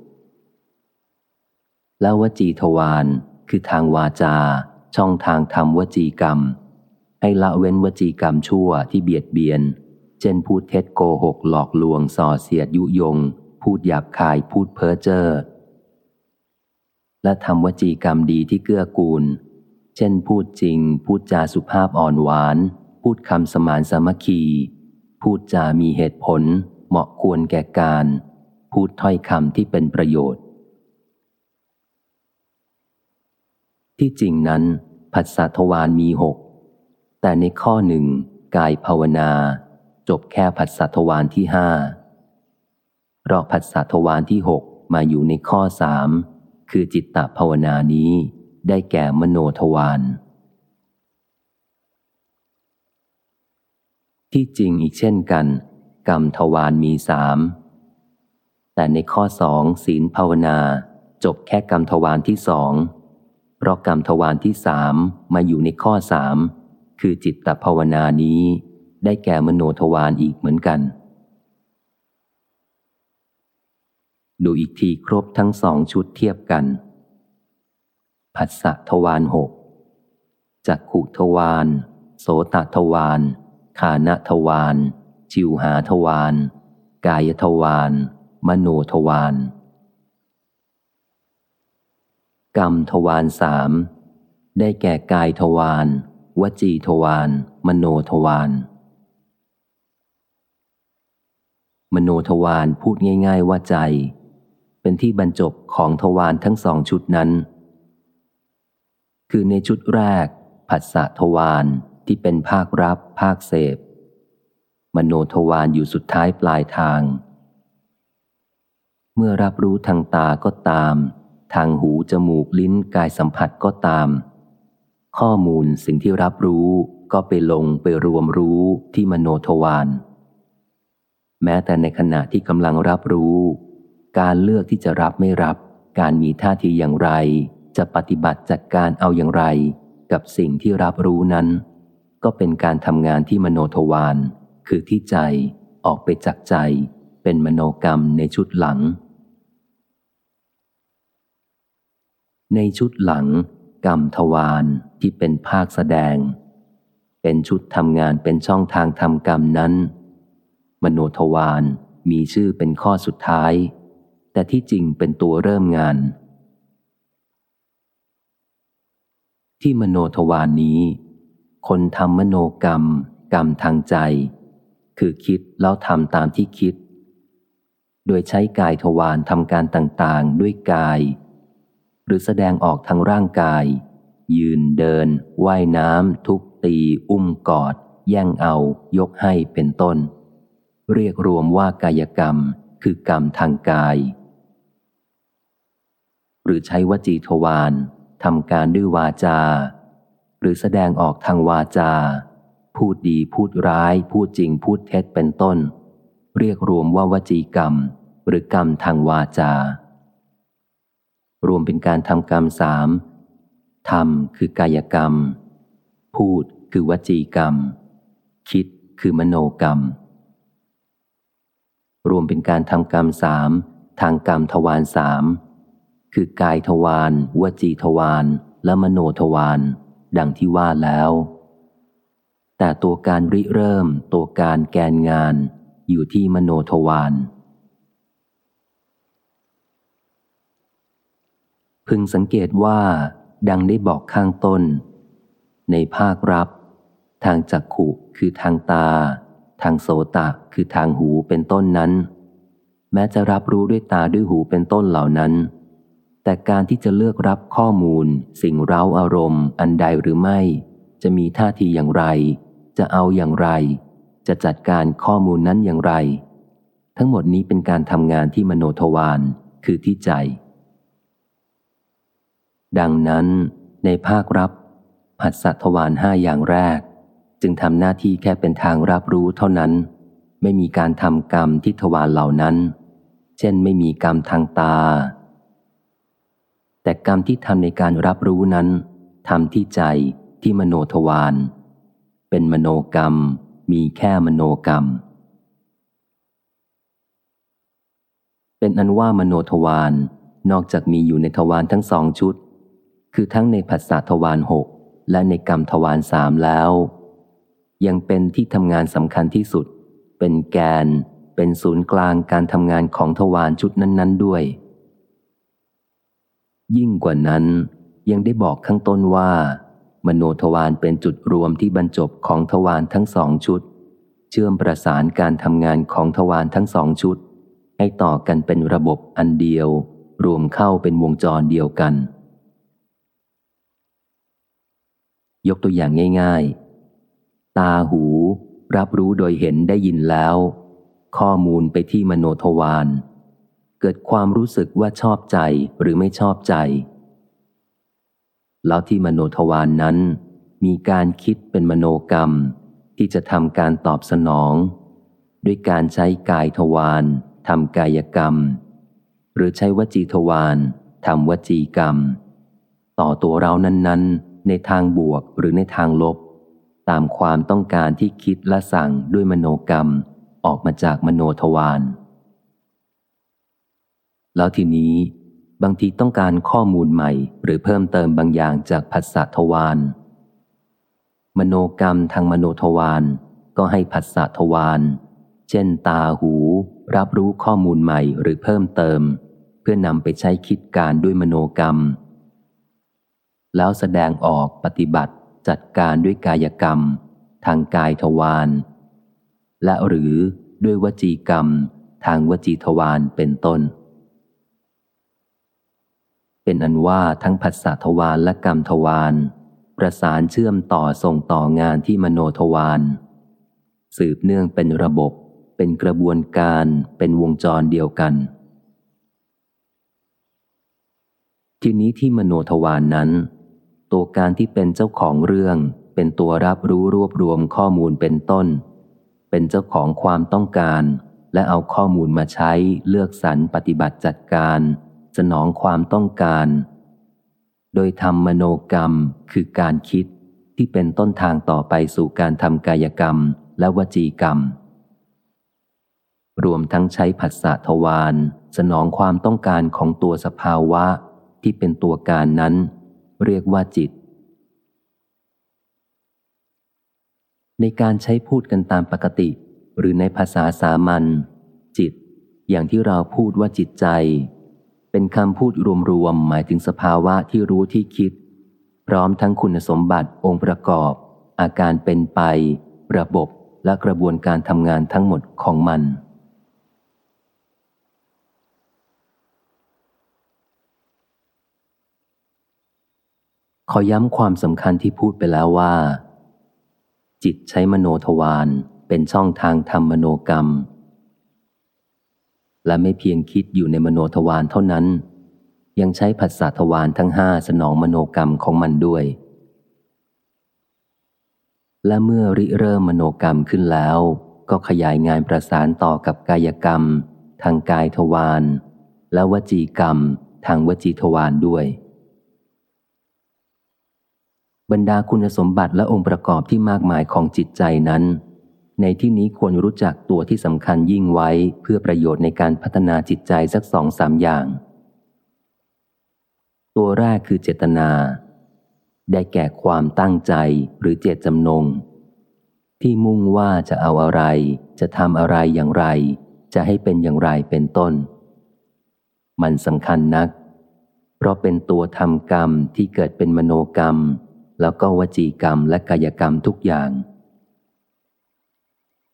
แล้ววจีทวารคือทางวาจา ช่องทางทำวจีกรรม ให้ละเว้นวจีกรรมชั่วที่เบียดเบียน เช่นพูดเท็จโกหกหลอกลวงส่อเสียดยุยง พูดหยาบคายพูดเพ้อเจ้อและทำวจีกรรมดีที่เกื้อกูล เช่นพูดจริง พูดจาสุภาพอ่อนหวาน พูดคำสมานสามัคคี พูดจามีเหตุผล เหมาะควรแก่การ พูดถ้อยคำที่เป็นประโยชน์ ที่จริงนั้นผัสสะทวารมีหก แต่ในข้อหนึ่งกายภาวนา จบแค่ผัสสะทวารที่ห้าเพราะผัสสะทวารที่หกมาอยู่ในข้อสามคือจิตตภาวนานี้ ได้แก่มโนทวาร ที่จริงอีกเช่นกัน กรรมทวารมีสามแต่ในข้อสองศีลภาวนา จบแค่กรรมทวารที่สองเพราะกรรมทวารที่สามมาอยู่ในข้อสามคือจิตตภาวนานี้ได้แก่มโนทวารอีกเหมือนกัน ดูอีกทีครบทั้งสองชุดเทียบกัน ผัสสะทวารหกจักขุทวารโสตทวารคานทวารชิวหาทวารกายทวารมโนทวารกรรมทวารสามได้แก่กายทวารวจีทวารมโนทวารมโนทวารพูดง่าย ๆ ว่าใจ เป็นที่บรรจบของทวารทั้งสองชุดนั้น คือในชุดแรก ผัสสะทวารที่เป็นภาครับ ภาคเสพ มโนทวารอยู่สุดท้ายปลายทาง เมื่อรับรู้ทางตาก็ตาม ทางหูจมูกลิ้นกายสัมผัสก็ตาม ข้อมูลสิ่งที่รับรู้ก็ไปลงไปรวมรู้ที่มโนทวารแม้แต่ในขณะที่กำลังรับรู้ การเลือกที่จะรับไม่รับ การมีท่าทีอย่างไร จะปฏิบัติจัดการเอาอย่างไร กับสิ่งที่รับรู้นั้น ก็เป็นการทำงานที่มโนทวาร คือที่ใจออกไปจากใจ เป็นมโนกรรมในชุดหลัง ในชุดหลัง กรรมทวารที่เป็นภาคแสดง เป็นชุดทำงานเป็นช่องทางทำกรรมนั้น มโนทวารมีชื่อเป็นข้อสุดท้าย แต่ที่จริงเป็นตัวเริ่มงาน ที่มโนทวานนี้ คนทำมโนกรรม กรรมทางใจ คือคิดแล้วทำตามที่คิด โดยใช้กายทวารทำการต่างๆ ด้วยกาย หรือแสดงออกทางร่างกาย ยืนเดินว่ายน้ำทุบตี อุ้มกอด แย่งเอา ยกให้เป็นต้น เรียกรวมว่ากายกรรม คือกรรมทางกาย หรือใช้วจีทวาร ทำการด้วยวาจา หรือแสดงออกทางวาจา พูดดีพูดร้าย พูดจริงพูดเท็จเป็นต้น เรียกรวมว่าวจีกรรม หรือกรรมทางวาจา รวมเป็นการทำกรรมสามทำคือกายกรรม พูดคือวจีกรรม คิดคือมโนกรรม รวมเป็นการทำกรรมสามทางกรรมทวารสาม คือกายทวารวจีทวารและมโนทวารดังที่ว่าแล้ว แต่ตัวการริเริ่มตัวการแกนงานอยู่ที่มโนทวารพึงสังเกตว่า ดังได้บอกข้างต้น ในภาครับ ทางจักขุคือทางตา ทางโสตะคือทางหูเป็นต้นนั้น แม้จะรับรู้ด้วยตาด้วยหูเป็นต้นเหล่านั้น แต่การที่จะเลือกรับข้อมูล สิ่งเร้าอารมณ์ อันใดหรือไม่ จะมีท่าทีอย่างไร จะเอาอย่างไร จะจัดการข้อมูลนั้นอย่างไร ทั้งหมดนี้เป็นการทำงานที่มโนทวารคือที่ใจ ดังนั้น ในภาครับ ผัสสะทวารห้าอย่างแรก จึงทำหน้าที่แค่เป็นทางรับรู้เท่านั้น ไม่มีการทำกรรมที่ทวารเหล่านั้น เช่นไม่มีกรรมทางตา แต่กรรมที่ทำในการรับรู้นั้นทำที่ใจที่มโนทวารเป็นมโนกรรม มีแค่มโนกรรม เป็นอันว่ามโนทวารนอกจากมีอยู่ในทวารทั้งสองชุด คือทั้งในผัสสะทวารหกและในกรรมทวารสามแล้ว ยังเป็นที่ทำงานสำคัญที่สุด เป็นแกน เป็นศูนย์กลางการทำงานของทวารชุดนั้น ๆ ด้วย ยิ่งกว่านั้นยังได้บอกข้างต้นว่า มโนทวารเป็นจุดรวมที่บรรจบของทวารทั้งสองชุด เชื่อมประสานการทำงานของทวารทั้งสองชุด ให้ต่อกันเป็นระบบอันเดียว รวมเข้าเป็นวงจรเดียวกัน ยกตัวอย่างง่าย ๆ ตาหู รับรู้โดยเห็นได้ยินแล้ว ข้อมูลไปที่มโนทวาร เกิดความรู้สึกว่าชอบใจหรือไม่ชอบใจ แล้วที่มโนทวานนั้น มีการคิดเป็นมโนกรรม ที่จะทำการตอบสนอง ด้วยการใช้กายทวารทำกายกรรม หรือใช้วจีทวารทำวจีกรรม ต่อตัวเรานั้น ๆ ในทางบวกหรือในทางลบ ตามความต้องการที่คิดและสั่งด้วยมโนกรรม ออกมาจากมโนทวาร แล้วทีนี้บางทีต้องการข้อมูลใหม่ หรือเพิ่มเติมบางอย่างจากภาษาทวารมโนกรรมทางมโนทวารก็ให้ภาษาทวารเช่นตาหู รับรู้ข้อมูลใหม่หรือเพิ่มเติม เพื่อนำไปใช้คิดการด้วยมโนกรรม แล้วแสดงออกปฏิบัติจัดการด้วยกายกรรม ทางกายทวารและหรือด้วยวจีกรรม ทางวจีทวารเป็นต้น เป็นอันว่าทั้งผัสสะทวารและกรรมทวารประสานเชื่อมต่อส่งต่องานที่มโนทวารสืบเนื่องเป็นระบบ เป็นกระบวนการเป็นวงจรเดียวกัน ทีนี้ที่มโนทวารนนั้น ตัวการที่เป็นเจ้าของเรื่อง เป็นตัวรับรู้รวบรวมข้อมูลเป็นต้น เป็นเจ้าของความต้องการ และเอาข้อมูลมาใช้เลือกสรรปฏิบัติจัดการ สนองความต้องการ โดยทำมโนกรรมคือการคิดที่เป็นต้นทางต่อไปสู่การทำกายกรรมและวจีกรรม รวมทั้งใช้ผัสสะทวารสนองความต้องการของตัวสภาวะที่เป็นตัวการนั้น เรียกว่าจิต ในการใช้พูดกันตามปกติ หรือในภาษาสามัญจิต อย่างที่เราพูดว่าจิตใจ เป็นคำพูดรวมๆหมายถึงสภาวะที่รู้ที่คิด พร้อมทั้งคุณสมบัติองค์ประกอบ อาการเป็นไป ระบบและกระบวนการทำงานทั้งหมดของมัน ขอย้ำความสำคัญที่พูดไปแล้วว่า จิตใช้มโนทวารเป็นช่องทางทำมโนกรรม และไม่เพียงคิดอยู่ในมโนทวารเท่านั้น ยังใช้ผัสสะทวารทั้งห้าสนองมโนกรรมของมันด้วย และเมื่อริเริ่มมโนกรรมขึ้นแล้ว ก็ขยายงานประสานต่อกับกายกรรม ทางกายทวารและวจีกรรม ทางวจีทวารด้วย บรรดาคุณสมบัติและองค์ประกอบที่มากมายของจิตใจนั้น ในที่นี้ควรรู้จักตัวที่สำคัญยิ่งไว้เพื่อประโยชน์ในการพัฒนาจิตใจสักสองสามอย่าง ตัวแรกคือเจตนา ได้แก่ความตั้งใจหรือเจตจำนง ที่มุ่งว่าจะเอาอะไร จะทำอะไรอย่างไร จะให้เป็นอย่างไรเป็นต้น มันสำคัญนัก เพราะเป็นตัวทำกรรมที่เกิดเป็นมโนกรรม แล้วก็วจีกรรมและกายกรรมทุกอย่าง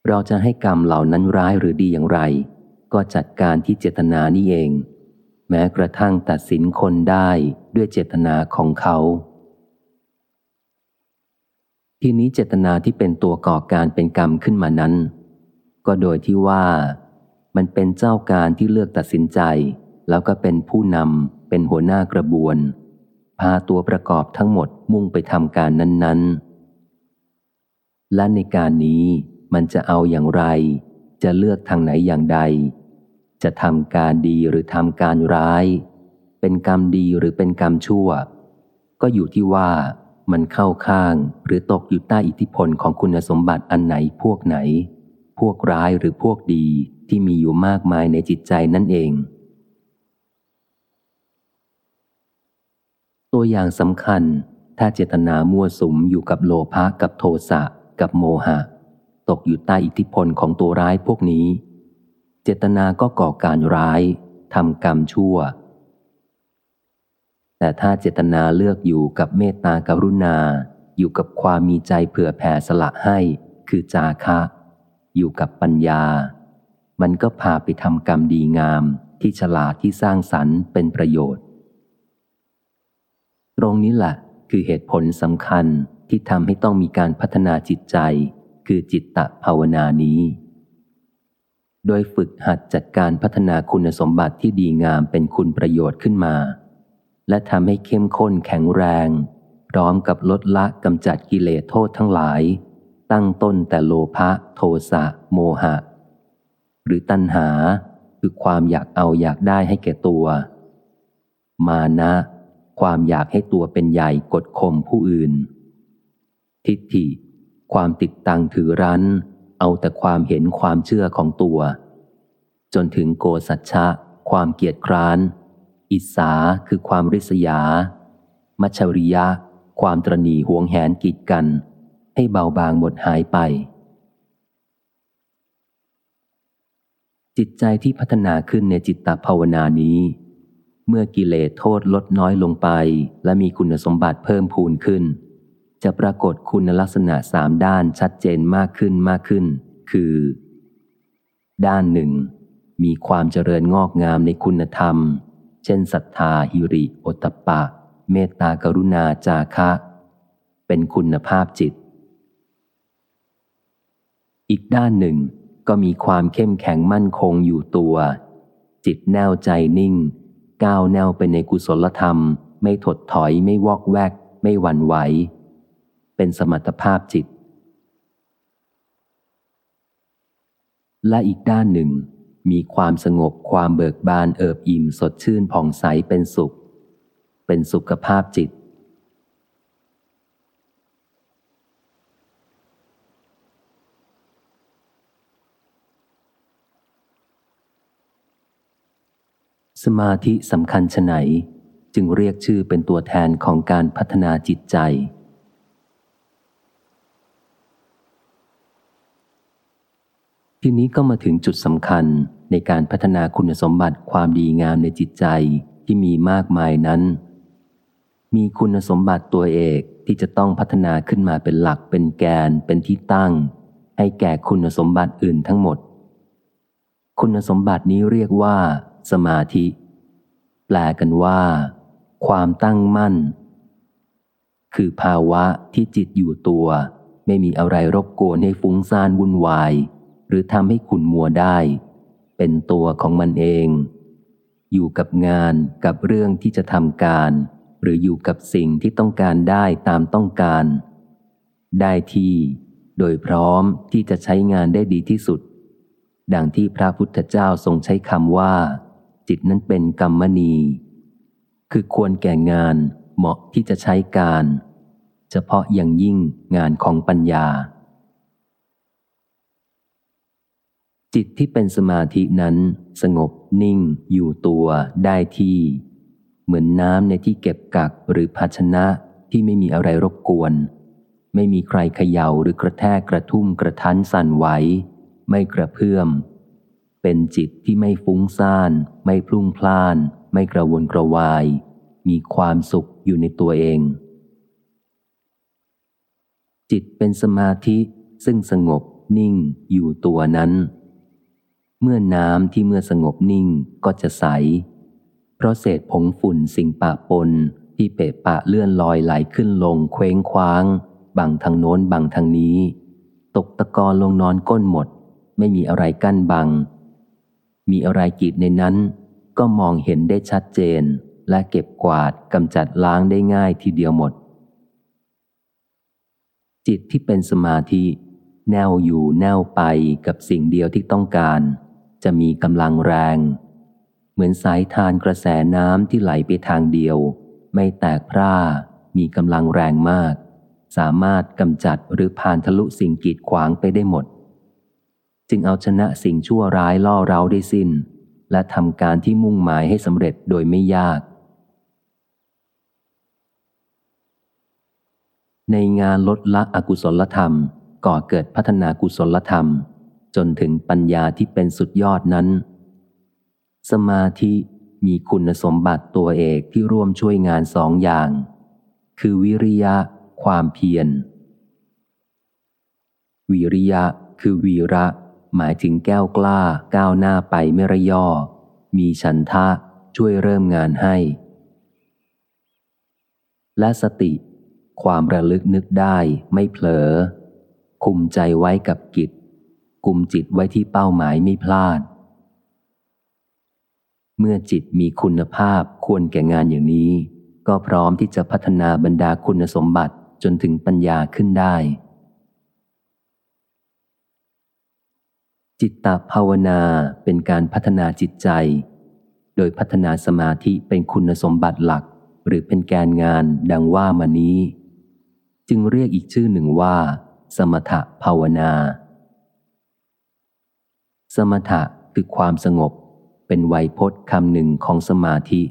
เราจะให้กรรมเหล่านั้นร้ายหรือดีอย่างไร ก็จัดการที่เจตนานี่เอง แม้กระทั่งตัดสินคนได้ด้วยเจตนาของเขา ทีนี้เจตนาที่เป็นตัวก่อการเป็นกรรมขึ้นมานั้น ก็โดยที่ว่ามันเป็นเจ้าการที่เลือกตัดสินใจ แล้วก็เป็นผู้นำเป็นหัวหน้ากระบวน พาตัวประกอบทั้งหมดมุ่งไปทำการนั้น ๆ และในการนี้ มันจะเอาอย่างไร จะเลือกทางไหนอย่างใด จะทำการดีหรือทำการร้าย เป็นกรรมดีหรือเป็นกรรมชั่ว ก็อยู่ที่ว่ามันเข้าข้างหรือตกอยู่ใต้อิทธิพลของคุณสมบัติอันไหนพวกไหน พวกร้ายหรือพวกดีที่มีอยู่มากมายในจิตใจนั่นเอง ตัวอย่างสำคัญถ้าเจตนามั่วสุมอยู่กับโลภะกับโทสะกับโมหะ ตกอยู่ใต้อิทธิพลของตัวร้ายพวกนี้ เจตนาก็ก่อการร้ายทำกรรมชั่ว แต่ถ้าเจตนาเลือกอยู่กับเมตตากรุณา อยู่กับความมีใจเผื่อแผ่สละให้ คือจาคะ อยู่กับปัญญา มันก็พาไปทำกรรมดีงามที่ฉลาดที่สร้างสรรค์เป็นประโยชน์ ตรงนี้แหละคือเหตุผลสำคัญที่ทำให้ต้องมีการพัฒนาจิตใจ คือจิตตภาวนานี้ โดยฝึกหัดจัดการพัฒนาคุณสมบัติที่ดีงามเป็นคุณประโยชน์ขึ้นมา และทำให้เข้มข้นแข็งแรง พร้อมกับลดละกำจัดกิเลสโทษทั้งหลาย ตั้งต้นแต่โลภะโทสะโมหะ หรือตัณหาคือความอยากเอาอยากได้ให้แก่ตัว มานะ ความอยากให้ตัวเป็นใหญ่กดข่มผู้อื่น ทิฏฐิ ความติดตังถือรั้น เอาแต่ความเห็นความเชื่อของตัว จนถึงโกสัจฉะความเกียจคร้าน อิสาคือความริษยา มัชริยะ ความตรณีหวงแหนกีดกัน ให้เบาบางหมดหายไป จิตใจที่พัฒนาขึ้นในจิตตภาวนานี้ เมื่อกิเลสโทษลดน้อยลงไป และมีคุณสมบัติเพิ่มพูนขึ้น จะปรากฏคุณลักษณะสามด้านชัดเจนมากขึ้นมากขึ้น คือ ด้านหนึ่ง มีความเจริญงอกงามในคุณธรรม เช่นศรัทธาหิริโอตปะ เมตตากรุณาจาคะ เป็นคุณภาพจิต อีกด้านหนึ่งก็มีความเข้มแข็งมั่นคงอยู่ตัว จิตแน่วใจนิ่ง ก้าวแนวไปในกุศลธรรม ไม่ถดถอยไม่วอกแวก ไม่หวั่นไหว เป็นสมรรถภาพจิต และอีกด้านหนึ่ง มีความสงบความเบิกบานเอิบอิ่มสดชื่นผ่องใสเป็นสุข เป็นสุขภาพจิต สมาธิสำคัญชไหนจึงเรียกชื่อเป็นตัวแทนของการพัฒนาจิตใจ ทีนี้ก็มาถึงจุดสำคัญในการพัฒนาคุณสมบัติความดีงามในจิตใจที่มีมากมายนั้น มีคุณสมบัติตัวเอกที่จะต้องพัฒนาขึ้นมาเป็นหลักเป็นแกนเป็นที่ตั้ง ให้แก่คุณสมบัติอื่นทั้งหมด คุณสมบัตินี้เรียกว่า สมาธิ แปลกันว่า ความตั้งมั่น คือภาวะที่จิตอยู่ตัว ไม่มีอะไรรบกวนให้ฟุ้งซ่านวุ่นวาย รือทำให้ขุนมัวได้ เป็นตัวของมันเอง อยู่กับงานกับเรื่องที่จะทำการ หรืออยู่กับสิ่งที่ต้องการได้ตามต้องการ ได้ที่ โดยพร้อมที่จะใช้งานได้ดีที่สุด ดังที่พระพุทธเจ้าทรงใช้คำว่า จิตนั้นเป็นกรรมณี คือควรแก่งานเหมาะที่จะใช้การ เฉพาะอย่างยิ่งงานของปัญญา จิตที่เป็นสมาธินั้น สงบนิ่ง อยู่ตัวได้ที่ เหมือนน้ำในที่เก็บกักหรือภาชนะที่ไม่มีอะไรรบกวน ไม่มีใครเขย่าหรือกระแทกกระทุ่มกระทันสั่นไหวไม่กระเพื่อม เป็นจิตที่ไม่ฟุ้งซ่าน ไม่พลุ่งพล่าน ไม่กระวนกระวาย มีความสุขอยู่ในตัวเอง จิตเป็นสมาธิซึ่งสงบนิ่งอยู่ตัวนั้น เมื่อน้ำที่เมื่อสงบนิ่งก็จะใส เพราะเศษผงฝุ่นสิ่งปะปนที่เปะปะเลื่อนลอยไหลขึ้นลงเคว้งคว้างบังทางโน้นบังทางนี้ ตกตะกอนลงนอนก้นหมด ไม่มีอะไรกั้นบัง มีอะไรกีดในนั้น ก็มองเห็นได้ชัดเจน และเก็บกวาดกำจัดล้างได้ง่ายทีเดียวหมด จิตที่เป็นสมาธิ แนวอยู่แนวไปกับสิ่งเดียวที่ต้องการ จะมีกำลังแรง เหมือนสายทานกระแสน้ำที่ไหลไปทางเดียว ไม่แตกพร่า มีกำลังแรงมาก สามารถกำจัดหรือผ่านทะลุสิ่งกีดขวางไปได้หมด จึงเอาชนะสิ่งชั่วร้ายล่อเราได้สิ้น และทำการที่มุ่งหมายให้สำเร็จโดยไม่ยาก ในงานลดละอกุศลธรรมก่อเกิดพัฒนากุศลธรรม จนถึงปัญญาที่เป็นสุดยอดนั้น สมาธิมีคุณสมบัติตัวเอกที่ร่วมช่วยงานสองอย่าง คือวิริยะ ความเพียร วิริยะคือวีระ หมายถึงแก้วกล้าก้าวหน้าไปไม่ระยอ มีฉันทะช่วยเริ่มงานให้ และสติ ความระลึกนึกได้ไม่เผลอ คุมใจไว้กับกิจ กลุ่มจิตไว้ที่เป้าหมายไม่พลาด เมื่อจิตมีคุณภาพควรแก่งานอย่างนี้ ก็พร้อมที่จะพัฒนาบรรดาคุณสมบัติจนถึงปัญญาขึ้นได้ จิตตภาวนาเป็นการพัฒนาจิตใจ โดยพัฒนาสมาธิเป็นคุณสมบัติหลัก หรือเป็นแกนงานดังว่ามานี้ จึงเรียกอีกชื่อหนึ่งว่า สมถภาวนา สมถะคือความสงบ เป็นไวยพจน์คำหนึ่งของสมาธิ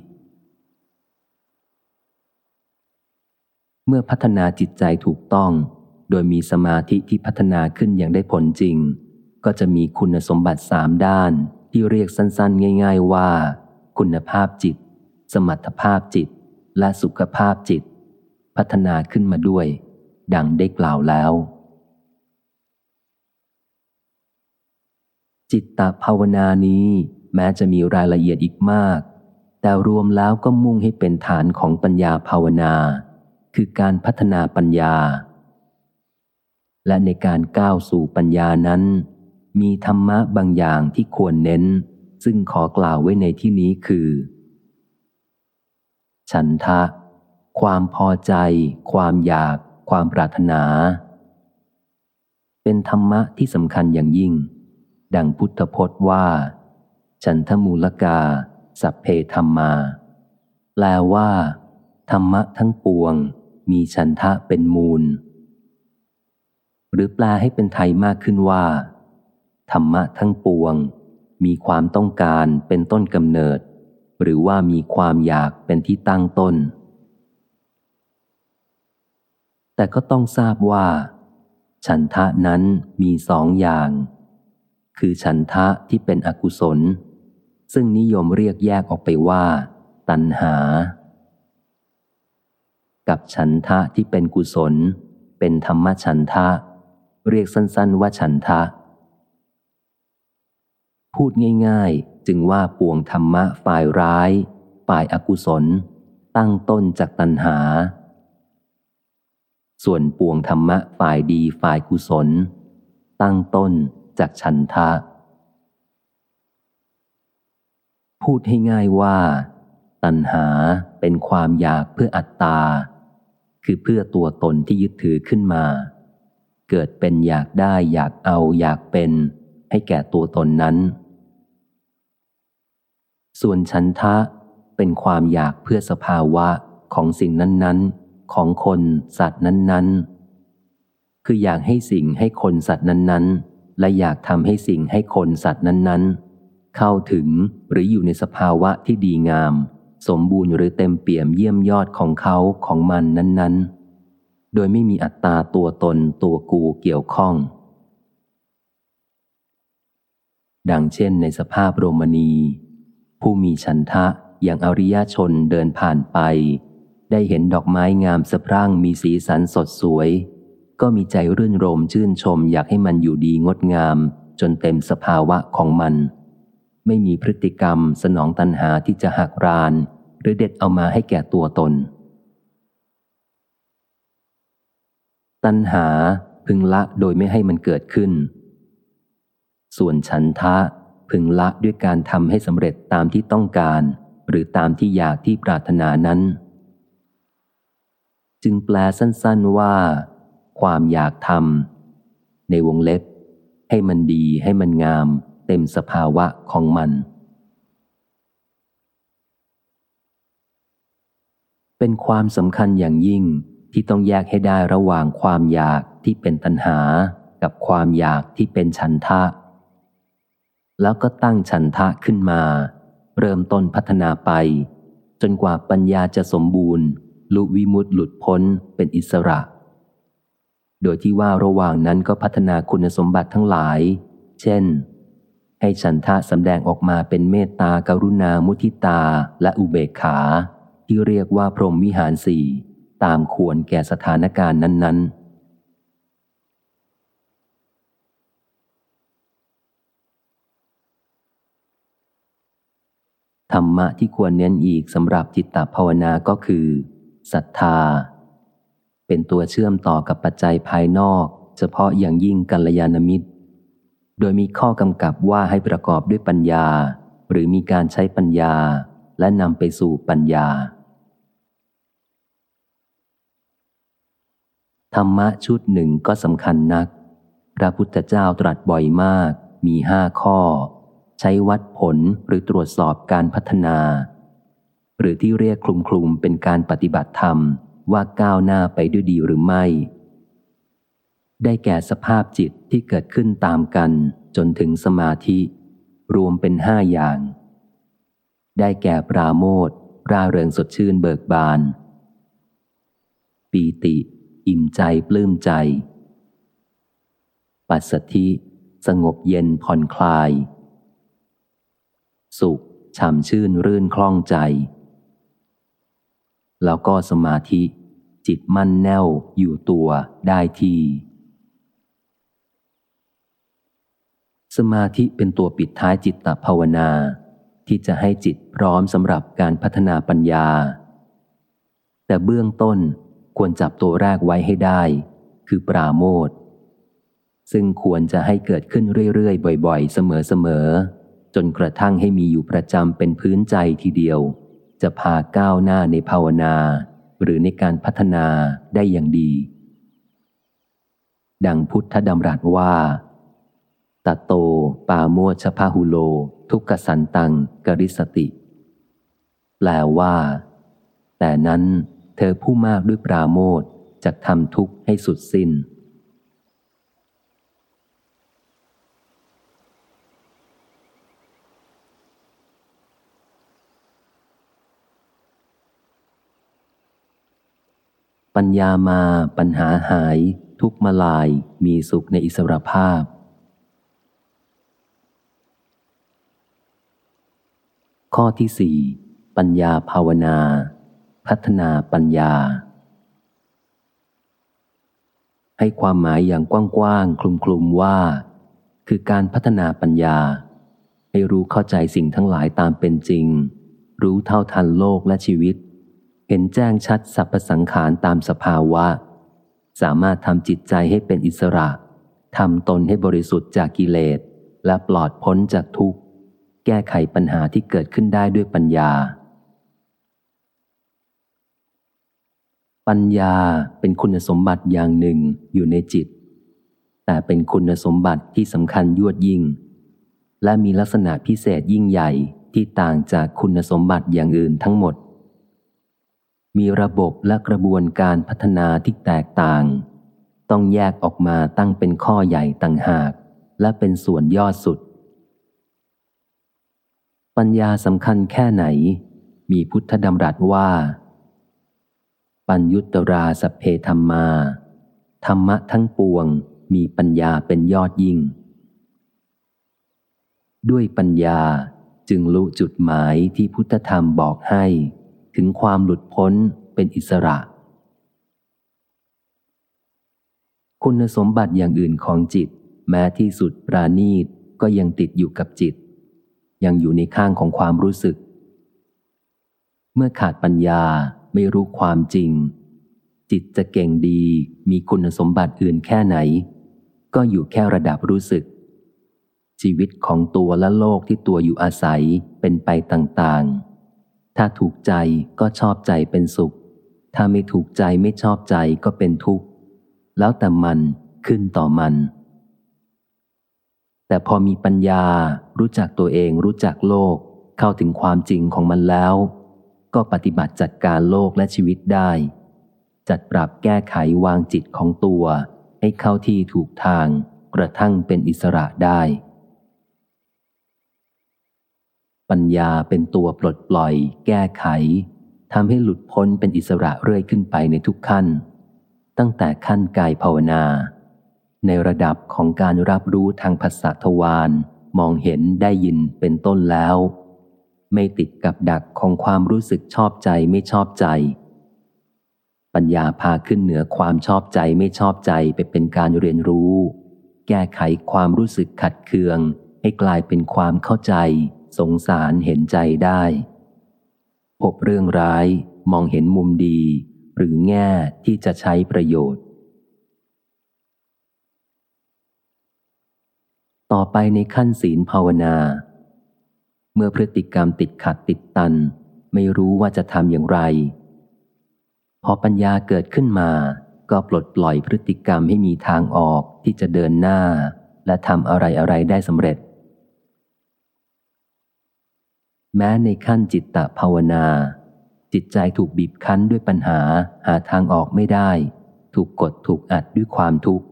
เมื่อพัฒนาจิตใจถูกต้อง โดยมีสมาธิที่พัฒนาขึ้นอย่างได้ผลจริง ก็จะมีคุณสมบัติสามด้านที่เรียกสั้นๆ ง่าย ๆว่า คุณภาพจิต สมรรถภาพจิต และสุขภาพจิต พัฒนาขึ้นมาด้วย ดังได้กล่าวแล้ว จิตตภาวนานี้แม้จะมีรายละเอียดอีกมาก แต่รวมแล้วก็มุ่งให้เป็นฐานของปัญญาภาวนา คือการพัฒนาปัญญา และในการก้าวสู่ปัญญานั้น มีธรรมะบางอย่างที่ควรเน้น ซึ่งขอกล่าวไว้ในที่นี้คือ ฉันทะ ความพอใจ ความอยาก ความปรารถนา เป็นธรรมะที่สำคัญอย่างยิ่ง ดังพุทธพจน์ว่า ฉันทมูลกา สัพเพธรรมา แปลว่า ธรรมะทั้งปวง มีฉันทะเป็นมูล หรือแปลให้เป็นไทยมากขึ้นว่า ธรรมะทั้งปวง มีความต้องการเป็นต้นกำเนิด หรือว่ามีความอยากเป็นที่ตั้งต้น แต่ก็ต้องทราบว่า ฉันทะนั้นมีสองอย่าง คือฉันทะที่เป็นอกุศล ซึ่งนิยมเรียกแยกออกไปว่า ตัณหา กับฉันทะที่เป็นกุศล เป็นธรรมฉันทะ เรียกสั้นๆว่าฉันทะ พูดง่ายๆ จึงว่าปวงธรรมะฝ่ายร้าย ฝ่ายอากุศล ตั้งต้นจากตัณหา ส่วนปวงธรรมะฝ่ายดีฝ่ายกุศล ตั้งต้น จากฉันทะ พูดให้ง่ายว่า ตัณหาเป็นความอยากเพื่ออัตตา คือเพื่อตัวตนที่ยึดถือขึ้นมา เกิดเป็นอยากได้อยากเอาอยากเป็น ให้แก่ตัวตนนั้น ส่วนฉันทะเป็นความอยากเพื่อสภาวะของสิ่งนั้นๆ ของคนสัตว์นั้นๆ คืออยากให้สิ่งให้คนสัตว์นั้นๆ และอยากทำให้สิ่งให้คนสัตว์นั้นๆ เข้าถึงหรืออยู่ในสภาวะที่ดีงาม สมบูรณ์หรือเต็มเปี่ยมเยี่ยมยอดของเขาของมันนั้นๆ โดยไม่มีอัตตาตัวตนตัวกูเกี่ยวข้อง ดังเช่นในสภาพโรมณี ผู้มีฉันทะอย่างอริยชนเดินผ่านไป ได้เห็นดอกไม้งามสะพรั่งมีสีสันสดสวย ก็มีใจรื่นรมชื่นชมอยากให้มันอยู่ดีงดงาม จนเต็มสภาวะของมัน ไม่มีพฤติกรรมสนองตัณหาที่จะหักราน หรือเด็ดเอามาให้แก่ตัวตน ตัณหาพึงละโดยไม่ให้มันเกิดขึ้น ส่วนฉันทะพึงละด้วยการทำให้สำเร็จตามที่ต้องการ หรือตามที่อยากที่ปรารถนานั้น จึงแปลสั้นๆว่า ความอยากทำในวงเล็บ ให้มันดีให้มันงาม เต็มสภาวะของมัน เป็นความสำคัญอย่างยิ่งที่ต้องแยกให้ได้ระหว่างความอยากที่เป็นตัณหากับความอยากที่เป็นฉันทะ แล้วก็ตั้งฉันทะขึ้นมา เริ่มต้นพัฒนาไป จนกว่าปัญญาจะสมบูรณ์ลุวิมุตหลุดพ้นเป็นอิสระ โดยที่ว่าระหว่างนั้นก็พัฒนาคุณสมบัติทั้งหลาย เช่น ให้ฉันทะสำแดงออกมาเป็นเมตตากรุณามุทิตาและอุเบกขา ที่เรียกว่าพรหมวิหารสี่ตามควรแก่สถานการณ์นั้น ๆธรรมะที่ควรเน้นอีกสำหรับจิตตภาวนาก็คือศรัทธา เป็นตัวเชื่อมต่อกับปัจจัยภายนอก เฉพาะอย่างยิ่งกัลยาณมิตร โดยมีข้อกำกับว่าให้ประกอบด้วยปัญญา หรือมีการใช้ปัญญาและนำไปสู่ปัญญา ธรรมะชุดหนึ่งก็สำคัญนัก พระพุทธเจ้าตรัสบ่อยมาก มีห้าข้อ ใช้วัดผลหรือตรวจสอบการพัฒนา หรือที่เรียกคลุมคลุมเป็นการปฏิบัติธรรม ว่าก้าวหน้าไปด้วยดีหรือไม่ ได้แก่สภาพจิตที่เกิดขึ้นตามกันจนถึงสมาธิ รวมเป็นห้าอย่าง ได้แก่ปราโมทร่าเริงสดชื่นเบิกบาน ปีติ อิ่มใจปลื้มใจ ปัสสธิสงบเย็นผ่อนคลาย สุขช่ำชื่นรื่นคล่องใจ แล้วก็สมาธิ จิตมั่นแน่วอยู่ตัวได้ที่ สมาธิเป็นตัวปิดท้ายจิตตภาวนา ที่จะให้จิตพร้อมสำหรับการพัฒนาปัญญา แต่เบื้องต้นควรจับตัวแรกไว้ให้ได้ คือปราโมทซึ่งควรจะให้เกิดขึ้นเรื่อยๆ บ่อยๆ เสมอๆ จนกระทั่งให้มีอยู่ประจำเป็นพื้นใจทีเดียว จะพาก้าวหน้าในภาวนา หรือในการพัฒนาได้อย่างดี ดังพุทธดำรัสว่าตโต ปามัวชพาหุโล ทุกขสันตัง กริสติ แปลว่า แต่นั้นเธอผู้มากด้วยปราโมทจะทำทุกข์ให้สุดสิน้น ปัญญามาปัญหาหาย ทุกมาลายมีสุขในอิสรภาพ ข้อที่สี่ปัญญาภาวนา พัฒนาปัญญา ให้ความหมายอย่างกว้างๆคลุมๆว่า คือการพัฒนาปัญญา ให้รู้เข้าใจสิ่งทั้งหลายตามเป็นจริง รู้เท่าทันโลกและชีวิต เห็นแจ้งชัดสรรพสังขารตามสภาวะ สามารถทำจิตใจให้เป็นอิสระทำตนให้บริสุทธิ์จากกิเลส และปลอดพ้นจากทุกข์ แก้ไขปัญหาที่เกิดขึ้นได้ด้วยปัญญา ปัญญาเป็นคุณสมบัติอย่างหนึ่งอยู่ในจิต แต่เป็นคุณสมบัติที่สำคัญยวดยิ่ง และมีลักษณะพิเศษยิ่งใหญ่ที่ต่างจากคุณสมบัติอย่างอื่นทั้งหมด มีระบบและกระบวนการพัฒนาที่แตกต่าง ต้องแยกออกมาตั้งเป็นข้อใหญ่ต่างหาก และเป็นส่วนยอดสุด ปัญญาสำคัญแค่ไหน มีพุทธดำรัสว่า ปัญยุตราสเพธรรมา ธรรมะทั้งปวงมีปัญญาเป็นยอดยิ่ง ด้วยปัญญาจึงรู้จุดหมายที่พุทธธรรมบอกให้ ถึงความหลุดพ้นเป็นอิสระ คุณสมบัติอย่างอื่นของจิต แม้ที่สุดปราณีตก็ยังติดอยู่กับจิต ยังอยู่ในข้างของความรู้สึก เมื่อขาดปัญญาไม่รู้ความจริง จิตจะเก่งดีมีคุณสมบัติอื่นแค่ไหน ก็อยู่แค่ระดับรู้สึก ชีวิตของตัวและโลกที่ตัวอยู่อาศัยเป็นไปต่างๆ ถ้าถูกใจก็ชอบใจเป็นสุข ถ้าไม่ถูกใจไม่ชอบใจก็เป็นทุกข์ แล้วแต่มันขึ้นต่อมัน แต่พอมีปัญญารู้จักตัวเองรู้จักโลก เข้าถึงความจริงของมันแล้ว ก็ปฏิบัติจัดการโลกและชีวิตได้ จัดปรับแก้ไขวางจิตของตัว ให้เข้าที่ถูกทางกระทั่งเป็นอิสระได้ ปัญญาเป็นตัวปลดปล่อย แก้ไขทำให้หลุดพ้นเป็นอิสระเรื่อยขึ้นไปในทุกขั้น ตั้งแต่ขั้นกายภาวนา ในระดับของการรับรู้ทางภาษาทวารมองเห็นได้ยินเป็นต้นแล้ว ไม่ติดกับดักของความรู้สึกชอบใจไม่ชอบใจ ปัญญาพาขึ้นเหนือความชอบใจไม่ชอบใจไปเป็นการเรียนรู้ แก้ไขความรู้สึกขัดเคือง ให้กลายเป็นความเข้าใจ สงสารเห็นใจได้ พบเรื่องร้ายมองเห็นมุมดี หรือแง่ที่จะใช้ประโยชน์ ต่อไปในขั้นศีลภาวนา เมื่อพฤติกรรมติดขัดติดตัน ไม่รู้ว่าจะทำอย่างไร พอปัญญาเกิดขึ้นมา ก็ปลดปล่อยพฤติกรรมให้มีทางออกที่จะเดินหน้า และทำอะไรอะไรได้สำเร็จ แม้ในขั้นจิตตภาวนา จิตใจถูกบีบคั้นด้วยปัญหาหาทางออกไม่ได้ ถูกกดถูกอัดด้วยความทุกข์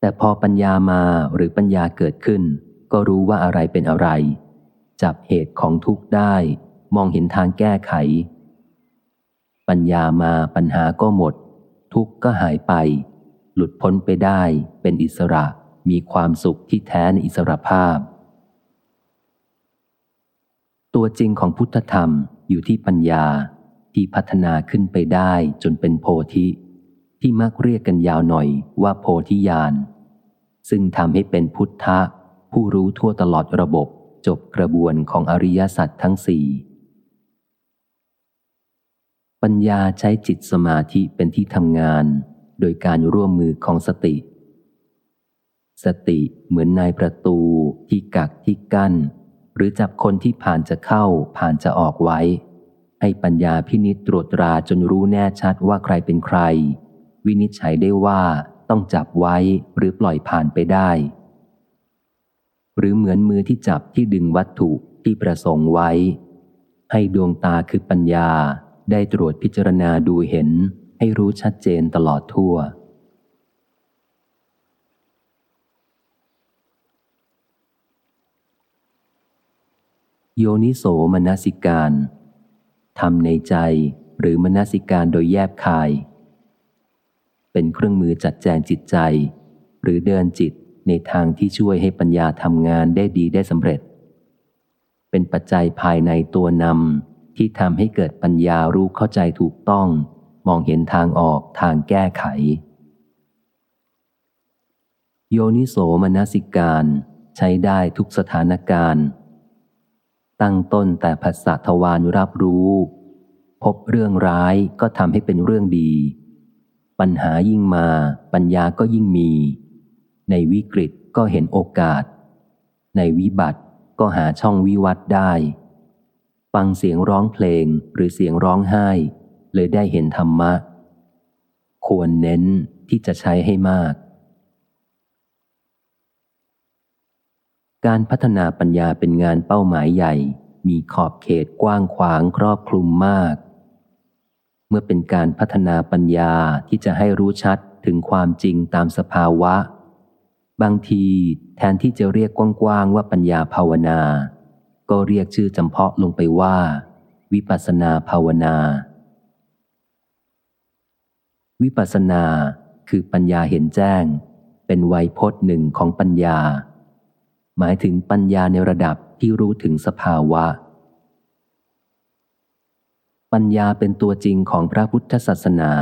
แต่พอปัญญามาหรือปัญญาเกิดขึ้น ก็รู้ว่าอะไรเป็นอะไร จับเหตุของทุกข์ได้ มองเห็นทางแก้ไข ปัญญามาปัญหาก็หมด ทุกข์ก็หายไป หลุดพ้นไปได้ เป็นอิสระมีความสุขที่แท้ในอิสระภาพ ตัวจริงของพุทธธรรมอยู่ที่ปัญญาที่พัฒนาขึ้นไปได้จนเป็นโพธิ ที่มักเรียกกันยาวหน่อยว่าโพธิญาณซึ่งทำให้เป็นพุทธะ ผู้รู้ทั่วตลอดระบบจบกระบวนของอริยสัจทั้งสี่ปัญญาใช้จิตสมาธิเป็นที่ทำงาน โดยการร่วมมือของสติ สติเหมือนนายประตูที่กักที่กั้น รือจับคนที่ผ่านจะเข้าผ่านจะออกไว้ ให้ปัญญาพินิจตรวจตราจนรู้แน่ชัดว่าใครเป็นใคร วินิจฉัยได้ว่าต้องจับไว้หรือปล่อยผ่านไปได้ หรือเหมือนมือที่จับที่ดึงวัตถุที่ประสงค์ไว้ ให้ดวงตาคือปัญญาได้ตรวจพิจารณาดูเห็น ให้รู้ชัดเจนตลอดทั่ว โยนิโสมนสิการทำในใจหรือมนสิการโดยแยบคาย เป็นเครื่องมือจัดแจงจิตใจ หรือเดินจิตในทางที่ช่วยให้ปัญญาทำงานได้ดีได้สำเร็จ เป็นปัจจัยภายในตัวนำที่ทำให้เกิดปัญญารู้เข้าใจถูกต้อง มองเห็นทางออกทางแก้ไข โยนิโสมนสิการใช้ได้ทุกสถานการณ์ ตั้งต้นแต่ภาษาทวารรับรู้ พบเรื่องร้ายก็ทำให้เป็นเรื่องดี ปัญหายิ่งมา ปัญญาก็ยิ่งมี ในวิกฤตก็เห็นโอกาส ในวิบัติก็หาช่องวิวัตได้ ฟังเสียงร้องเพลงหรือเสียงร้องไห้ เลยได้เห็นธรรมะ ควรเน้นที่จะใช้ให้มาก การพัฒนาปัญญาเป็นงานเป้าหมายใหญ่ มีขอบเขตกว้างขวางครอบคลุมมาก เมื่อเป็นการพัฒนาปัญญาที่จะให้รู้ชัดถึงความจริงตามสภาวะ บางทีแทนที่จะเรียกกว้างๆว่าปัญญาภาวนา ก็เรียกชื่อจำเพาะลงไปว่า วิปัสนาภาวนา วิปัสนาคือปัญญาเห็นแจ้ง เป็นไวยพจน์หนึ่งของปัญญา หมายถึงปัญญาในระดับที่รู้ถึงสภาวะ ปัญญาเป็นตัวจริงของพระพุทธศาสนา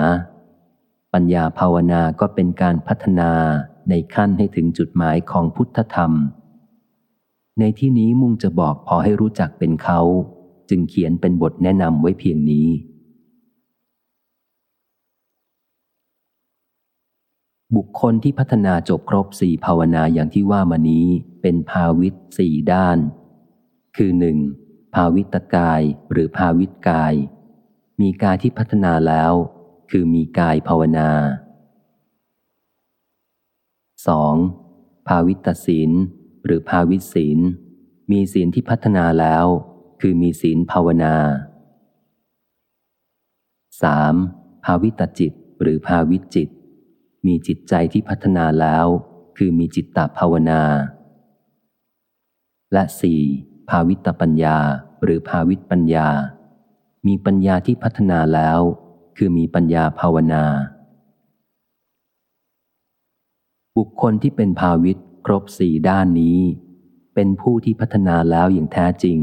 ปัญญาภาวนาก็เป็นการพัฒนาในขั้นให้ถึงจุดหมายของพุทธธรรม ในที่นี้มุ่งจะบอกพอให้รู้จักเป็นเขา จึงเขียนเป็นบทแนะนำไว้เพียงนี้ บุคคลที่พัฒนาจบครบสี่ภาวนาอย่างที่ว่ามานี้เป็นภาวิตสี่ด้าน คือหนึ่งภาวิตกายหรือภาวิตกาย มีกายที่พัฒนาแล้ว คือมีกายภาวนา 2. ภาวิตศีลหรือภาวิตศีล มีศีลที่พัฒนาแล้ว คือมีศีลภาวนา 3. ภาวิตจิตหรือภาวิจิต มีจิตใจที่พัฒนาแล้ว คือมีจิตตภาวนา และ 4. ภาวิตปัญญาหรือภาวิตปัญญา มีปัญญาที่พัฒนาแล้ว คือมีปัญญาภาวนา บุคคลที่เป็นภาวิตครบสี่ด้านนี้ เป็นผู้ที่พัฒนาแล้วอย่างแท้จริง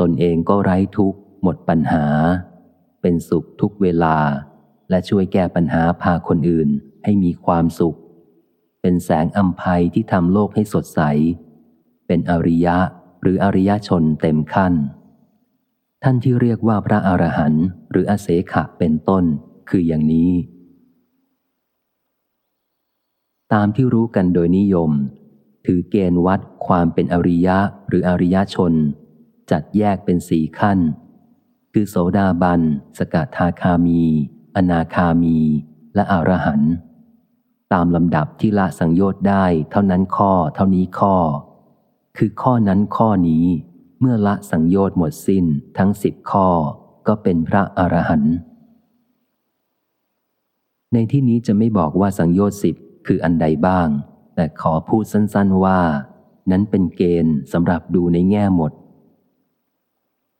ตนเองก็ไร้ทุกข์ หมดปัญหา เป็นสุขทุกเวลา และช่วยแก้ปัญหาพาคนอื่น ให้มีความสุข เป็นแสงอัมภัยที่ทำโลกให้สดใส เป็นอริยะหรืออริยชนเต็มขั้น ท่านที่เรียกว่าพระอรหันต์หรืออาเสขะเป็นต้นคืออย่างนี้ ตามที่รู้กันโดยนิยม ถือเกณฑ์วัดความเป็นอริยะหรืออริยชน จัดแยกเป็นสี่ขั้น คือโสดาบัน สกทาคามี อนาคามี และอรหันต์ ตามลำดับที่ละสังโยชน์ได้เท่านั้นข้อเท่านี้ข้อ คือข้อนั้นข้อนี้ เมื่อละสังโยชน์หมดสิ้นทั้งสิบข้อก็เป็นพระอรหันต์ในที่นี้จะไม่บอกว่าสังโยชน์สิบคืออันใดบ้าง แต่ขอพูดสั้นๆว่า นั้นเป็นเกณฑ์สำหรับดูในแง่หมด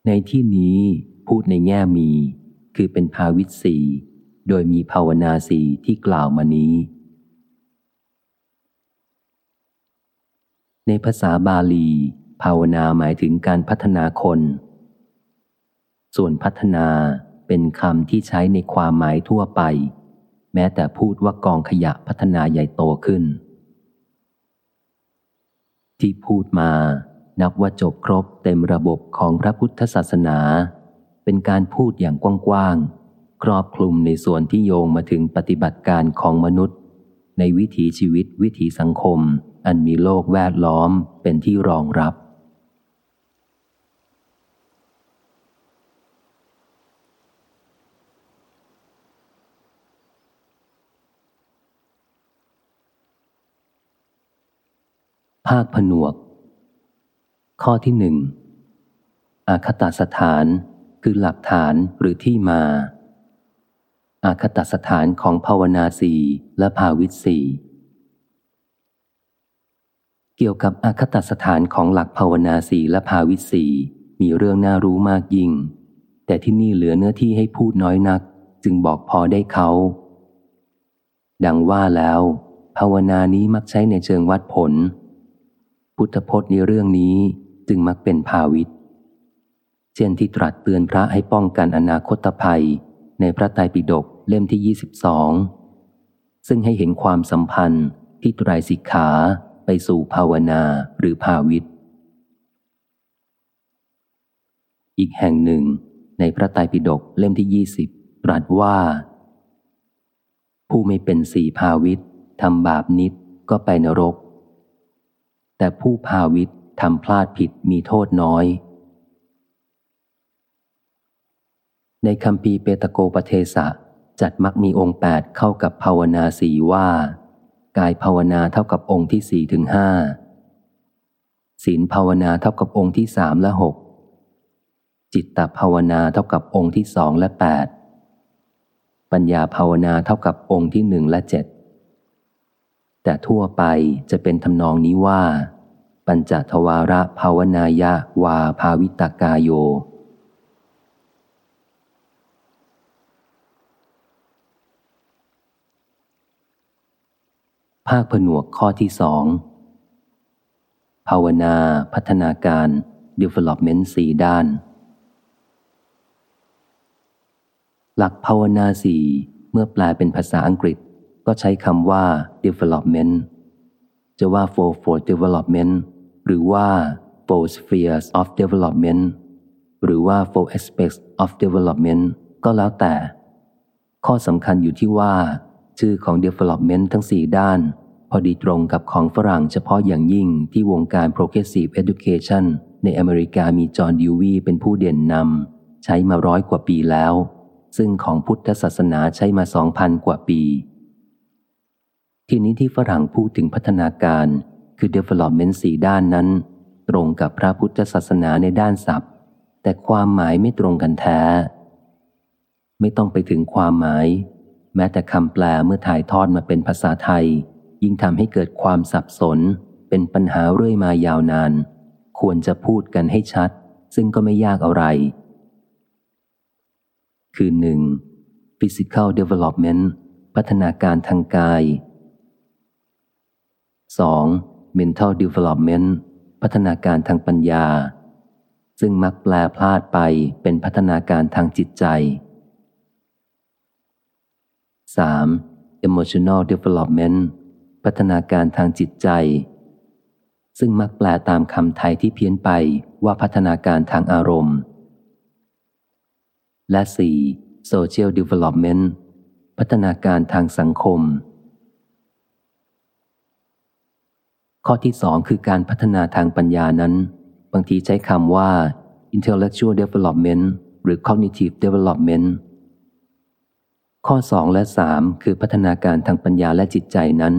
ในที่นี้พูดในแง่มี คือเป็นภาวิตสีโดยมีภาวนาสีที่กล่าวมานี้ ในภาษาบาลี ภาวนาหมายถึงการพัฒนาคน ส่วนพัฒนาเป็นคำที่ใช้ในความหมายทั่วไป แม้แต่พูดว่ากองขยะพัฒนาใหญ่โตขึ้น ที่พูดมานับว่าจบครบเต็มระบบของพระพุทธศาสนา เป็นการพูดอย่างกว้างๆ ครอบคลุมในส่วนที่โยงมาถึงปฏิบัติการของมนุษย์ ในวิถีชีวิตวิถีสังคม อันมีโลกแวดล้อมเป็นที่รองรับ ภาคผนวก ข้อที่หนึ่งอาคตสถานคือหลักฐานหรือที่มาอาคตสถานของภาวนาสีและภาวิตสี กี่ยวกับอาคตสถานของหลักภาวนาสีและภาวิสีมีเรื่องน่ารู้มากยิ่ง แต่ที่นี่เหลือเนื้อที่ให้พูดน้อยนัก จึงบอกพอได้เขา ดังว่าแล้ว ภาวนานี้มักใช้ในเชิงวัดผล พุทธพจน์ในเรื่องนี้จึงมักเป็นภาวิตเช่นที่ตรัสเตือนพระให้ป้องกันอนาคตภัย ในพระไตรปิฎกเล่มที่ 22 ซึ่งให้เห็นความสัมพันธ์ที่ไตรสิกขา ไปสู่ภาวนาหรือภาวิต อีกแห่งหนึ่งในพระไตรปิฎกเล่มที่20ตรัสว่า ผู้ไม่เป็นสี่ภาวิตทำบาปนิดก็ไปนรก แต่ผู้ภาวิตทำพลาดผิดมีโทษน้อย ในคำพีเปตโกปเทสะจัดมักมีองค์แปดเข้ากับภาวนาสีว่า กายภาวนาเท่ากับองค์ที่สี่ถึงห้าศีลภาวนาเท่ากับองค์ที่สามและหกจิตตภาวนาเท่ากับองค์ที่สองและแปดปัญญาภาวนาเท่ากับองค์ที่หนึ่งและเจ็ดแต่ทั่วไปจะเป็นทำนองนี้ว่า ปัญจทวาระภาวนายะวาภาวิตากายโย ภาคผนวกข้อที่สองภาวนาพัฒนาการ development สี่ด้าน หลักภาวนาสี่เมื่อแปลเป็นภาษาอังกฤษ ก็ใช้คำว่า development จะว่า for for development หรือว่า four spheres of development หรือว่า four aspects of development ก็แล้วแต่ ข้อสำคัญอยู่ที่ว่า ชื่อของ development ทั้งสี่ด้าน พอดีตรงกับของฝรั่งเฉพาะอย่างยิ่งที่วงการ progressive education ในอเมริกามีจอห์นดิววีเป็นผู้เด่นนำใช้มาร้อยกว่าปีแล้ว ซึ่งของพุทธศาสนาใช้มาสองพันกว่าปี ทีนี้ที่ฝรั่งพูดถึงพัฒนาการคือ development สี่ด้านนั้น ตรงกับพระพุทธศาสนาในด้านศัพท์ แต่ความหมายไม่ตรงกันแท้ ไม่ต้องไปถึงความหมาย แม้แต่คำแปลเมื่อถ่ายทอดมาเป็นภาษาไทย ยิ่งทำให้เกิดความสับสน เป็นปัญหาเรื่อยมายาวนาน ควรจะพูดกันให้ชัด ซึ่งก็ไม่ยากอะไร คือหนึ่ง physical development พัฒนาการทางกาย 2. mental development พัฒนาการทางปัญญา ซึ่งมักแปลพลาดไปเป็นพัฒนาการทางจิตใจ 3. emotional development พัฒนาการทางจิตใจ ซึ่งมักแปลตามคำไทยที่เพี้ยนไปว่าพัฒนาการทางอารมณ์ และ 4. social development พัฒนาการทางสังคม ข้อที่สองคือการพัฒนาทางปัญญานั้น บางทีใช้คำว่า intellectual development หรือ cognitive development ข้อสองและสามคือพัฒนาการทางปัญญาและจิตใจนั้น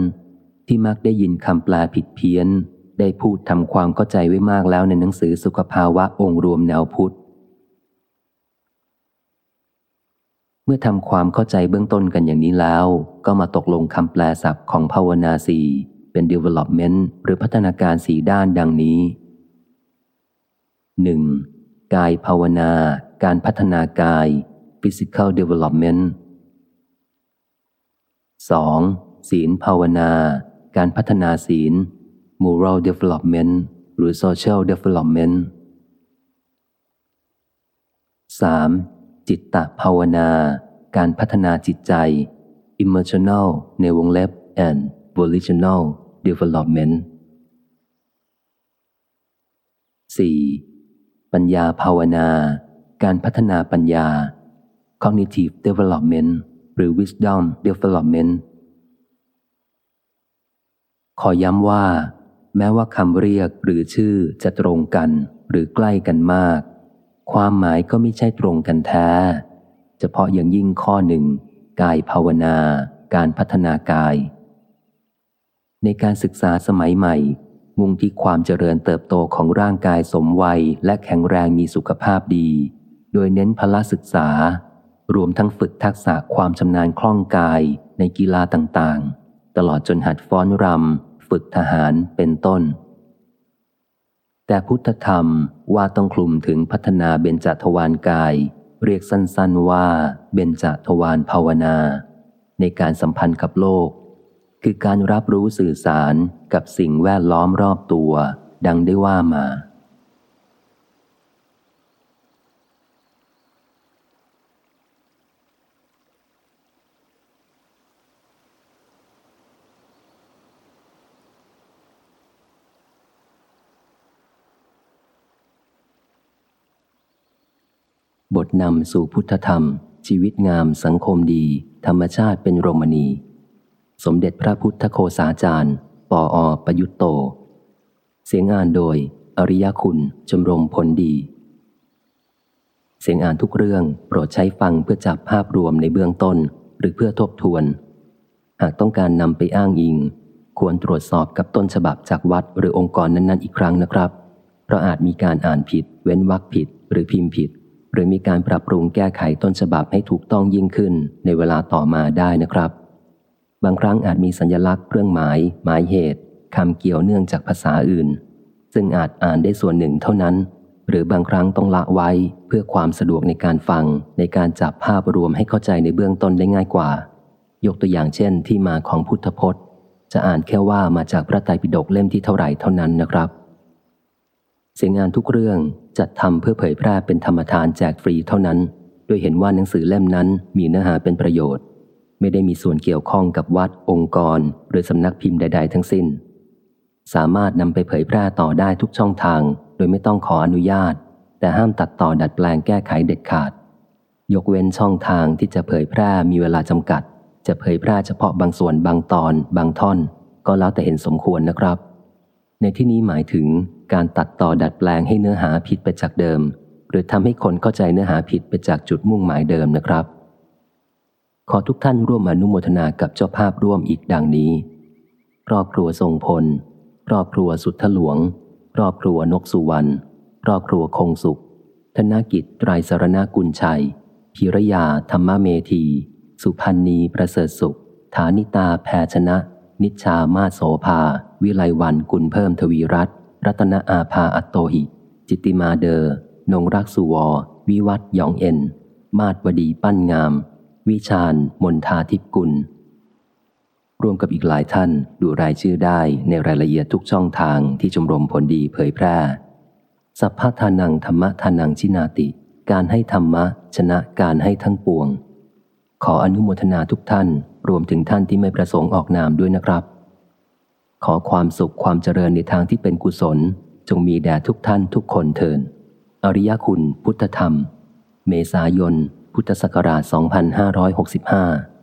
ที่มักได้ยินคำแปลผิดเพี้ยน ได้พูดทำความเข้าใจไว้มากแล้วในหนังสือสุขภาวะองค์รวมแนวพุทธ เมื่อทำความเข้าใจเบื้องต้นกันอย่างนี้แล้ว ก็มาตกลงคำแปลศัพท์ของภาวนาสีเป็น development หรือพัฒนาการสีด้านดังนี้ 1. กายภาวนา การพัฒนากาย physical development 2. ศีลภาวนา การพัฒนาศีล moral development หรือ social development 3. จิตตภาวนา การพัฒนาจิตใจ emotional ในวงเล็บ and volitional development 4. ปัญญาภาวนา การพัฒนาปัญญา cognitive development หรือ wisdom development ขอย้ำว่า แม้ว่าคำเรียกหรือชื่อจะตรงกันหรือใกล้กันมาก ความหมายก็ไม่ใช่ตรงกันแท้ เฉพาะอย่างยิ่งข้อหนึ่ง กายภาวนา การพัฒนากาย ในการศึกษาสมัยใหม่ มุ่งที่ความเจริญเติบโตของร่างกายสมวัยและแข็งแรงมีสุขภาพดี โดยเน้นพละศึกษา รวมทั้งฝึกทักษะความชำนาญคล่องกายในกีฬาต่างๆ ตลอดจนหัดฟ้อนรำฝึกทหารเป็นต้น แต่พุทธธรรมว่าต้องคลุมถึงพัฒนาเบญจทวารกาย เรียกสั้นๆว่าเบญจทวารภาวนา ในการสัมพันธ์กับโลก คือการรับรู้สื่อสารกับสิ่งแวดล้อมรอบตัว ดังได้ว่ามา บทนำสู่พุทธธรรม ชีวิตงามสังคมดี ธรรมชาติเป็นโรมณี สมเด็จพระพุทธโคสาจารย์ ปออประยุตโต เสียงอ่านโดย อริยคุณชมรมผลดี เสียงอ่านทุกเรื่องโปรดใช้ฟังเพื่อจับภาพรวมในเบื้องต้น หรือเพื่อทบทวน หากต้องการนำไปอ้างอิง ควรตรวจสอบกับต้นฉบับจากวัดหรือองค์กรนั้น ๆ อีกครั้งนะครับ เพราะอาจมีการอ่านผิด เว้นวรรคผิด หรือพิมพ์ผิด หรือมีการปรับปรุงแก้ไขต้นฉบับให้ถูกต้องยิ่งขึ้นในเวลาต่อมาได้นะครับ บางครั้งอาจมีสัญลักษณ์เครื่องหมาย หมายเหตุคำเกี่ยวเนื่องจากภาษาอื่น ซึ่งอาจอ่านได้ส่วนหนึ่งเท่านั้น หรือบางครั้งต้องละไว้เพื่อความสะดวกในการฟัง ในการจับภาพรวมให้เข้าใจในเบื้องต้นได้ง่ายกว่า ยกตัวอย่างเช่น ที่มาของพุทธพจน์ จะอ่านแค่ว่ามาจากพระไตรปิฎกเล่มที่เท่าไหร่เท่านั้นนะครับ เสียงงานทุกเรื่องจัดทำเพื่อเผยแพร่เป็นธรรมทานแจกฟรีเท่านั้นโดยเห็นว่าหนังสือเล่มนั้นมีเนื้อหาเป็นประโยชน์ ไม่ได้มีส่วนเกี่ยวข้องกับวัดองค์กร หรือสำนักพิมพ์ใด ๆ ทั้งสิ้น สามารถนำไปเผยแพร่ต่อได้ทุกช่องทาง โดยไม่ต้องขออนุญาต แต่ห้ามตัดต่อดัดแปลงแก้ไขเด็ดขาด ยกเว้นช่องทางที่จะเผยแพร่มีเวลาจำกัด จะเผยแพร่เฉพาะบางส่วนบางตอน บางท่อน ก็แล้วแต่เห็นสมควรนะครับในที่นี้หมายถึง การตัดต่อดัดแปลงให้เนื้อหาผิดไปจากเดิม หรือทำให้คนเข้าใจเนื้อหาผิดไปจากจุดมุ่งหมายเดิมนะครับ ขอทุกท่านร่วมอนุโมทนากับเจ้าภาพร่วมอีกดังนี้ ครอบครัวทรงพล ครอบครัวสุทธหลวง ครอบครัวนกสุวรรณ ครอบครัวคงสุข ธนกิจไตรสรณกุลชัย พิรยาธรรมเมธี สุพันนีประเสริฐสุข ฐานิตาแพชนะ นิชามาโสภา วิไลวันกุลเพิ่มทวีรัตน์ รัตนอาภาอัตโตหิ จิตติมาเดอ นงรักสุวอ วิวัตยองเอ็น มาดวดีปั้นงาม วิชาญมนทาทิพกุล รวมกับอีกหลายท่านดูรายชื่อได้ในรายละเอียดทุกช่องทางที่ชมรมผลดีเผยแพร่ สัพพทานังธรรมทานังชินาติ การให้ธรรมะ ชนะการให้ทั้งปวง ขออนุโมทนาทุกท่าน รวมถึงท่านที่ไม่ประสงค์ออกนามด้วยนะครับ ขอความสุขความเจริญในทางที่เป็นกุศล จงมีแด่ทุกท่านทุกคนเทิน อริยคุณพุทธธรรม เมษายน พุทธศักราช 2565